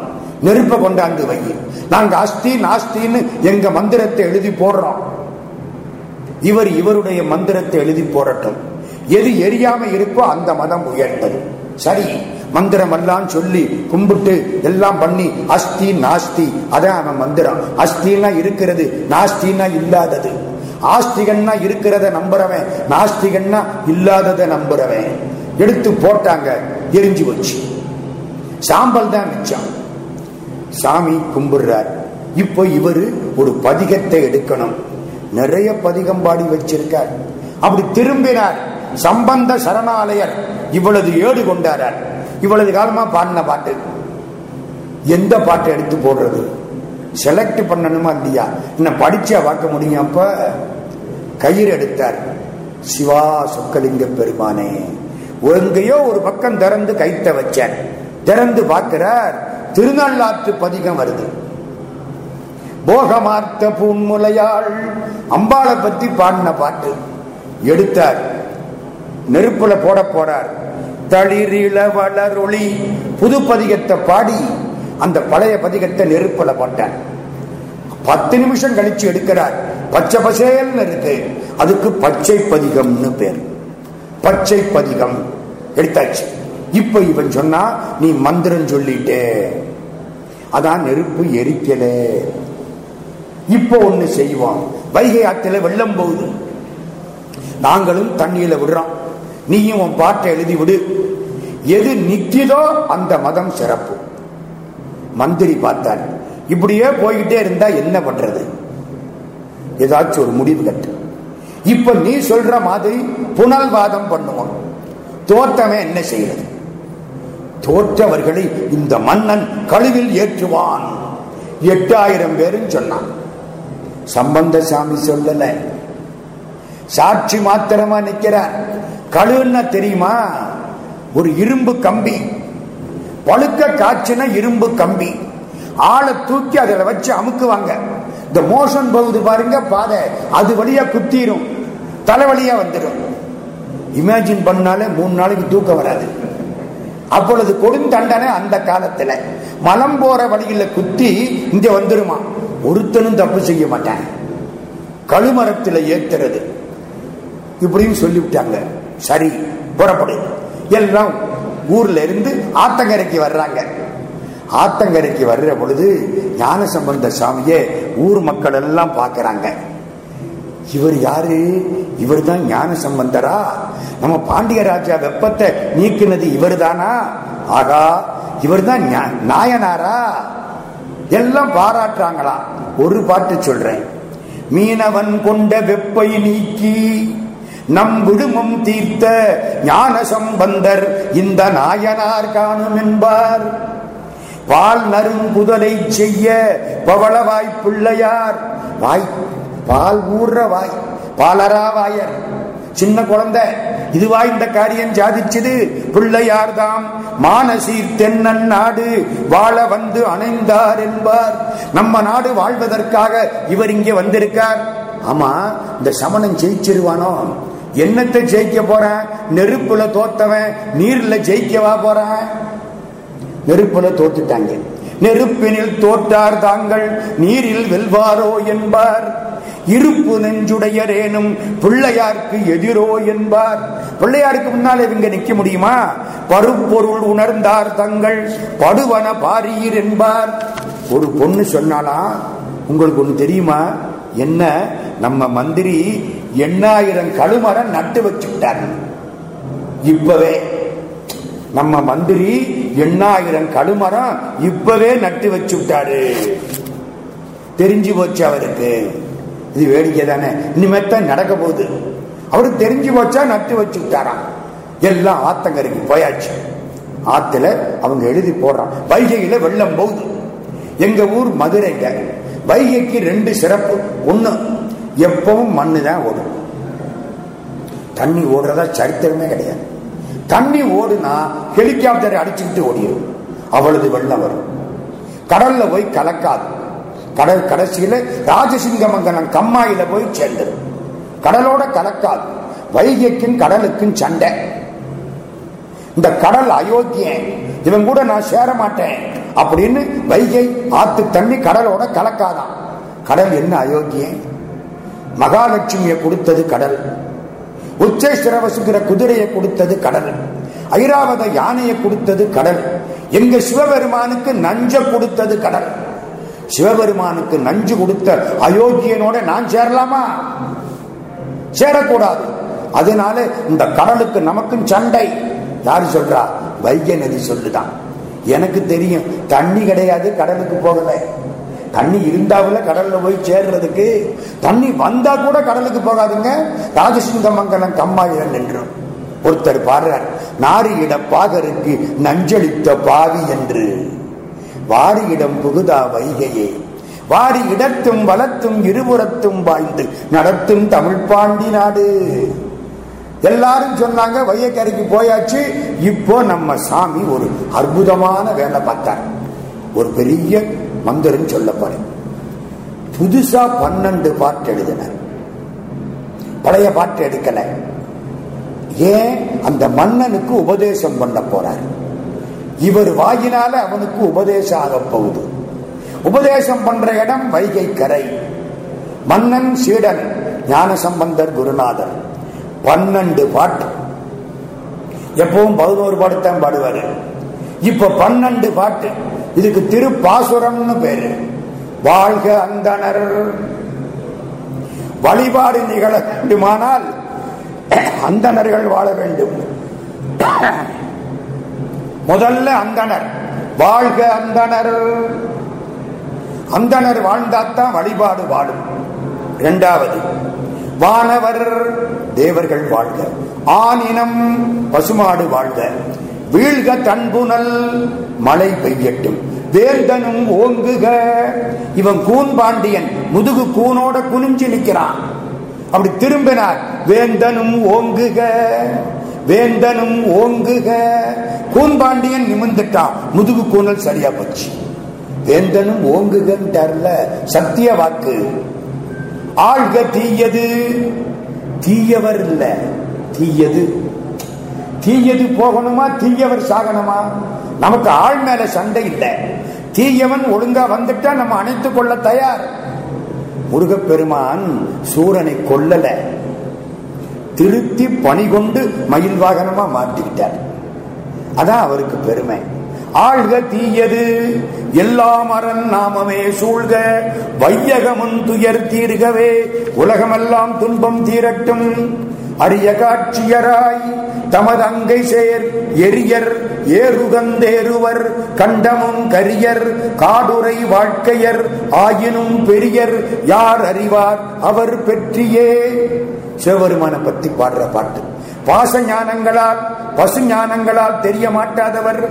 நெருப்ப கொண்டாந்து வை. நாங்க அஸ்தி நாஸ்தின்னு எங்க மந்திரத்தை எழுதி போடுறோம். இவர் இவருடைய மந்திரத்தை எழுதி போடட்டும். எது எரியாம இருக்கோ அந்த மதம் உயர்ந்தது. சரி மந்திரம் எல்லாம் சொல்லி கும்பிட்டு எல்லாம் பண்ணி அஸ்தி நாஸ்தி அதான் அவன் மந்திரம். அஸ்தினா இருக்கிறது நாஸ்தினா இல்லாதது. ஆஸ்திகன்னா இருக்கிறத நம்புறவன் நாஸ்திகன்னா இல்லாதத நம்புறவன். எடுத்து போட்டாங்க எரிஞ்சு வச்சு சாம்பல் தான் மிச்சம். சாமி கும்பிடுறார். இப்போ இவரு ஒரு பதிகத்தை எடுக்கணும். நிறைய பதிகம் பாடி வச்சிருக்கார். அப்படி திரும்பினார். சம்பந்த சரணாலயர் இவ்வளவு ஏடு கொண்டாரார். இவ்வளவு காலமா பாடின பாட்டு. எந்த பாட்டை எடுத்து போடுறது? செலக்ட் பண்ணணுமா இல்லையா? என்ன படிச்சா பார்க்க முடியும் அப்ப? கயிறு எடுத்தார். சிவா சொக்கலிங்க பெருமானே. எங்கேயோ ஒரு பக்கம் திறந்து கைத்த வச்சார். திறந்து பார்க்கிறார். திருநள்ளாற்று பதிகம் வருது. போகமார்த்த பூன்முலையாள் அம்பாளை பத்தி பாடின பாட்டு. எடுத்தார். நெருப்புல போட போறார். தளிரில வளரொளி புது பதிகத்தை பாடி அந்த பழைய பதிகத்தை நெருப்புல போட்டார். பத்து நிமிஷம் கழிச்சு எடுக்கிறார். பச்சை பசேல்னு இருக்கு. அதுக்கு பச்சை பதிகம்னு பேர். பச்சை பதிகம். எடுத்தாச்சு. இப்ப இவன் சொன்னா நீ மந்திரம் சொல்லிட்டே. அதான் நெருப்பு எரிக்கல. இப்போ ஒண்ணு செய்வோம். வைகை ஆத்துல வெள்ளம் போகுது. நாங்களும் தண்ணியில விடுறோம். நீயும் உன் பாட்டை எழுதி விடு எது நிக்கிதோ அந்த மதம் சிறப்பு. மந்திரி பார்த்தார். இப்படியே போய்கிட்டே இருந்தா என்ன பண்றது? ஏதாச்சும் ஒரு முடிவு கட்டு. இப்ப நீ சொல்ற மாதிரி புனல்வாதம் பண்ணுவோம். தோற்றமே என்ன செய்யறது தோற்றவர்களை இந்த மன்னன் கழுவில் ஏற்றுவான். எட்டாயிரம் பேரும் சொன்னான். சம்பந்த சாமி சொல்லல. சாட்சி மாத்திரமா நிற்கிறார் கழுன்னா தெரியுமா? ஒரு இரும்பு கம்பி. பழுக்க காய்ச்சின இரும்பு கம்பி. ஆளை தூக்கி அதில் வச்சு அமுக்குவாங்க. இந்த மோஷன் போகுது பாருங்க பாதை. அது வழியா குத்திரும். தலைவலியா வந்துடும் இமேஜின் பண்ணாலே மூணு நாளைக்கு தூக்கம் வராது. அப்பொழுது கொடுந்தண்டனை அந்த காலத்துல. மலம் போற வழியில குத்தி இங்க வந்துருமா? ஒருத்தனும் தப்பு செய்ய மாட்டான். கழுமரத்தில் ஏத்துறது. இப்படியும் சொல்லிவிட்டாங்க. சரி புறப்படு எல்லாம் ஊர்ல இருந்து ஆத்தங்கரைக்கு வர்றாங்க. ஆத்தங்கரைக்கு வர்ற பொழுது ஞான சம்பந்த ஊர் மக்கள் எல்லாம் பார்க்கறாங்க. இவர் யாரு? இவர் தான் ஞான சம்பந்தரா நம்ம பாண்டிய ராஜா வெப்பத்தை நீக்கினது இவர் தானா? ஆகா இவர் தான் நாயனாரா? எல்லாம் பாராட்டுறாங்களா ஒரு பாட்டு சொல்றேன். மீனவன் கொண்ட வெப்பை நீக்கி நம் விடுமம் தீர்த்த ஞான சம்பந்தர் இந்த நாயனார் காணும் என்பார். பால் நறுங்குதலை செய்ய பவளவாய் பிள்ளையார். வாய் பால் ஊர்ற வாய் பாலரா வாயர். சின்ன குழந்தை இதுவா இந்த காரியம் சாதிச்சது? பிள்ளையார் தாம் மானசீர் தென்னன் நாடு வாழ வந்து அணைந்தார் என்பார். நம்ம நாடு வாழ்வதற்காக இவர் இங்கே வந்திருக்கார். ஆமா இந்த சமணம் ஜெயிச்சிருவானோ? என்னத்தை ஜெயிக்க போறேன் நெருப்புல தோத்தவன் நீர்ல ஜெயிக்கவா போறான் நெருப்புல தோத்துட்டாங்க. நெருப்பினில் தோற்றார் தாங்கள் நீரில் வெல்வாரோ என்பார். இருப்பு நெஞ்சுடையரேனும் பிள்ளையாருக்கு எதிரோ என்பார். பிள்ளையாருக்கு முன்னால் இவங்க நிக்க முடியுமா? பருப்பொருள் உணர்ந்தார் தங்கள் படுவன பாரீர் என்பார். ஒரு பொண்ணு சொன்னாலா உங்களுக்கு ஒண்ணு தெரியுமா? என்ன நம்ம மந்திரி எண்ணாயிரம் கழுமரம் நட்டு வச்சுட்டார். இப்பவே நம்ம மந்திரி எண்ணாயிரம் கழுமரம் இப்பவே நட்டு வச்சு விட்டாரு தெரிஞ்சு போச்சு அவருக்கு. இது வேடிக்கை தானே. இனிமேத்தான் நடக்க போகுது. அவருக்கு தெரிஞ்சு போச்சா நட்டு வச்சு விட்டாராம் எல்லாம் ஆத்தங்கரைக்கு போயாச்சு. ஆத்துல அவங்க எழுதி போடுறான். வைகையில வெள்ளம் போகுது. எங்க ஊர் மதுரைங்க வைகைக்கு ரெண்டு சிறப்பு. ஒன்னு எப்பவும் மண்ணு தான் ஓடும். தண்ணி ஓடுறதா சரித்திரமே கிடையாது. தண்ணி ஓடுனா ஹெலிகாப்டரை அடிச்சுக்கிட்டு ஓடிடும் அவ்வளவு வெள்ளம் வரும். கடல்ல போய் கலக்காது. கடல் கடைசியில ராஜசிங்கமங்கலம் கம்மாயில போய் சேர்ந்துடும் கடலோட கலக்காது. வைகைக்கும் கடலுக்கும் சண்டை. இந்த கடல் அயோக்கியன் இவன் கூட நான் சேர மாட்டேன் அப்படின்னு வைகை ஆத்து தண்ணி கடலோட கலக்காதான். கடல் என்ன அயோக்கியன்? மகாலட்சுமியை கொடுத்தது கடல். உச்சேஸ்வரவசுங்கிற குதிரையை கொடுத்தது கடல். ஐராவத யானையை கொடுத்தது கடல். எங்க சிவபெருமானுக்கு நஞ்ச கொடுத்தது கடல். சிவபெருமானுக்கு நஞ்சு கொடுத்த அயோக்கியனோட நான் சேரலாமா? சேரக்கூடாது. அதனால இந்த கடலுக்கு நமக்கும் சண்டை. யாரு சொல்றா? வைகை நதி சொல்லுதான். எனக்கு தெரியும் தண்ணி கிடையாது கடலுக்கு போகல. தண்ணி இருந்தாவில் கடல்ல போய் சேர்றதுக்கு தண்ணி வந்தா கூட கடலுக்கு போகாதுங்க. ராஜசிங்க மங்கலம் கம்மாயிரம் நின்றும். ஒருத்தர் பாடுறார் நாரியிட பாகருக்கு நஞ்சளித்த பாவி என்று. வாரியிடம் புகுதா வைகையே. வாரி இடத்தும் வளத்தும் இருபுறத்தும் வாய்ந்து நடத்தும் தமிழ் பாண்டி நாடு. எல்லாரும் சொன்னாங்க வையக்கரைக்கு போயாச்சு. இப்போ நம்ம சாமி ஒரு அற்புதமான வேலை பார்த்தார். ஒரு பெரிய மந்திரம் சொல்ல போறேன் புதுசா பன்னெண்டு பாட்டு எழுதினார். பழைய பாட்டு எடுக்கல. ஏன்? அந்த மன்னனுக்கு உபதேசம் பண்ண போறார். இவர் வாயினால அவனுக்கு உபதேசம் ஆக போகுது. உபதேசம் பண்ற இடம் வைகை கரை மன்னன் சீடன் ஞானசம்பந்தர் குருநாதர். பன்னெண்டு பாட்டு எப்பவும் பதினோரு பாட்டுத்தான் பாடுவாரு. இப்ப பன்னெண்டு பாட்டு இதுக்கு திருப்பாசுரம்னு பேரு. வாழ்க அந்தனர் வழிபாடு நிகழ வேண்டுமானால் அந்தணர்கள் வாழ வேண்டும். முதல்ல அந்தனர் வாழ்க அந்தனர் அந்தனர் வாழ்ந்தாத்தான் வழிபாடு வாழும். இரண்டாவது வானவர். தேவர்கள் வாழ்க. ஆனினம் பசுமாடு வாழ்க. வீழ்க தன்புணல் மழை பெய்யட்டும். வேந்தனும் ஓங்குக. இவன் கூன் பாண்டியன் முதுகு கூனோட குனிஞ்சு நிற்கிறான். அப்படி திரும்பினார் வேந்தனும் ஓங்குக. வேந்தனும் ஓங்குக. கூன்பாண்டியன் நிமிந்துட்டான் முதுகு கூனல் சரியா போச்சு. வேந்தனும் ஓங்குகன்றார்ல சத்திய வாக்கு. ஆழ்க தீயது. தீயவர் இல்ல தீயது. தீயது போகணுமா தீயவர் சாகணுமா? நமக்கு ஆள் மேல சண்டை இல்லை. தீயவன் ஒழுங்கா வந்துட்டா நம்ம அணைத்துக் கொள்ள தயார். முருகப்பெருமான் சூரனை கொல்லல. திருத்தி பணி கொண்டு மயில் வாகனமா மாற்றிக்கிட்டார். அதான் அவருக்கு பெருமை. ஆழ்க தீயது எல்லாம் அரண் நாமமே சூழ்க. வையகமுன் துயர் தீர்கவே உலகமெல்லாம் துன்பம் தீரட்டும். அரிய காட்சியராய் தமது அங்கை சேர் எரியர் ஏறுகந்தேறுவர் கண்டமும் கரியர் காடுரை வாழ்க்கையர் ஆயினும் பெரியர். யார் அறிவார்? அவர் பெற்றியே. சிவபெருமான பத்தி பாடுற பாட்டு. பாச ஞானங்களால் பசு ஞானங்களால் தெரிய மாட்டாதவர்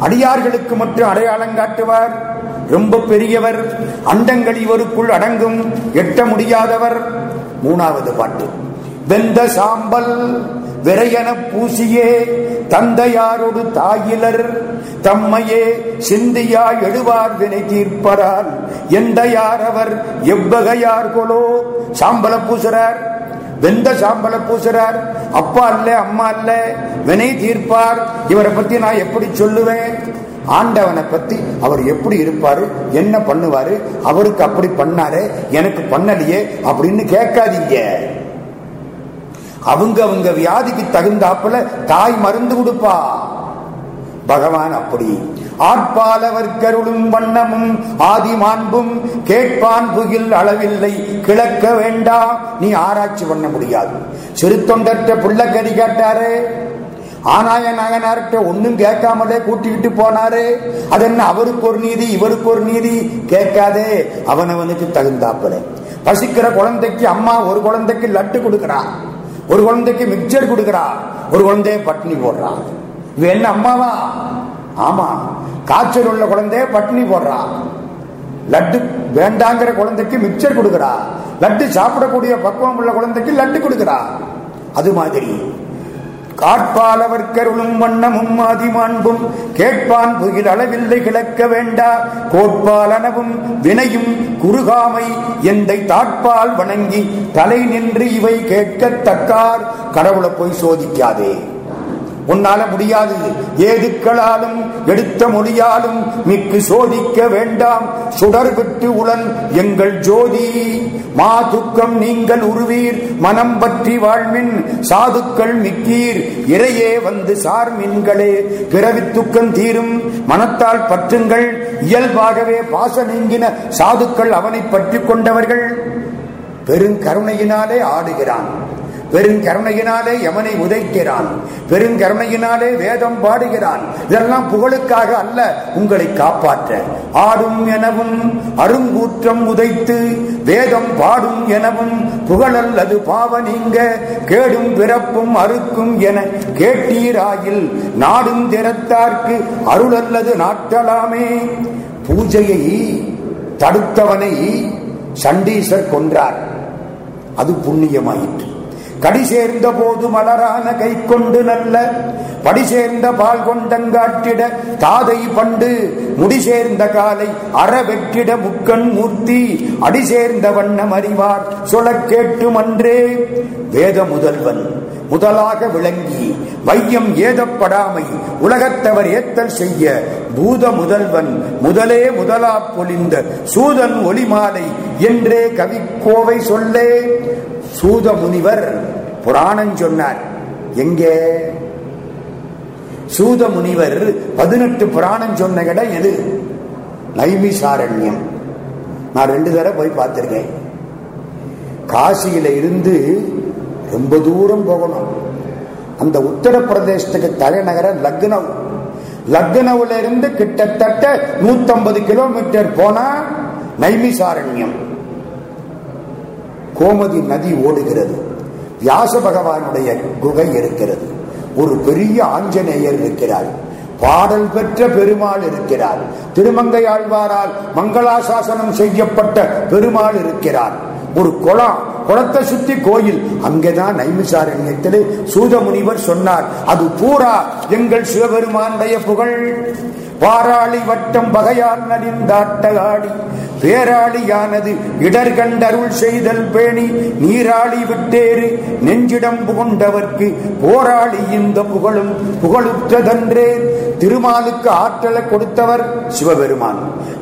அடியார்களுக்கு மட்டும் அடையாளம் காட்டுவார். ரொம்ப பெரியவர். அண்டங்கள் இவருக்குள் அடங்கும். எட்ட முடியாதவர். மூணாவது பாட்டு. வெந்த சாம்பல் விரையன பூசியே தந்தையாரோடு தாயிலர். தம்மையே சிந்தியா எழுவார் வினை தீர்ப்பரால். எந்த யார் அவர் எவ்வகையார் கொலோ சாம்பல பூசுறார். வெந்த சாம்பல பூசுறார். அப்பா அல்ல அம்மா அல்ல வினை தீர்ப்பார். இவரை பத்தி நான் எப்படி சொல்லுவேன்? ஆண்டவனை பத்தி அவர் எப்படி இருப்பாரு? என்ன பண்ணுவாரு? அவருக்கு அப்படி பண்ணாரு? எனக்கு பண்ணலையே அப்படின்னு கேட்காதீங்க. அவங்க அவங்க வியாதிக்கு தகுந்தாப்புல தாய் மருந்து கொடுப்பா. பகவான் அப்படி. ஆட்பாலவர்கருளும் வண்ணமும் ஆதி மாண்பும் கேட்பான் புகில் அளவில்லை கிழக்க வேண்டாம் நீ ஆராய்ச்சி பண்ண முடியாது. சிறு தொண்டற்ற புள்ளக்கறி கேட்டாரு. ஆனாய நாயனார்கிட்ட ஒன்னும் கேட்காமலே கூட்டிக்கிட்டு போனாரு. அது என்ன அவருக்கு ஒரு நீதி இவருக்கு ஒரு நீதி? கேட்காதே. அவனவனுக்கு தகுந்தாப்புல. பசிக்கிற குழந்தைக்கு அம்மா ஒரு குழந்தைக்கு லட்டு கொடுக்கிறான் ஒரு குழந்தைக்கு மிக்சர் கொடுக்குறா ஒரு குழந்தைய பட்டினி போடுறா. இது என்ன அம்மாவா? ஆமா. காய்ச்சல் உள்ள குழந்தைய பட்டினி போடுறா. லட்டு வேண்டாங்கிற குழந்தைக்கு மிக்சர் கொடுக்குறா. லட்டு சாப்பிடக்கூடிய பக்குவம் உள்ள குழந்தைக்கு லட்டு கொடுக்குறா. அது மாதிரி. காட்பாலவர் கருளும் வண்ணமும் மாதிமாண்பும் கேட்பான் புகில் அளவில்லை கிளக்க வேண்டா கோட்பாலனவும் வினையும் குறுகாமை எந்தை தாட்பால் வணங்கி தலை நின்று இவை கேட்கத்தக்கார் கடவுளை போய் சோதிக்காதே. உன்னால முடியாது. ஏதுக்களாலும் எடுத்த மொழியாலும் மிக்கு சோதிக்க வேண்டாம். சுடர் விட்டு உளன் எங்கள் ஜோதி. மா துக்கம் நீங்கள் உருவீர். மனம் பற்றி வாழ்மின் சாதுக்கள் மிக்கீர். இறையே வந்து சார் மின்களே. பிறவி துக்கம் தீரும். மனத்தால் பற்றுங்கள். இயல்பாகவே பாச நீங்கின சாதுக்கள் அவனை பற்றி கொண்டவர்கள். பெருங்கருணையினாலே ஆடுகிறான். பெருங்கருணையினாலே யமனை உதைக்கிறான். பெருங்கருணையினாலே வேதம் பாடுகிறான். இதெல்லாம் புகழுக்காக அல்ல உங்களை காப்பாற்ற. ஆடும் எனவும் அருங்கூற்றம் உதைத்து வேதம் பாடும் எனவும் புகழல்லது பாவ நீங்க கேடும் பிறப்பும் அறுக்கும் என கேட்டீராயில் நாடும் திறத்தார்க்கு அருளல்லது நாட்டலாமே. பூஜையை தடுத்தவனை சண்டீசர் கொன்றார். அது புண்ணியமாயிற்று. கடி சேர்ந்த போது மலரான கை கொண்டு நல்ல படி சேர்ந்த பால் கொண்டங்காட்டிட தாதை பண்டு முடி சேர்ந்த காலை அற வெற்றிட முக்கண் மூர்த்தி அடி சேர்ந்த வண்ணம் அறிவார் சொல கேட்டும் அன்றே வேத முதல்வன் முதலாக விளங்கி வையம் ஏதப்படாமை உலகத்தவர் ஏத்தல் செய்ய பூத முதல்வன் முதலே முதலா பொலிந்த சூதன் ஒளிமாலை என்றே கவிக்கோவை சொல்லே. சூத முனிவர் புராணம் சொன்னார். எங்கே? சூத முனிவர் பதினெட்டு புராணம் சொன்ன இடம் எது? நைமிசாரண்யம். நான் ரெண்டு தடவை போய் பார்த்திருக்கேன். காசியில இருந்து ரொம்ப தூரம் போகணும். அந்த உத்தரப்பிரதேசத்துக்கு தலைநகரம் லக்னவ் லக்னவுல இருந்து கிட்டத்தட்ட நூத்தம்பது கிலோமீட்டர் போனா நைமிசாரண்யம். கோமதி நதி ஓடுகிறது. வியாச பகவானுடைய குகை இருக்கிறது. ஒரு பெரிய ஆஞ்சநேயர் இருக்கிறார். பாடல் பெற்ற பெருமாள் இருக்கிறார். திருமங்கை ஆழ்வாரால் மங்களாசாசனம் செய்யப்பட்ட பெருமாள் இருக்கிறார். ஒரு குளம் குளத்தை சுத்தி கோயில். அங்கேதான் நைமிசாரண்யத்திலே சூத முனிவர் சொன்னார் அது பூரா எங்கள் சிவபெருமானுடைய புகழ். பாராளி வட்டம் பகையால் நலிந்தாட்டகாடி. பேராளியானது இடர்கண்டருள் செய்தல் பேணி நீராளி விட்டேறு நெஞ்சிடம் புகுண்டவர்க்கு போராளி இந்த புகழும் புகழுற்றதன்றே. திருமாலுக்கு ஆற்றலை கொடுத்தவர் சிவபெருமான்.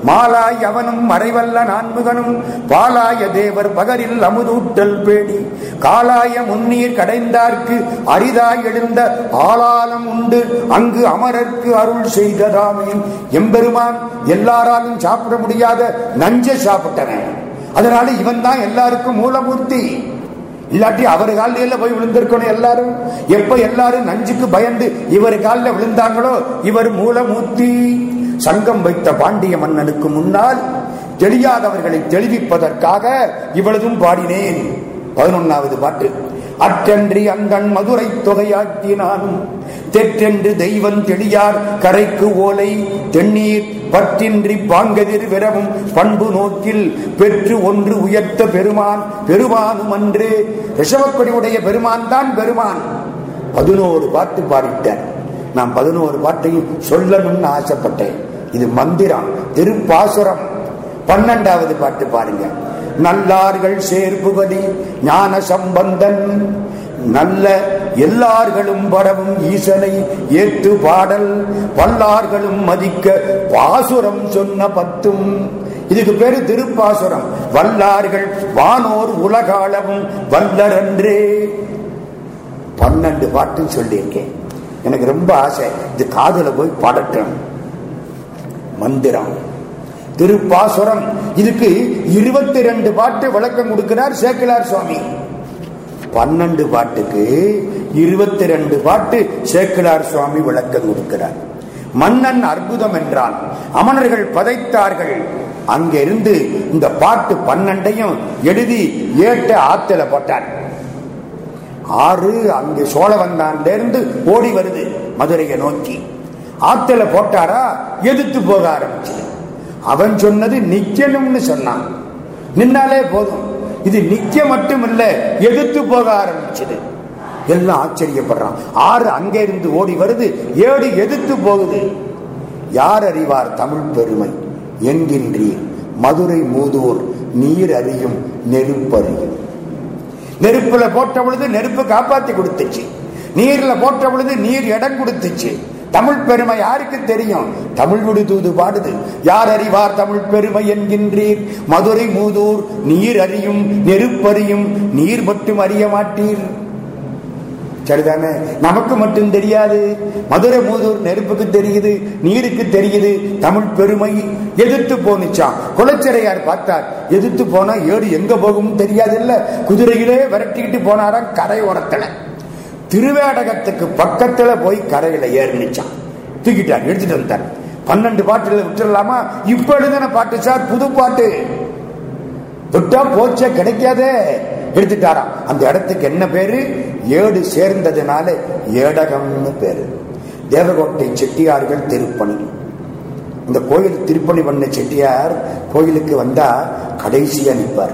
மாலாய் அவனும் மறைவல்ல நான்முகனும் பாலாய தேவர் பகரில் அமுதூட்டல் பேடி காலாய முன்னீர் கடைந்தார்க்கு அரிதாய் எழுந்த ஆளாலம் உண்டு. அங்கு அமரர்க்கு அருள் செய்ததாமே எம்பெருமான் எல்லாராலும் சாப்பிட முடியாத நஞ்ச சாப்பிட்டவன். அதனால இவன் தான் எல்லாருக்கும் மூலமூர்த்தி. இல்லாட்டி அவர் காலில போய் விழுந்திருக்கணும் எல்லாரும். எப்ப எல்லாரும் நஞ்சுக்கு பயந்து இவர் காலில் விழுந்தாங்களோ இவர் மூலமூர்த்தி. சங்கம் வைத்த பாண்டிய மன்னனுக்கு முன்னால் தெரியாதவர்களை தெளிவிப்பதற்காக இவ்வளவும் பாடினேன். பதினொன்னாவது பாட்டு. அற்றன்றி அந்தன் மதுரை தொகையாக்கினானும் தெற்றென்று தெய்வம் தெளியார் கரைக்கு ஓலை தென்னீர் பற்றின்றி பாங்கதிர் விரவும் பண்பு நோக்கில் பெற்று ஒன்று உயர்த்த பெருமான் பெருமானும் அன்று. ரிஷவக்கொடியுடைய பெருமான் தான் பெருமான். பதினோரு பாட்டு பாடிட்டார். நான் பதினோரு பாட்டையும் சொல்லணும்னு ஆசைப்பட்டேன். இது மந்திரம் திருப்பாசுரம். பன்னெண்டாவது பாட்டு பாருங்க. நல்லார்கள் சேர்புகதி ஞான சம்பந்தன் நல்ல எல்லார்களும் படவும் ஈசனை ஏற்று பாடல் பல்லார்களும் மதிக்க பாசுரம் சொன்ன பத்தும். இதுக்கு பேரு திருப்பாசுரம். வல்லார்கள் வானோர் உலகாளவும் வல்லரன்றே. பன்னெண்டு பாட்டு சொல்லியிருக்கேன். எனக்கு ரொம்ப ஆசை. இது காதல போய் பாடட்டும். மந்திரம். திருப்பாசுரம். இதுக்கு இருபத்தி ரெண்டு பாட்டு விளக்கம் கொடுக்கிறார் சேக்கிலார் சுவாமி. பன்னெண்டு பாட்டுக்கு இருபத்தி ரெண்டு பாட்டு சேக்கிலார் சுவாமி விளக்கம் கொடுக்கிறார். மன்னன் அற்புதம் என்றான் அமணர்கள் பதைத்தார்கள். அங்கிருந்து இந்த பாட்டு பன்னெண்டையும் எழுதி ஏட்ட ஆத்துல போட்டார். ஆறு அங்கு சோழவந்தான்ல இருந்து ஓடி வருது மதுரையை நோக்கி. ஆத்துல போட்டாரா? எதிர்த்து போக ஆரம்பிச்சு. அவன் சொன்னது நிக்கணும்னு சொன்னான். நின்னாலே போதும். இது நிக்க மட்டுமில்ல எதிர்த்து போக ஆரம்பிச்சது. எல்லாம் ஆச்சரியப்படுறான். ஆறு அங்கே இருந்து ஓடி வருது ஏடு எதிர்த்து போகுது. யார் அறிவார் தமிழ் பெருமை? என்கின்றீர். மதுரை மூதூர் நீர் அறியும் நெருப்பறியும் நெருப்புல போட்ட பொழுது நெருப்பு காப்பாத்தி கொடுத்துச்சு. நீர்ல போட்ட பொழுது நீர் இடம் கொடுத்துச்சு. தமிழ் பெருமை யாருக்கு தெரியும்? தமிழ் விடு தூது பாடுது. யார் அறிவார் தமிழ் பெருமை என்கின்றீர்? மதுரை மூதூர் நீர் அறியும் நெருப்பறியும் நீர் மட்டும் அறிய மாட்டீர். சரிதானே? நமக்கு மட்டும் தெரியாது. மதுரை மூதூர் நெருப்புக்கு தெரியுது நீருக்கு தெரியுது தமிழ் பெருமை எதிர்த்து போனிச்சான் குலச்சிறையார் பார்த்தார் எதிர்த்து போனா ஏடு எங்க போகும் தெரியாது இல்ல குதிரையிலே விரட்டிக்கிட்டு போனாராம் கரை ஓரத்துல. திருவேடகத்துக்கு பக்கத்துல போய் கரையில ஏறிச்சான் தூக்கிட்டார் எடுத்துட்டு வந்தார் பன்னெண்டு பாட்டுல விட்டுடலாமா இப்ப எழுதின பாட்டு சார் புது பாட்டு. தொட்டா போச்ச கிடைக்காதே. எடுத்துட்டாராம். அந்த இடத்துக்கு என்ன பேரு? ஏடு சேர்ந்ததுனால ஏடகம்னு பேரு. தேவகோட்டை செட்டியார்கள் திருப்பணி. இந்த கோயில் திருப்பணி பண்ண செட்டியார் கோயிலுக்கு வந்தா கடைசியா நிற்பார்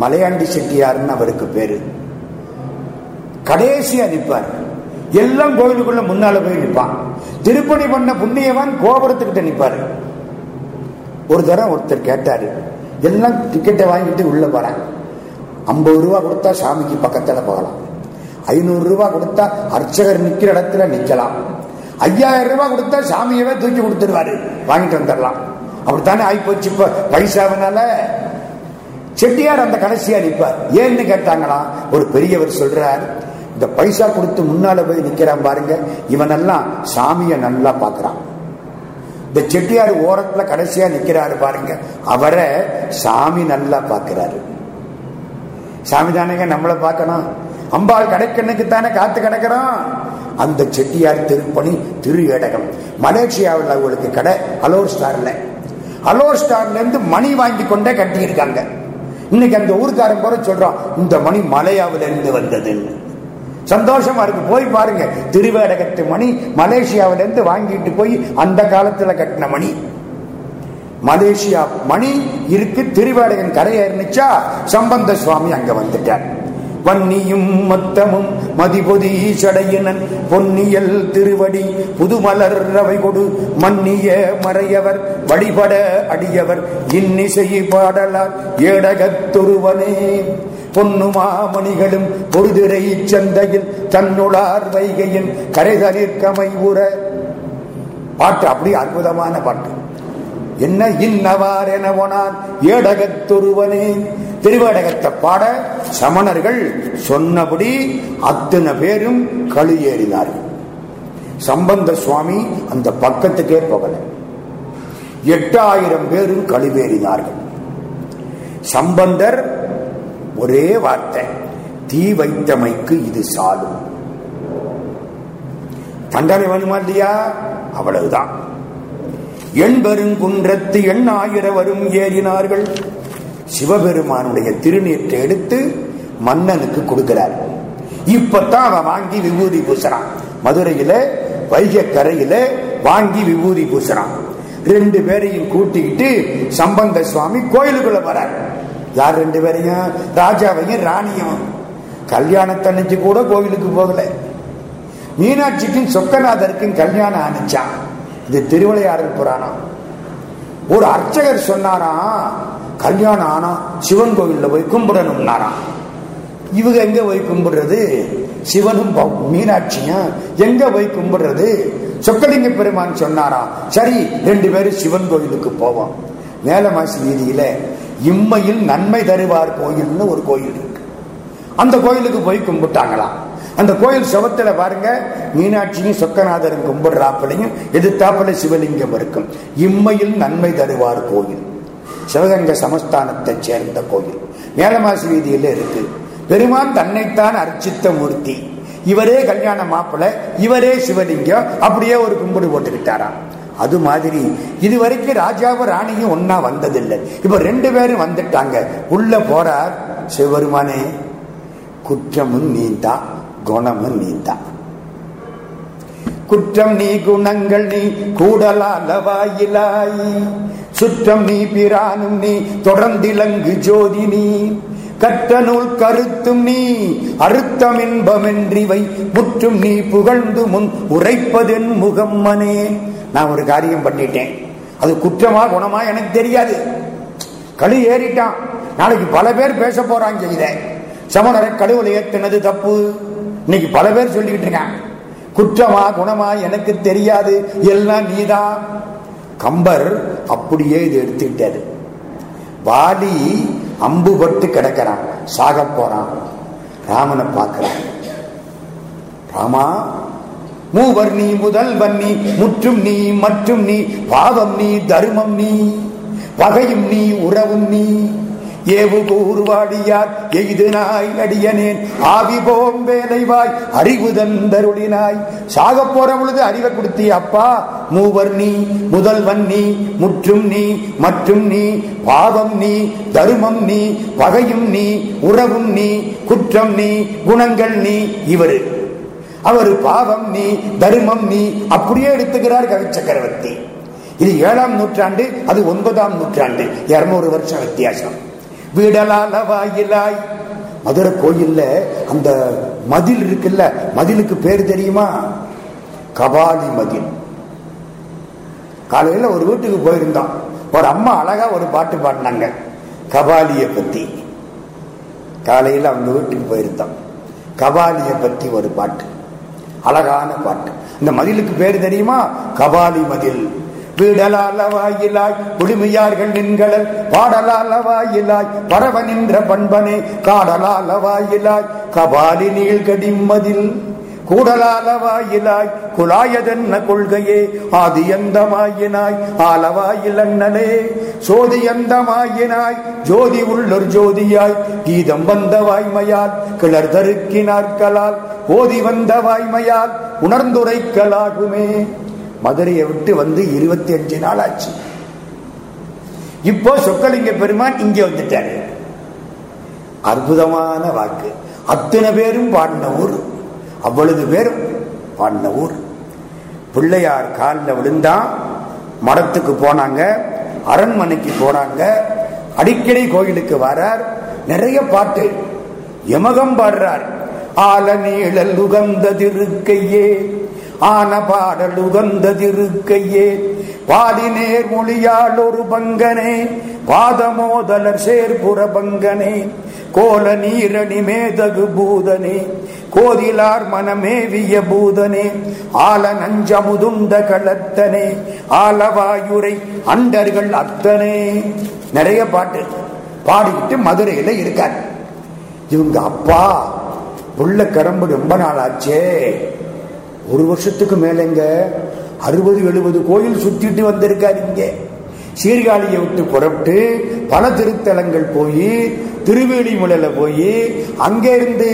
மலையாண்டி செட்டியார்னு அவருக்கு பேரு. கடைசியா நிற்பார் எல்லாம் கோயிலுக்குள்ள முன்னால போய் நிற்பான் திருப்பணி பண்ண புண்ணியவன் கோபுரத்துக்கிட்ட நிற்பாரு ஒரு தரம் ஒருத்தர் கேட்டாரு எல்லாம் டிக்கெட்டை வாங்கிட்டு உள்ள போறாங்க ஐம்பது ரூபா கொடுத்தா சாமிக்கு பக்கத்துல போகலாம். ஐநூறு ரூபா கொடுத்தா அர்ச்சகர் நிக்கிற இடத்துல நிக்கலாம். ஐயாயிரம் ரூபாய் கொடுத்தா சாமியவே தூக்கி கொடுத்துருவாரு. வாங்கிட்டு வந்துடலாம். அப்படித்தானே ஆயிப்போச்சு இப்ப பைசாவினால செட்டியார் அந்த கடைசியா நிற்பார் ஏன்னு கேட்டாங்களா? ஒரு பெரியவர் சொல்றார் இந்த பைசா கொடுத்து முன்னால போய் நிக்கிறான் பாருங்க. இவனெல்லாம் சாமிய நல்லா பாக்குறான் இந்த செட்டியார் ஓரத்துல கடைசியா நிக்கிறாரு பாருங்க. அவரை சாமி நல்லா பாக்குறாரு சாமி தானேங்க நம்மளை பார்க்கணும். அம்பாள் கடைக்கண்ணுக்கு தானே காத்து கிடக்கிறோம். அந்த செட்டியார் திருப்பணி திரு ஏடகம் மலேசியாவில் அவங்களுக்கு கடை அலோர் ஸ்டார்ல அலோர் ஸ்டார்ல இருந்து மணி வாங்கி கொண்டே கட்டியிருக்காங்க. இன்னைக்கு அந்த ஊருக்காரன் போற சொல்றான் இந்த மணி மலையாவில இருந்து வந்ததுன்னு. சந்தோஷமா இருக்கு. போய் பாருங்க. திருவேடகத்து மணி மலேசியாவில இருந்து வாங்கிட்டு போய் அந்த காலத்துல கட்டின மணி. மலேசியா மணி இருக்கு. திருவேடகன் கரையேறிச்சா சம்பந்த சுவாமி அங்க வந்துட்டார். வன்னியும் மத்தமும் மதிபொதி சடையினன் பொன்னியல் திருவடி புதுமலர் அவை கொடு. மன்னிய மறையவர் வழிபட அடியவர். இன்னிசை பாடலார் ஏடகத்தொருவனே. பொன்னுமாமணிகளும் பொருதிரை சந்தையில் தன்னுளார் வைகையின் கரைதலிற்கமை உற பாட்டு அப்படி அற்புதமான பாட்டு. என்ன இன்னவார் என ஏடகத்துருவனே ஏடகத்தொருவனே. திருவேடகத்தை பாட சமணர்கள் சொன்னபடி அத்தனை பேரும் களியேறினார்கள். சம்பந்த சுவாமி அந்த பக்கத்துக்கே போகல. எட்டாயிரம் பேரும் கழுவேறினார்கள் சம்பந்தர் ஒரே வார்த்தை தீ வைத்தமைக்கு இது சாலும். தண்டனை வேணுமா இல்லையா? அவ்வளவுதான். எண்பெருங்குன்றத்து எண்ணாயிரவரும் ஏறினார்கள். சிவபெருமானுடைய திருநீற்றை எடுத்து மன்னனுக்கு கொடுக்கிறார். இப்பத்தான் அவன் வாங்கி விபூதி பூசுறான். மதுரையில வைகக்கரையில வாங்கி விபூதி பூசுறான். ரெண்டு பேரையும் கூட்டிக்கிட்டு சம்பந்த சுவாமி கோயிலுக்குள்ள வர்றார் யார் ரெண்டு பேரையும்? ராஜாவையும் ராணியும் கல்யாணத்தன்னைக்கு கூட கோவிலுக்கு போகல. மீனாட்சிக்கும் சொக்கநாதருக்கும் கல்யாணம் ஆனிச்சான் இது திருவிளையாடல் புராணம். ஒரு அர்ச்சகர் சொன்னாராம் கல்யாணம் ஆனா சிவன் கோவில்ல போய் கும்பிடணும்னாராம் இவங்க எங்க போய் கும்பிடுறது? சிவனும் மீனாட்சியும் எங்க போய் கும்பிடுறது? சொக்கலிங்க பெருமான் சொன்னாராம் சரி ரெண்டு பேரும் சிவன் கோயிலுக்கு போவோம். மேலமாசி வீதியில இம்மையில் நன்மை தருவார் கோயில்னு ஒரு கோயில் இருக்கு. அந்த கோயிலுக்கு போய் கும்பிட்டாங்களாம். அந்த கோயில் சுவத்துல பாருங்க மீனாட்சியும் சொக்கநாதரும் கும்பிடுறாப்பிலையும் எதிர்த்தாப்புல சிவலிங்கம் இருக்கும். இம்மையில் நன்மை தருவார் கோயில். சிவகங்கை சமஸ்தானத்தை சேர்ந்த கோயில். மேலமாசி வீதியில இருக்கு. பெருமான் தன்னைத்தான் அர்ச்சித்த மூர்த்தி. இவரே கல்யாண மாப்பிள்ளை இவரே சிவலிங்கம் அப்படியே ஒரு கும்பிடு போட்டுக்கிட்டாராம். அது மாதிரி இது வரைக்கும் ராஜாவும் ராணியும் ஒன்னா வந்ததில்லை. இப்ப ரெண்டு பேரும் வந்துட்டாங்க. உள்ள போறார் சிவபெருமானே குற்றமும் நீந்தான் குணமும் நீந்தான் குற்றம் நீ குணங்கள் நீ கூடலாலவாயிலாய் சுற்றம் நீ பிரானும் நீ தொடர்ந்திலங்கு ஜோதி நீ. கற்ற நூல் கருத்தும் நீ அறுத்தம் இன்பமென்றிவை. முற்றும் நீ புகழ்ந்து முன் உரைப்பதென் முகம்மனே நான் ஒரு காரியம் பண்ணிட்டேன். அது குற்றமா குணமா எனக்கு தெரியாது. கழு ஏறிட்டான். நாளைக்கு பல பேர் பேச போறாங்க இத. சமணரை கழுவில் ஏற்றினது தப்பு. இன்னைக்கு பல பேர் சொல்லிக்கிட்டு இருக்காங்க. குற்றமா குணமா எனக்கு தெரியாது. எல்லாம் நீதான். கம்பர் அப்படியே இது எடுத்துக்கிட்டாரு. வாலி அம்பு பட்டு கிடக்கிறான். சாக போறான். ராமனை பார்க்கிறான். ராமா மூவர் நீ முதல்வன் நீ முற்றும் நீ மற்றும் நீ பாவம் நீ தர்மம் நீ பகையும் நீ உறவும் நீ. ஏவு கூறுவாடியார் எய்து நாய் அடியனேன். ஆவி போம் வேலைவாய் அறிவு தந்தருளினாய். சாக போற பொழுது அறிவை கொடுத்தி அப்பா மூவர் நீ முதல்வன் நீ முற்றும் நீ மற்றும் நீ பாவம் நீ தருமம் நீ பகையும் நீ உறவும் நீ குற்றம் நீ குணங்கள் நீ இவரு. அவர் பாவம் நீ தர்மம் நீ அப்படியே எடுத்துக்கிறார் கவி சக்கரவர்த்தி. இது ஏழாம் நூற்றாண்டு அது ஒன்பதாம் நூற்றாண்டு இருநூறு வருஷம் வித்தியாசம். வீடலால வாயிலாய் மதுரை கோயில்ல அந்த மதில் இருக்குல்ல மதிலுக்கு பேர் தெரியுமா? கபாலி மதில். காலையில ஒரு வீட்டுக்கு போயிருந்தோம். ஒரு அம்மா அழகா ஒரு பாட்டு பாடினாங்க கபாலிய பத்தி. காலையில அவங்க வீட்டுக்கு போயிருந்தோம். கபாலிய பத்தி ஒரு பாட்டு. அழகான பாட்டு. இந்த மதிலுக்கு பேர் தெரியுமா? கபாலி மதில் வீடலால வாயிலாய் குடுமையார்கள் நின்களல் பாடலால வாயிலாய் பரவ நின்ற பண்பனே காடலாலவாயிலாய் கபாலி நீள்கடிமதில் கூடலால வாயிலாய் குழாயதென்ன கொள்கையே ஆதி ஆதியந்தமாயினாய் ஆலவாயிலன்னலே. சோதியந்தமாயினாய் ஜோதி உள்ளொரு ஜோதியாய் கீதம் வந்த வாய்மையால் கிளர் தருக்கினார்களால் ஓதி வந்த வாய்மையால் உணர்ந்துரைக்கலாகுமே. மதுரையை விட்டு வந்து இருபத்தி அஞ்சு நாள் ஆச்சு இப்போ சொக்கலிங்க பெருமான் இங்கே வந்துட்டாரு. அற்புதமான வாக்கு. அத்தனை பேரும் பாடின ஊர். அவ்வளவு பேரும் பாடின ஊர். பிள்ளையார் காலில் விழுந்தான் மடத்துக்கு போனாங்க அரண்மனைக்கு போனாங்க அடிக்கடி கோயிலுக்கு வரார். நிறைய பாட்டு. எமகம் பாடுறார். ஆல நீழல் உகந்த திருக்கையே ஆன பாடல் உகந்த திருக்கையே பாதி நேர் மொழியால் ஒரு பங்கனே பாதமோதலர் சேர்புற பங்கனே. கோல நீரணி மேதகு பூதனே கோதிலார் மனமேவிய பூதனே. ஆல நஞ்சமுதுந்த களத்தனே ஆலவாயுரை அண்டர்கள் அத்தனே. நிறைய பாட்டு பாடிக்கிட்டு மதுரையில இருக்கார். இவங்க அப்பா உள்ள கரம்பு ரொம்ப நாள் ஆச்சே ஒரு வருஷத்துக்கு மேலங்க அறுபது எழுபது கோயில் சுத்திட்டு வந்திருக்காருங்க சீர்காழியை விட்டு புறப்பட்டு பல திருத்தலங்கள் போய் திருவேலிமலையில போய் அங்கே இருந்து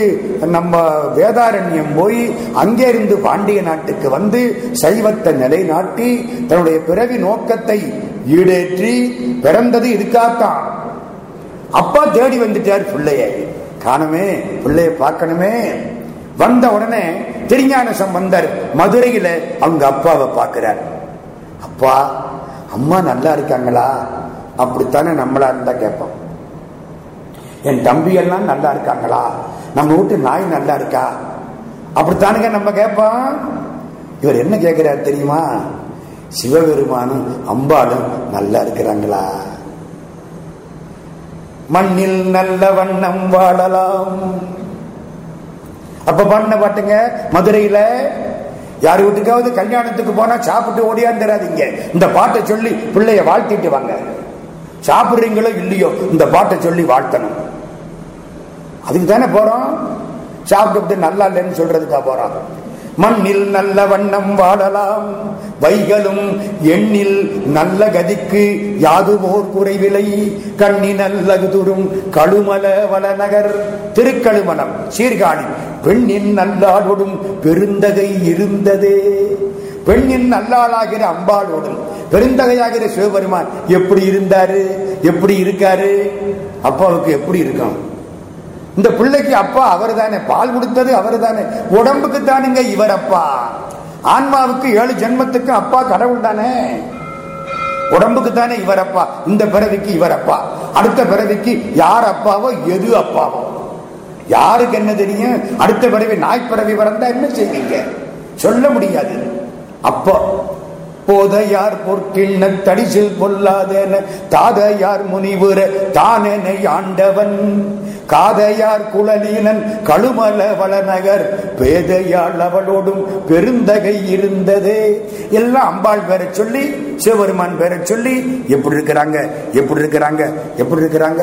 நம்ம வேதாரண்யம் போய் அங்கே இருந்து பாண்டிய நாட்டுக்கு வந்து சைவத்தை நிலைநாட்டி தன்னுடைய பிறவி நோக்கத்தை ஈடேற்றி பிறந்தது இதுக்காகத்தான். அப்பா தேடி வந்துட்டார் பிள்ளையை. காணுமே பிள்ளைய பார்க்கணுமே. வந்த உடனே திருஞான சம்பந்தர் மதுரையில அவங்க அப்பாவை பார்க்கிறார். அப்பா அம்மா நல்லா இருக்காங்களா? அப்படித்தானே நம்மளா இருந்தா கேட்போம். என் தம்பி எல்லாம் நல்லா இருக்காங்களா? நம்ம வீட்டு நாய் நல்லா இருக்கா? அப்படித்தானுங்க நம்ம கேட்போம். இவர் என்ன கேட்கிறார் தெரியுமா? சிவபெருமானும் அம்பாலும் நல்லா இருக்கிறாங்களா? மண்ணில் நல்ல வண்ணம் வாழலாம். அப்ப பண்ண பாட்டுங்க மதுரையில யார் வீட்டுக்காவது கல்யாணத்துக்கு போனா சாப்பிட்டு ஓடியாந்துடாதீங்க இந்த பாட்டை சொல்லி பிள்ளைய வாழ்த்திட்டு வாங்க. சாப்பிடுறீங்களோ இல்லையோ இந்த பாட்டை சொல்லி வாழ்த்தணும். அதுக்கு தானே போறோம்? சாப்பிட்டு நல்லா இல்லைன்னு சொல்றதுக்கா போறோம்? மண்ணில் நல்ல வண்ணம் வாழலாம். வைகளும் எண்ணில் நல்ல கதிக்கு யாதுவோர் குறைவிலை. கண்ணி நல்லகுதுரும் கழுமல வளநகர். திருக்கழுமலம் சீர்காழி பெண்ணின் நல்லாளோடும் பெருந்தகை இருந்ததே. பெண்ணின் நல்லாளாகிற அம்பாளோடும் பெருந்தகையாகிற சிவபெருமான் எப்படி இருந்தாரு? எப்படி இருக்காரு? அப்பாவுக்கு எப்படி இருக்கும் இந்த பிள்ளைக்கு அப்பா அவர் தானே பால் கொடுத்தது அவர் தானே உடம்புக்கு தானுங்க இவர் அப்பா. ஆன்மாவுக்கு ஏழு ஜென்மத்துக்கு அப்பா கடவுள் தானே? உடம்புக்கு தானே இவர் அப்பா. இந்த பிறவிக்கு இவர் அப்பா. அடுத்த பிறவிக்கு யார் அப்பாவோ? எது அப்பாவோ? யாருக்கு என்ன தெரியும்? அடுத்த பிறவி நாய் பிறவி பிறந்தா என்ன செய்வீங்க? சொல்ல முடியாது. அப்போ போதையார் பொற்கிண்ண தடிசில் பொல்லாதென தாதையார் முனிவுர தானென ஆண்டவன். காதையார் குழலீனன் கழுமல வளநகர் பேதையாள் அவளோடும் பெருந்தகை இருந்ததே. எல்லாம் அம்பாள் பேரை சொல்லி சிவபெருமான் பேரை சொல்லி எப்படி இருக்கிறாங்க எப்படி இருக்கிறாங்க எப்படி இருக்கிறாங்க?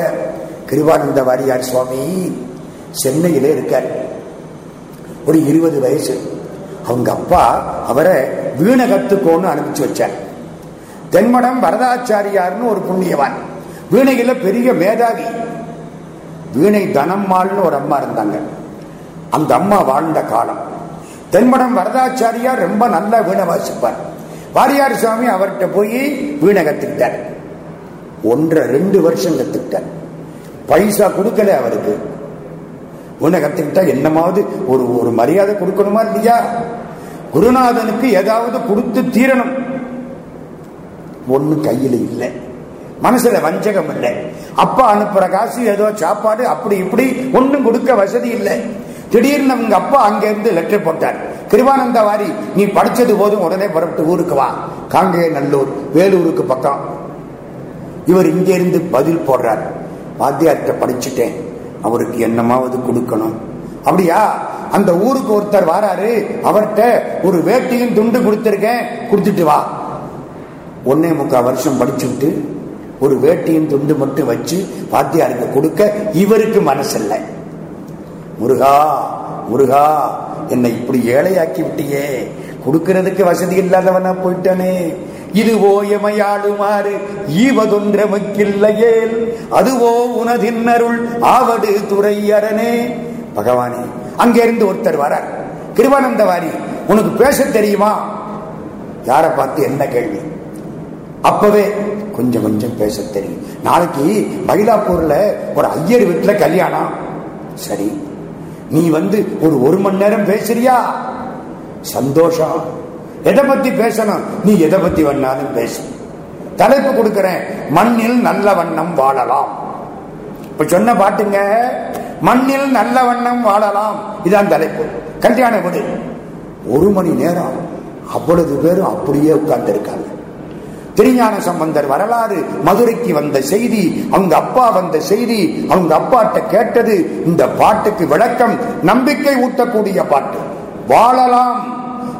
கிருபானந்த வாரியார் சுவாமி சென்னையிலே இருக்கார். ஒரு இருபது வயசு. அவங்க அப்பா அவரை வீணை கத்துக்கோன்னு அனுப்பிச்சு வச்சார் தென்மடம் வரதாச்சாரியார்னு ஒரு புண்ணியவான். வீணையில பெரிய மேதாவி. வீணை தனம்மாள்னு ஒரு அம்மா இருந்தாங்க. அந்த அம்மா வாழ்ந்த காலம். தென்மடம் வரதாச்சாரியார் ரொம்ப நல்லா வீணை வாசிப்பார். வாரியார் சுவாமி அவர்கிட்ட போய் வீணை கத்துக்கிட்டார் ஒன்றரை ரெண்டு வருஷம் கத்துக்கிட்டார். பைசா கொடுக்கல அவருக்கு. வீணை கத்துக்கிட்டா என்னமாவது ஒரு ஒரு மரியாதை கொடுக்கணுமா இல்லையா? குருநாதனுக்கு ஏதாவது கொடுத்து தீரணும். ஒண்ணு கையில இல்லை. மனசுல வஞ்சகம் இல்லை. அப்பா அனுப்புற காசு ஏதோ சாப்பாடு அப்படி இப்படி ஒண்ணும் கொடுக்க வசதி இல்லை. திடீர்னு உங்க அப்பா அங்க இருந்து லெட்டர் போட்டார். கிருபானந்த வாரி நீ படிச்சது போதும் உடனே புறப்பட்டு ஊருக்கு வா. காங்கேய நல்லூர் வேலூருக்கு பக்கம். இவர் இங்க இருந்து பதில் போடுறார். வாத்தியார்கிட்ட படிச்சுட்டேன். அவருக்கு என்னமாவது கொடுக்கணும். அப்படியா? அந்த ஊருக்கு ஒருத்தர் வாராரு அவர்கிட்ட ஒரு வேட்டியும் துண்டு கொடுத்திருக்கேன் கொடுத்துட்டு வா. ஒன்னே முக்கால் வருஷம் படிச்சுட்டு ஒரு வேட்டியும் துண்டு மட்டும் வச்சு வாத்தியாருக்கு கொடுக்க இவருக்கு மனசில்லை. முருகா முருகா என்னை இப்படி ஏழையாக்கி விட்டியே. கொடுக்கிறதுக்கு வசதி இல்லாதவனா போயிட்டானே. இதுவோ எமையாளுமாறு ஈவதொன்றமைக்கில்லையேல் அதுவோ உனதின் அருள் ஆவடு துறையரனே. பகவானே அங்கிருந்து ஒருத்தர் வரார். கிருவானந்தவாரி உனக்கு பேச தெரியுமா? யாரை பார்த்து என்ன கேள்வி? அப்பவே கொஞ்சம் கொஞ்சம் பேச தெரியும். நாளைக்கு மயிலாப்பூர்ல ஒரு ஐயர் வீட்டுல கல்யாணம். சரி. நீ வந்து ஒரு ஒரு மணி நேரம் பேசுறியா? சந்தோஷம். எதை பத்தி பேசணும்? நீ எதை பத்தி வேணாலும் பேசு. தலைப்பு கொடுக்கிறேன். மண்ணில் நல்ல வண்ணம் வாழலாம். இப்ப சொன்ன பாட்டுங்க. மண்ணில் நல்ல வண்ணம் வாழலாம். இதான் தலைப்பு. கல்யாண வீடு. ஒரு மணி நேரம். அவ்வளவு பேரும் அப்படியே உட்கார்ந்து இருக்காங்க திருஞான சம்பந்தர் வரலாறு மதுரைக்கு வந்த செய்தி அவங்க அப்பா வந்த செய்தி அவங்க அப்பாட்ட கேட்டது இந்த பாட்டுக்கு விளக்கம் நம்பிக்கை ஊட்டக்கூடிய பாட்டு. வாழலாம்.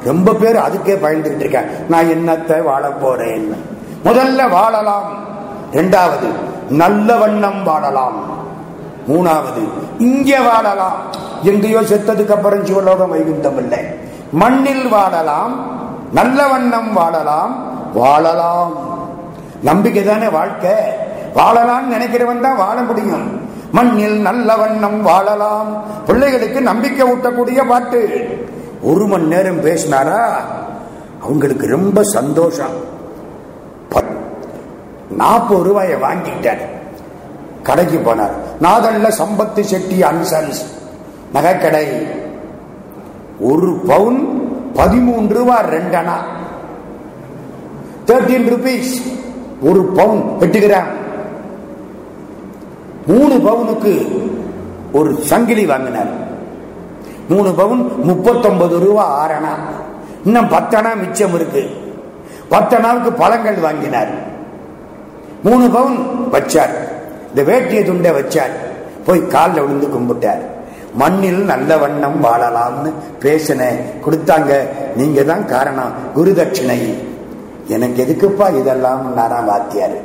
ரொம்ப பேர் அதுக்கே பயந்துகிட்டு இருக்கேன். நான் என்னத்தை வாழ போறேன் முதல்ல வாழலாம். இரண்டாவது நல்ல வண்ணம் வாழலாம். மூணாவது இங்கே வாழலாம். எங்கேயோ செத்ததுக்கு அப்புறம் சிவலோகம் வைகுந்தம் இல்லை. மண்ணில் வாழலாம் நல்ல வண்ணம் வாழலாம் வாழலாம். நம்பிக்கை தானே வாழ்க்கை? வாழலாம் நினைக்கிறவன் தான் வாழ முடியும். மண்ணில் நல்ல வண்ணம் வாழலாம். பிள்ளைகளுக்கு நம்பிக்கை ஊட்டக்கூடிய பாட்டு. ஒரு மணி நேரம் பேசினாரா? அவங்களுக்கு ரொம்ப சந்தோஷம். நாற்பது ரூபாயை வாங்கிட்டார். கடைக்கு போனார். நாதல்ல சம்பத்து செட்டி அன்சன்ஸ். நகைக்கடை. ஒரு பவுன் பதிமூன்று ரூபா ரெண்டனா. தேர்டீன் ருபீஸ் ஒரு பவுன் எட்டு கிராம் மூணு பவுனுக்கு ஒரு சங்கிலி வாங்கினார். மூணு பவுன் முப்பத்தொன்பது ரூபா ஆறனா. இன்னும் பத்தனா மிச்சம் இருக்கு. பத்தனாவுக்கு பழங்கள் வாங்கினார். மூணு பவுன் வச்சார். இந்த வேட்டிய துண்டை வச்சார். போய் காலில் விழுந்து கும்பிட்டார். மண்ணில் நல்ல வண்ணம் வாழலாம்னு பேசின கொடுத்தாங்க நீங்க தான் காரணம் குருதட்சிணை. எனக்கு எதுக்குப்பா இதெல்லாம் நாராம் வாத்தியாரு.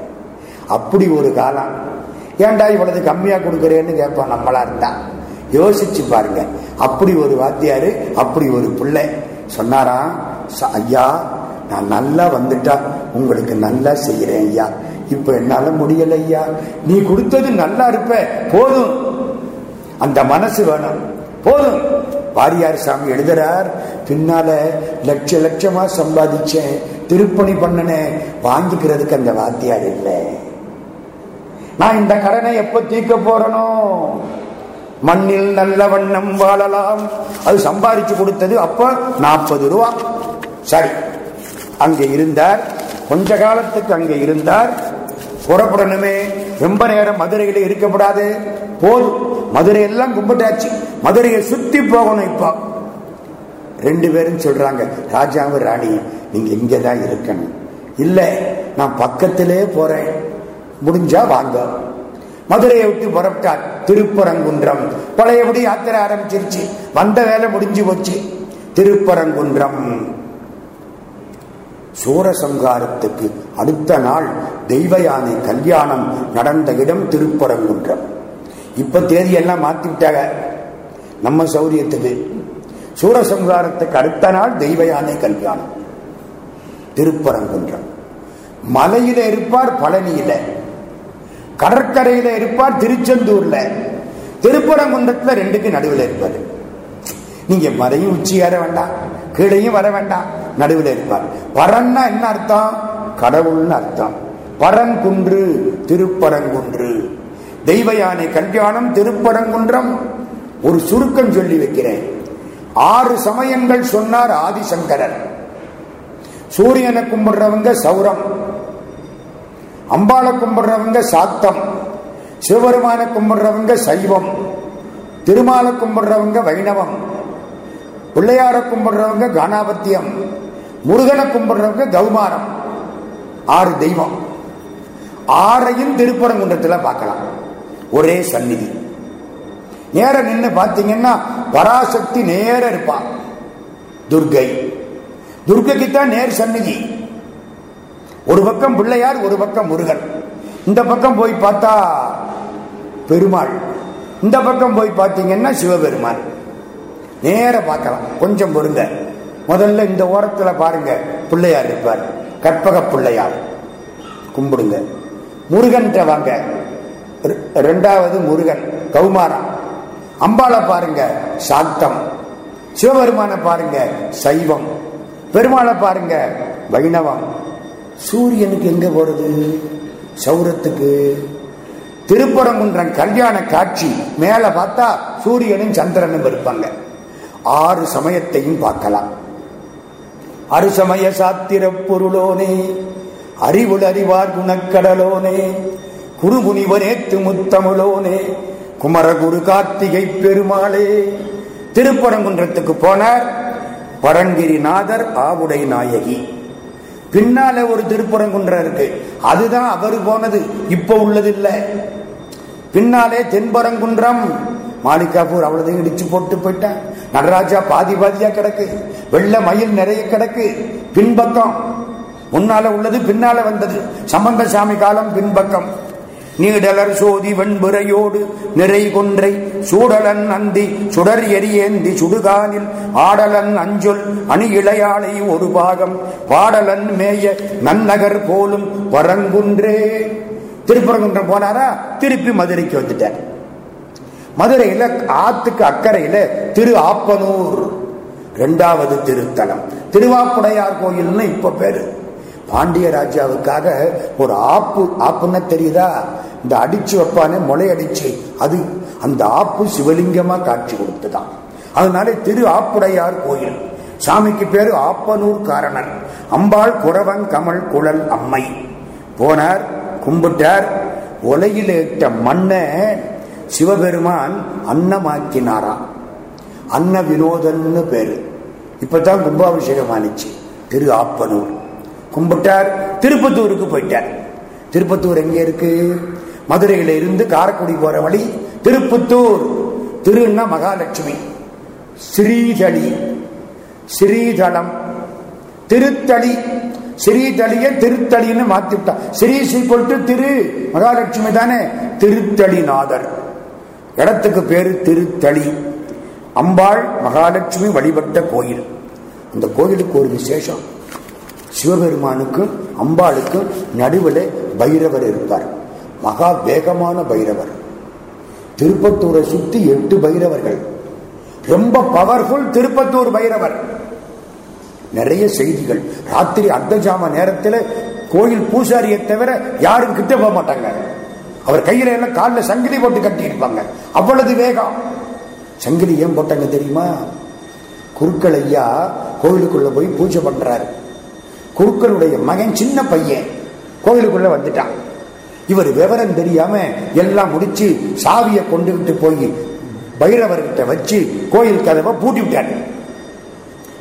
அப்படி ஒரு காலம். ஏன்டா இவ்வளவு கம்மியா கொடுக்குறேன்னு கேட்போம் நம்மளா இருந்தா. யோசிச்சு பாருங்க அப்படி ஒரு வாத்தியாரு அப்படி ஒரு பிள்ளை. சொன்னாராம் ஐயா நான் நல்லா வந்துட்டா உங்களுக்கு நல்லா செய்யறேன் ஐயா. இப்ப என்னால முடியலையா? நீ கொடுத்தது நல்லா இருப்ப. போதும். அந்த மனசு வேணும். போதும். வாரியார் சாமி எழுதுறார் பின்னால லட்ச லட்சமா சம்பாதிச்சேன். திருப்பணி பண்ணனே வாங்கிக்கிறதுக்கு அந்த வாத்தியார் இல்லை. நான் இந்த கடனை எப்ப தீக்க போறனோ? மண்ணில் நல்ல வண்ணம் வாழலாம். அது சம்பாதிச்சு கொடுத்தது அப்ப நாற்பது ரூபா. சரி. அங்கே இருந்தார். கொஞ்ச காலத்துக்கு அங்கே இருந்தார். புறப்படணுமே. ரொம்ப நேரம் மதுரையில இருக்கப்படாது. போதும். மதுரை எல்லாம் கும்பிட்டாச்சு. மதுரையை சுத்தி போகணும் இப்போ. ரெண்டு பேரும் சொல்றாங்க ராஜாவும் ராணி நீங்க இங்கதான் இருக்கணும். இல்ல நான் பக்கத்திலே போறேன். முடிஞ்சா வாங்க. மதுரையை விட்டு புறப்பட்டார் திருப்பரங்குன்றம். பழையபடி யாத்திரை ஆரம்பிச்சிருச்சு. வந்த வேலை முடிஞ்சு போச்சு. திருப்பரங்குன்றம். சூரசங்காரத்துக்கு அடுத்த நாள் தெய்வ யானை கல்யாணம் நடந்த இடம் திருப்பரங்குன்றம். இப்ப தேதி எல்லாம் நம்ம சௌரியத்துக்கு. சூரசங்காரத்துக்கு அடுத்த நாள் தெய்வ யானை கல்யாணம். திருப்பரங்குன்றம். மலையில இருப்பார் பழனியில. கடற்கரையில இருப்பார் திருச்செந்தூர்ல. திருப்பரங்குன்றத்துல ரெண்டுக்கு நடுவில் இருப்பார். நீங்க மலையும் உச்சி ஏற வேண்டாம் கீழையும் வர வேண்டாம். நடுவில் இருப்பார். பரன்னா என்ன அர்த்தம்? கடவுள்னு அர்த்தம். பரங்குன்று திருப்பரங்குன்று. தெய்வ யானை கல்யாணம் திருப்பரங்குன்றம். ஒரு சுருக்கம் சொல்லி வைக்கிறேன். ஆறு சமயங்கள் சொன்னார் ஆதிசங்கரர். சூரியனை கும்பிடுறவங்க சௌரம். அம்பாளை கும்பிடுறவங்க சாத்தம். சிவபெருமான கும்பிடுறவங்க சைவம். திருமாலை கும்பிடுறவங்க வைணவம். பிள்ளையார கும்பிடுறவங்க கணாபத்தியம். முருகனை கும்பிடுறவங்க கௌமாரம். ஆறு தெய்வம். ஆறையும் திருப்பரங்குன்றத்தில் பார்க்கலாம். ஒரே சந்நிதி. நேர நின்று பார்த்தீங்கன்னா பராசக்தி நேர இருப்பா. துர்கை. துர்கைக்கு தான் நேர் சந்நிதி. ஒரு பக்கம் பிள்ளையார் ஒரு பக்கம் முருகன். இந்த பக்கம் போய் பார்த்தா பெருமாள். இந்த பக்கம் போய் பார்த்தீங்கன்னா சிவபெருமான். நேர பார்க்கலாம். கொஞ்சம் பொருங்க முதல்ல இந்த ஓரத்தில் பாருங்க. பிள்ளையார் இருப்பார். கற்பக பிள்ளையார். கும்பிடுங்க. முருகன்ற வாங்க. ரெ- ரெண்டாவது முருகன் கௌமாரம் அம்பாளை பாருங்க சாத்தம் சிவபெருமான பாருங்க சைவம். பெருமாளை பாருங்க வைணவம். சூரியனுக்கு எங்க போறது? சௌரத்துக்கு. திருப்பரங்குன்றம் கல்யாண காட்சி. மேல பார்த்தா சூரியனும் சந்திரனும் இருப்பாங்க. ஆறு சமயத்தையும் பார்க்கலாம். அருசமய சாத்திர பொருளோனே அறிவுள் அறிவார் குணக்கடலோனே குருமுனிவனேத்து முத்தமிழோனே குமரகுரு கார்த்திகை பெருமாளே. திருப்பரங்குன்றத்துக்கு போனார் பரங்கிரிநாதர் ஆவுடை நாயகி. பின்னால ஒரு திருப்பரங்குன்றம் இருக்கு. அதுதான் அவர் போனது. இப்ப உள்ளது இல்ல பின்னாலே தென்பரங்குன்றம். மாலிகாப்பூர் அவ்வளோதையும் இடிச்சு போட்டு போயிட்டேன். நடராஜா பாதி பாதியா கிடக்கு. வெள்ள மயில் நிறைய கிடக்கு. பின்பக்கம். முன்னால உள்ளது பின்னால வந்தது. சம்பந்த சாமி காலம் பின்பக்கம். நீடலர் சோதி வெண்புறையோடு நிறை கொன்றை சூடலன் அந்தி சுடர் எரியேந்தி சுடுகானில் ஆடலன் அஞ்சொல் அணி இளையாளை ஒரு பாகம் பாடலன் மேய நன்னகர் போலும் வரங்குன்றே திருப்பரங்குன்றம் போனாரா? திருப்பி மதுரைக்கு வந்துட்டார். மதுரையில ஆத்துக்கு அக்கறையில திரு ஆப்பனூர். இரண்டாவது திருத்தலம். திருவாப்புடையார் கோயில்னு இப்ப பேரு. பாண்டிய ராஜாவுக்காக ஒரு ஆப்பு ஆப்புன்னா தெரியுதா? இந்த அடிச்சு வைப்பானே முளை அடிச்சு. அது அந்த ஆப்பு சிவலிங்கமா காட்சி கொடுத்துதான் அதனால திரு ஆப்புடையார் கோயில். சாமிக்கு பேரு ஆப்பனூர் காரணர் அம்பாள் குறவன் கமல் குழல் அம்மை. போனார் கும்பிட்டார். ஒலையில் இட்ட மண்ணை சிவபெருமான் அன்னமாக்கினாராம் அன்ன வினோதன்னு பேரு. இப்பதான் கும்பாபிஷேகம் ஆனிச்சு. திரு ஆப்பனூர். கும்பிட்டார். திருப்பத்தூருக்கு போயிட்டார். திருப்பத்தூர் எங்க இருக்கு? மதுரையில இருந்து காரைக்குடி போற வழி திருப்பத்தூர். திருன்னா மகாலட்சுமி. ஸ்ரீதளி. ஸ்ரீதளம். திருத்தளி. ஸ்ரீதளிய திருத்தளின்னு மாத்திவிட்டா ஸ்ரீ சீக்கொல்ட்டு திரு. மகாலட்சுமி தானே. திருத்தளிநாதர். இடத்துக்கு பேரு திருத்தளி. அம்பாள் மகாலட்சுமி வழிபட்ட கோயில். அந்த கோயிலுக்கு ஒரு விசேஷம். சிவபெருமானுக்கும் அம்பாளுக்கும் நடுவில் பைரவர் இருப்பார். மகா வேகமான பைரவர். திருப்பத்தூரை சுத்தி எட்டு பைரவர்கள். ரொம்ப பவர்ஃபுல் திருப்பத்தூர் பைரவர். நிறைய செய்திகள். ராத்திரி அர்த்தஜாம நேரத்தில் கோயில் பூசாரியை தவிர யாரும் கிட்ட போக மாட்டாங்க. அவர் கையில எல்லாம் காலில் சங்கிலி போட்டு கட்டி இருப்பாங்க. அவ்வளவு வேகம். சங்கிலி ஏன் போட்டாங்க தெரியுமா? குருக்கள் ஐயா கோவிலுக்குள்ள போய் பூஜை பண்றாரு. குருக்களுடைய மகன் சின்ன பையன் கோயிலுக்குள்ள வந்துட்டான். இவர் விவரம் தெரியாம எல்லாம் முடிச்சு சாவியை கொண்டுகிட்டு போய் பைரவர்கிட்ட வச்சு கோயில் கதவை பூட்டி விட்டார்.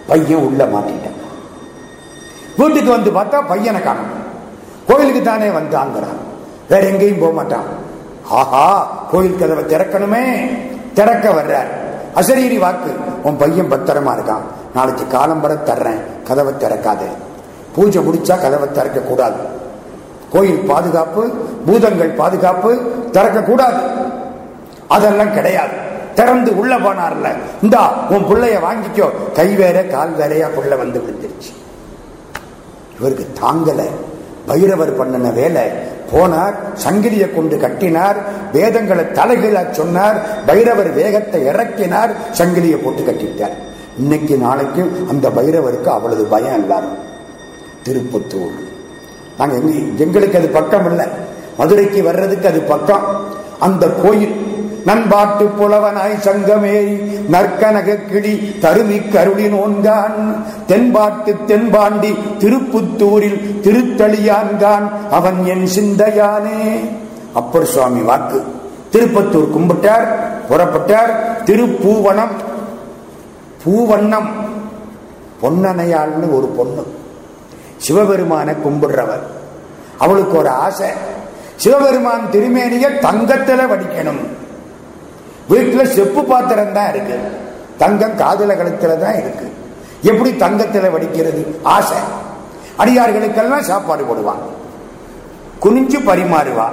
பையன் உள்ள மாட்டிட்டான். வீட்டுக்கு வந்து பார்த்தா பையனை காணும். கோயிலுக்கு தானே வந்தாங்கிறான் வேற எங்கேயும் போக மாட்டான். ஆஹா கோயில் கதவை திறக்கணுமே. திறக்க வர்றார். அசரீரி வாக்கு. உன் பையன் பத்திரமா இருக்கான். நாளைக்கு காலம்பர தர்றேன். கதவை திறக்காது. பூஜை முடிச்சா கதவை திறக்க கூடாது. கோயில் பாதுகாப்பு பூதங்கள் பாதுகாப்பு திறக்க கூடாது. அதெல்லாம் கிடையாது. திறந்து உள்ள போனார்ல. இந்தா உன் பிள்ளைய வாங்கிக்கோ. கை வேற கால் வேறையா புள்ள வந்து விழுந்துருச்சு. இவருக்கு தாங்கல. பைரவர் பண்ணின வேலை. போனார் சங்கிலியை கொண்டு கட்டினார் வேதங்களை தலைகீழா சொன்னார் பைரவர் வேகத்தை இறக்கினார் சங்கிலியை போட்டு கட்டிட்டார். இன்னைக்கு நாளைக்கு அந்த பைரவருக்கு அவ்வளவு பயம் எல்லாரும். திருப்பத்தூர். நாங்க எங்களுக்கு அது பக்கம் இல்லை மதுரைக்கு வர்றதுக்கு அது பக்கம். அந்த கோயில் நண்பாட்டு புலவனாய் சங்கமேறி நற்கனக கிளி தருமி கருளி நோன்கான். தென்பாட்டு தென்பாண்டி திருப்புத்தூரில் திருத்தளியான்கான். அவன் என் சிந்தையானே. அப்பர் சுவாமி வாக்கு. திருப்பத்தூர் கும்பிட்டார் புறப்பட்டார். திருப்பூவனம் பூவண்ணம் பொன்னனையாள்னு ஒரு பொண்ணு. சிவபெருமான கும்பிடுறவர். அவளுக்கு ஒரு ஆசை. சிவபெருமான் திருமேனிய தங்கத்தில் வடிக்கணும். வீட்டில் செப்பு பாத்திரம் தான் இருக்கு. தங்கம் காதல கழுத்துல தான் இருக்கு. எப்படி தங்கத்தில் வடிக்கிறது? ஆசை. அடியார்களுக்கெல்லாம் சாப்பாடு போடுவான் குனிஞ்சு பரிமாறுவா.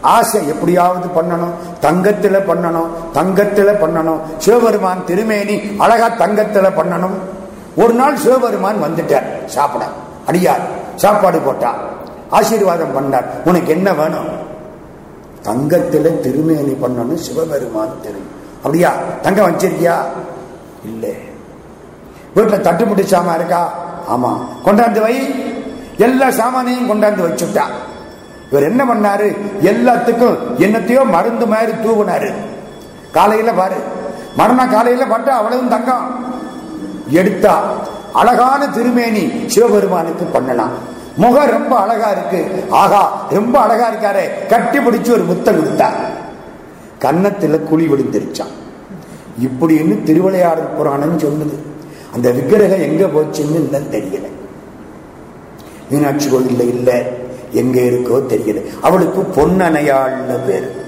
ஆசை எப்படியாவது பண்ணணும். தங்கத்தில் பண்ணணும். தங்கத்தில் பண்ணணும். சிவபெருமான் திருமேனி அழகா தங்கத்தில் பண்ணணும். ஒரு நாள் சிவபெருமான் வந்துட்டார். சாப்பிட. அடியார் சாப்பாடு போட்டா. ஆசீர்வாதம் பண்ணார். உனக்கு என்ன வேணும்? தங்கத்தில் திருமேனி பண்ணணும் சிவபெருமான் தெரியும் அப்படியா? தங்கம் வச்சிருக்கியா? இல்ல. வீட்டில் தட்டுப்பட்டு சாமான் இருக்கா? ஆமா. கொண்டாந்து வை. எல்லா சாமானையும் கொண்டாந்து வச்சுட்டா. இவர் என்ன பண்ணாரு? எல்லாத்துக்கும் என்னத்தையோ மருந்து மாதிரி தூவினாரு. காலையில பாரு. மறுநாள் காலையில பட்டா அவ்வளவு தங்கம். எடுத்தா. அழகான திருமேனி சிவபெருமானுக்கு பண்ணலாம். முகம் ரொம்ப அழகா இருக்கு. ஆகா ரொம்ப அழகா இருக்காரு. கட்டி பிடிச்சு ஒரு முத்தம் கொடுத்தார் கன்னத்துல குழி விழுந்துருச்சான் இப்படின்னு திருவிளையாடல் புராணம் சொல்லுது. அந்த விக்கிரகம் எங்க போச்சுன்னு இன்னும் தெரியல. மீனாட்சி கோயில்ல இல்ல. எங்க இருக்கோ தெரியல. அவளுக்கு பொன்னணையாள்னு பேரு.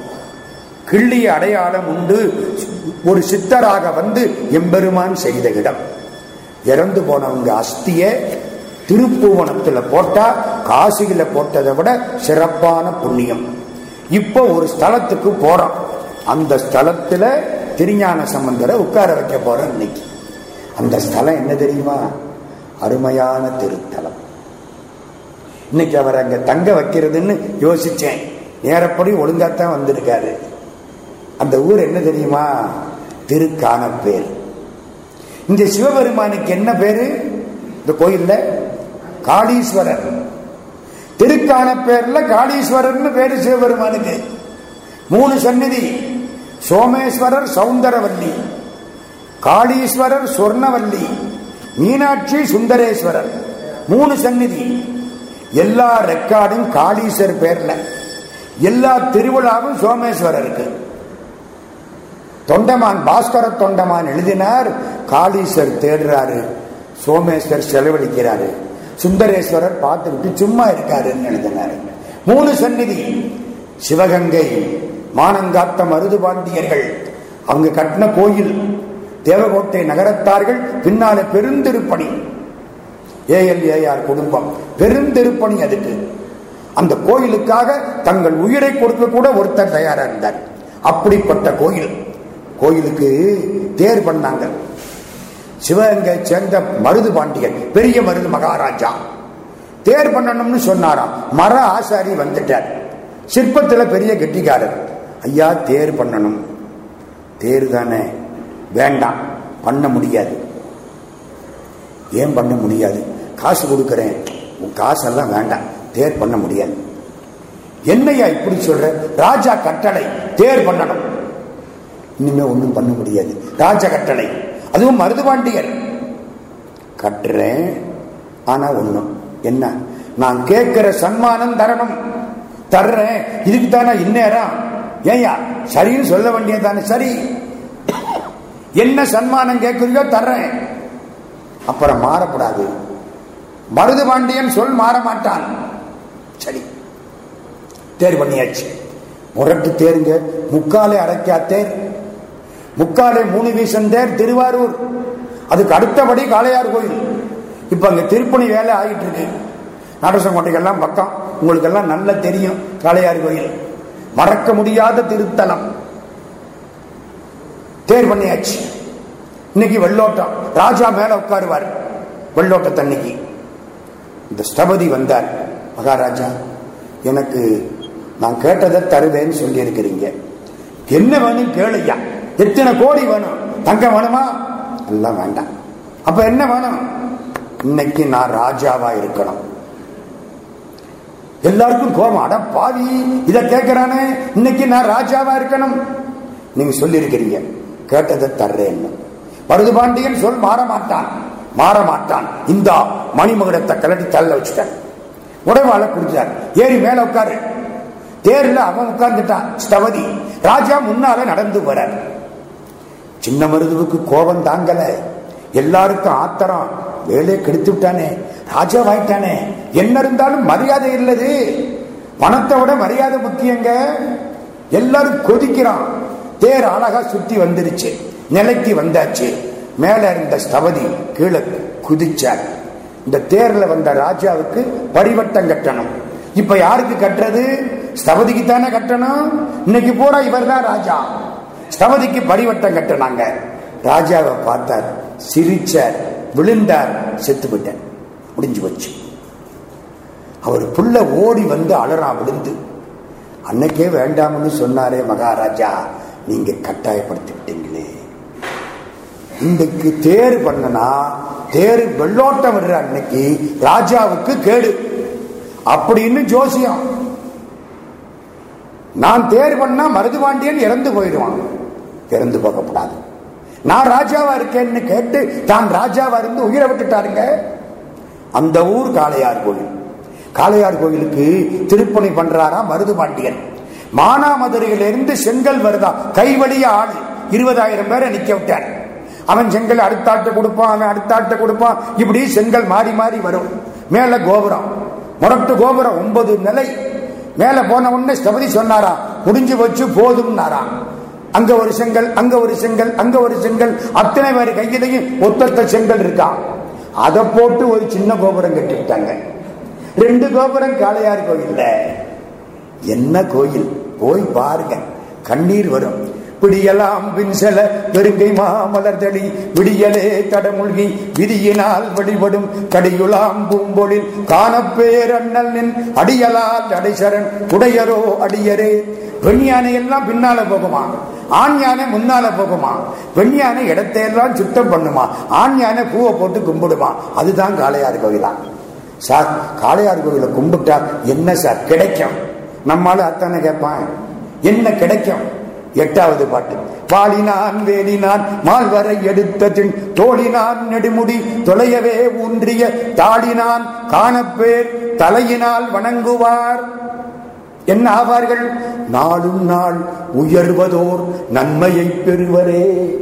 கிள்ளிய அடையாளம் உண்டு. ஒரு சித்தராக வந்து எம்பெருமான் செய்த இடம். இறந்து போனவங்க அஸ்திய திருப்புவனத்துல போட்டா காசியில போட்டதை விட சிறப்பான புண்ணியம். இப்போ ஒரு ஸ்தலத்துக்கு போறோம். அந்த ஸ்தலத்துல திருஞான சம்பந்தரை உட்கார வைக்க போறோம் இன்னைக்கு. அந்த ஸ்தலம் என்ன தெரியுமா? அருமையான திருத்தலம். இன்னைக்கு அவர் அங்க தங்க வைக்கிறதுன்னு யோசிச்சேன். நேரப்படி ஒழுங்காத்தான் வந்திருக்காரு. அந்த ஊர் என்ன தெரியுமா? திருக்கான பேர் இந்த சிவபெருமானுக்கு என்ன பேரு? இந்த கோயில்ல காளீஸ்வரர் திருக்கான பேர்ல காளீஸ்வரர்னு பேரு சிவபெருமானுக்கு. மூணு சந்நிதி. சோமேஸ்வரர் சவுந்தரவல்லி. காளீஸ்வரர் சொர்ணவல்லி. மீனாட்சி சுந்தரேஸ்வரர். மூணு சந்நிதி. எல்லா ரெக்கார்டும் காளீஸ்வர் பேர்ல. எல்லா திருவிழாவும் சோமேஸ்வரருக்கு. தொண்டமான் பாஸ்கர தொண்டமான் எழுதினார் காளீஸ்வர் தேடுறாரு சோமேஸ்வர் செலவழிக்கிறாரு. சுந்தரேஸ்வரர் பார்த்துக்கிட்டு சும்மா இருக்காருன்னு எழுதினாரு. மூணு சந்நிதி சிவகங்கை மானங்காத்த மருது பாண்டியர்கள் அவங்க கட்டின கோயில் தேவகோட்டை நகரத்தார்கள் பின்னால பெருந்திருப்பணி. ஏஎல் ஏஆர் குடும்பம் பெருந்திருப்பணி அதுக்கு. அந்த கோயிலுக்காக தங்கள் உயிரை கொடுக்க கூட ஒருத்தர் தயாரா இருந்தார். அப்படிப்பட்ட கோயில். கோயிலுக்கு தேர் பண்ணாங்க. சிவகங்கை சேர்ந்த மருது பாண்டியன் பெரிய மருது மகாராஜா. தேர் பண்ணணும்னு சொன்னாராம். மர ஆசாரி வந்துட்டார். சிற்பத்தில் பெரிய கெட்டிக்காரர். ஐயா தேர் பண்ணணும். தேர் தானே? வேண்டாம். பண்ண முடியாது. ஏன் பண்ண முடியாது? காசு கொடுக்குறேன். உன் காசெல்லாம் வேண்டாம். தேர் பண்ண முடியாது. என்னையா இப்படி சொல்ற? ராஜா கட்டளை. தேர் பண்ணணும். இனிமே ஒன்றும் பண்ண முடியாது. ராஜ கட்டளை. அதுவும் மருதுபாண்டியர். கட்டுறேன் ஆனா ஒண்ணும். என்ன? நான் கேட்கிற சன்மானம் தரணும். தர்றேன். இதுக்கு தானே இந்நேரம்? ஏயா சரின்னு சொல்ல வேண்டியது தானே சரி. என்ன சன்மானம் கேட்குறியோ தர்றேன். அப்புறம் மாறக்கூடாது. மருது பாண்டியன் சொல் மாற மாட்டான் சரி. தேர் பண்ணியாச்சு. முரட்டு தேருங்க. முக்காலே அரைக்கா தேர் முக்காலே மூணு வீசன் தேர் திருவாரூர். அதுக்கு அடுத்தபடி காளையார் கோயில். இப்ப அங்க திருப்பணி வேலை ஆகிட்டு இருக்கு நடசங்கோட்டைக்கெல்லாம் பக்கம். உங்களுக்கு எல்லாம் நல்லா தெரியும் காளையார் கோயில். மறக்க முடியாத திருத்தலம். தேர் பண்ணியாச்சு. இன்னைக்கு வெள்ளோட்டம். ராஜா மேல உட்காருவார். வெள்ளோட்டத்தன்னைக்கு இந்த ஸ்தபதி வந்தார். மகாராஜா எனக்கு நான் கேட்டதை தருவேன்னு சொல்லி இருக்கிறீங்க என்ன வேணும் கேளுயா எத்தனை கோடி வேணும்? தங்கம் வேணுமா? எல்லாம் வேண்டாம். அப்ப என்ன வேணும்? இன்னைக்கு நான் ராஜாவா இருக்கணும். எல்லாருக்கும் கோபம். அட பாவி இதை கேட்கிறானே இன்னைக்கு நான் ராஜாவா இருக்கணும். நீங்க சொல்லியிருக்கிறீங்க. கேட்டதை தர்றேன்னு மருது பாண்டியன் சொல் மாற மாட்டான். மாற மாட்டான். இந்த மணிமகுடத்தை கலட்டி தள்ள வச்சுட்டான். உடவாள குடிச்சார் ஏறி மேல உட்காரு. தேர்ல அவன் உட்கார்ந்துட்டான். ஸ்தவதி ராஜா முன்னால நடந்து வரார். சின்ன மருதுவுக்கு கோபம் தாங்கல. எல்லாருக்கும் ஆத்திரம். வேலையை கெடுத்து விட்டானே ராஜா வாயிட்டானே. என்ன இருந்தாலும் மரியாதை இல்லது. பணத்தை விட மரியாதை முக்கியங்க. எல்லாரும் கொதிக்கிறான். தேர் அழகா சுத்தி வந்துருச்சு. நிலைக்கு வந்தாச்சு. மேல இருந்த ஸ்தபதி கீழே குதிச்சார். இந்த தேர்ல வந்த ராஜாவுக்கு பரிவட்டம் கட்டணும். இப்ப யாருக்கு கட்டுறது? ஸ்தபதிக்கு தானே கட்டணும். இன்னைக்கு பூரா இவர் தான் ராஜா. ஸ்தபதிக்கு படிவட்டம் கட்டினாங்க. ராஜாவை பார்த்தார் சிரிச்சார் விழுந்தார் செத்து விட்டார் முடிஞ்சு போச்சு. அவர் புள்ள ஓடி வந்து அலறா விழுந்து அன்னைக்கே வேண்டாம்னு சொன்னாரே மகாராஜா நீங்க கட்டாயப்படுத்தி விட்டீங்களே இன்றைக்கு தேர் பண்ணனா தேர் வெள்ளோட்டம் விடுற அன்னைக்கு ராஜாவுக்கு கேடு. அப்படின்னு ஜோசியம் நான் தேர் பண்ணா மருதுபாண்டியன் இறந்து போயிடுவான். இறந்து போகக்கூடாது. நான் ராஜாவா இருக்கேன்னு கேட்டு தான் ராஜாவா இருந்து உயிரை விட்டுட்டாருங்க. அந்த ஊர் காளையார் கோயில். காளையார் கோயிலுக்கு திருப்பணி பண்றாரா மருதுபாண்டியன் மானாமதுரையிலிருந்து செங்கல் வருதா? கைவழிய ஆள். இருபதாயிரம் பேரை நிக்க விட்டார். அவன் செங்கல் அடுத்தாட்ட கொடுப்பான் அவன் அடுத்தாட்ட கொடுப்பான். இப்படி செங்கல் மாறி மாறி வரும். மேல கோபுரம். முரட்டு கோபுரம் ஒன்பது நிலை. மேல போன உடனே ஸ்தபதி சொன்னாரா முடிஞ்சு வச்சு போதும்னாரான் அங்க ஒரு செங்கல் அங்க ஒரு செங்கல் அங்க ஒரு செங்கல். அத்தனை பேர் கையிலையும் ஒத்தத்த செங்கல் இருக்கான் அதை போட்டு ஒரு சின்ன கோபுரம் கட்டிவிட்டாங்க. ரெண்டு கோபுரம் காளையார் கோயில்ல. என்ன கோயில்? போய் பாருங்க. கண்ணீர் வரும். பிடியலாம் பின்சல பெருங்கை மாமலர்தளி விடியலே தடமுழ்கி விதியினால் வழிபடும் கடியுலாம் பூம்பொழில் காணப்பேரண்ணல் நின் அடியலால் அடைசரன் உடையரோ அடியரே. பெண் யானை எல்லாம் பின்னால போகுமா? ஆண் யானை முன்னால போகுமா? பெண் யானை இடத்தையெல்லாம் சுத்தம் பண்ணுமா? ஆண் யானை பூவை போட்டு கும்பிடுமா? அதுதான் காளையார் கோயிலா சார் காளையார் கோயிலை கும்பிட்டா என்ன சார்? கிடைக்கும். நம்மால அத்தனை கேட்பான். என்ன கிடைக்கும்? எட்டாவது பாட்டு. பாலினான் வேலினான் மால்வரை எடுத்த தின் தோழினான் நெடுமுடி தொலையவே ஊன்றிய தாடினான் காணப்பேர் தலையினால் வணங்குவார். என்ன ஆவார்கள்? நாளும் நாள் உயர்வதோர் நன்மையை பெறுவரே.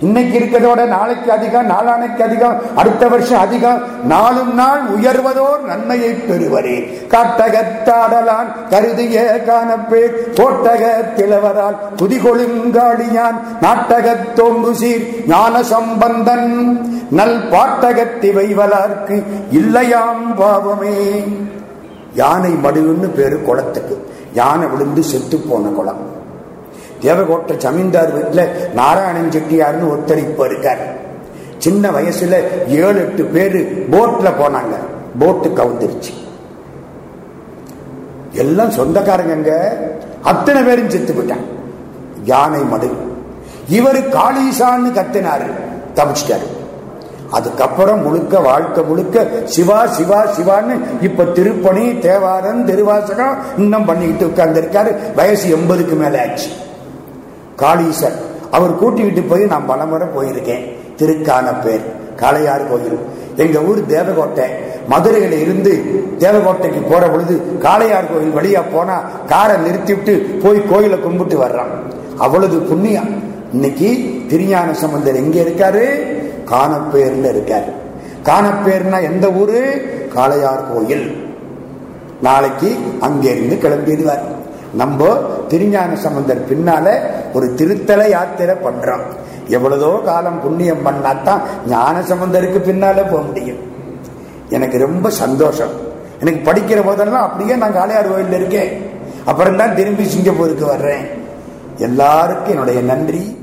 இன்னைக்கு இருக்கிறதோட நாளைக்கு அதிகம் நாளானைக்கு அதிகம் அடுத்த வருஷம் அதிகம் நாளும் நாள் உயர்வதோர் நன்மையை பெறுவரே. காட்டகத்தாடலான் கருதிய காணப்பேர் கோட்டக திலவரால் குதிகொழுங்காளியான் நாட்டகத் சீர் ஞான சம்பந்தன் நல் பாட்டகத்தி வைவலார்க்கு இல்லையாம் பாவமே. யானை மடுன்னு பேரு குளத்துக்கு. யானை விழுந்து செத்து போன குளம். தேவகோட்டை ஜமீன்தார் வீட்டில் நாராயணன் செட்டியார்னு ஒருத்தர் இப்ப இருக்கார். சின்ன வயசுல ஏழு எட்டு பேரு போட்ல போனாங்க. போட்டு கவுந்துருச்சு. எல்லாம் சொந்தக்காரங்க அத்தனை பேரும் செத்து போயிட்டாங்க. யானை மடு இவர் காளீசான்னு கத்தினாரு. தப்பிச்சிட்டாரு. அதுக்கப்புறம் முழுக்க வாழ்க்கை முழுக்க சிவா சிவா சிவான்னு இப்ப திருப்பணி தேவாரன் திருவாசகம் இன்னும் பண்ணிக்கிட்டு உட்கார்ந்து வயசு எண்பதுக்கு மேல ஆச்சு. காளீசர் அவர் கூட்டிக்கிட்டு போய் நான் பலமுறை போயிருக்கேன். திருக்கான பேர் காளையார் கோயில். எங்க ஊர் தேவகோட்டை. மதுரையில இருந்து தேவகோட்டைக்கு போற பொழுது காளையார் கோயில் வழியா போனா காரை நிறுத்திவிட்டு போய் கோயிலை கும்பிட்டு வர்றான். அவ்வளவு புண்ணியம். இன்னைக்கு திருஞான சம்பந்தர் எங்க இருக்காரு? காணப்பேர்ல இருக்கார். காணப்பேர்னா எந்த ஊரு? காளையார் கோயில். நாளைக்கு அங்கிருந்து கிளம்பிடுவார். நம்ம திருஞான சம்பந்தர் பின்னால ஒரு திருத்தல யாத்திரை பண்றோம் எவ்வளதோ காலம் புண்ணியம் பண்ணாதான் ஞான சம்பந்தருக்கு பின்னால போக முடியும். எனக்கு ரொம்ப சந்தோஷம். எனக்கு படிக்கிற போதெல்லாம் அப்படியே நான் காளையார் கோயிலில் இருக்கேன். அப்புறம் தான் திரும்பி சிங்கப்பூருக்கு வர்றேன். எல்லாருக்கும் என்னுடைய நன்றி.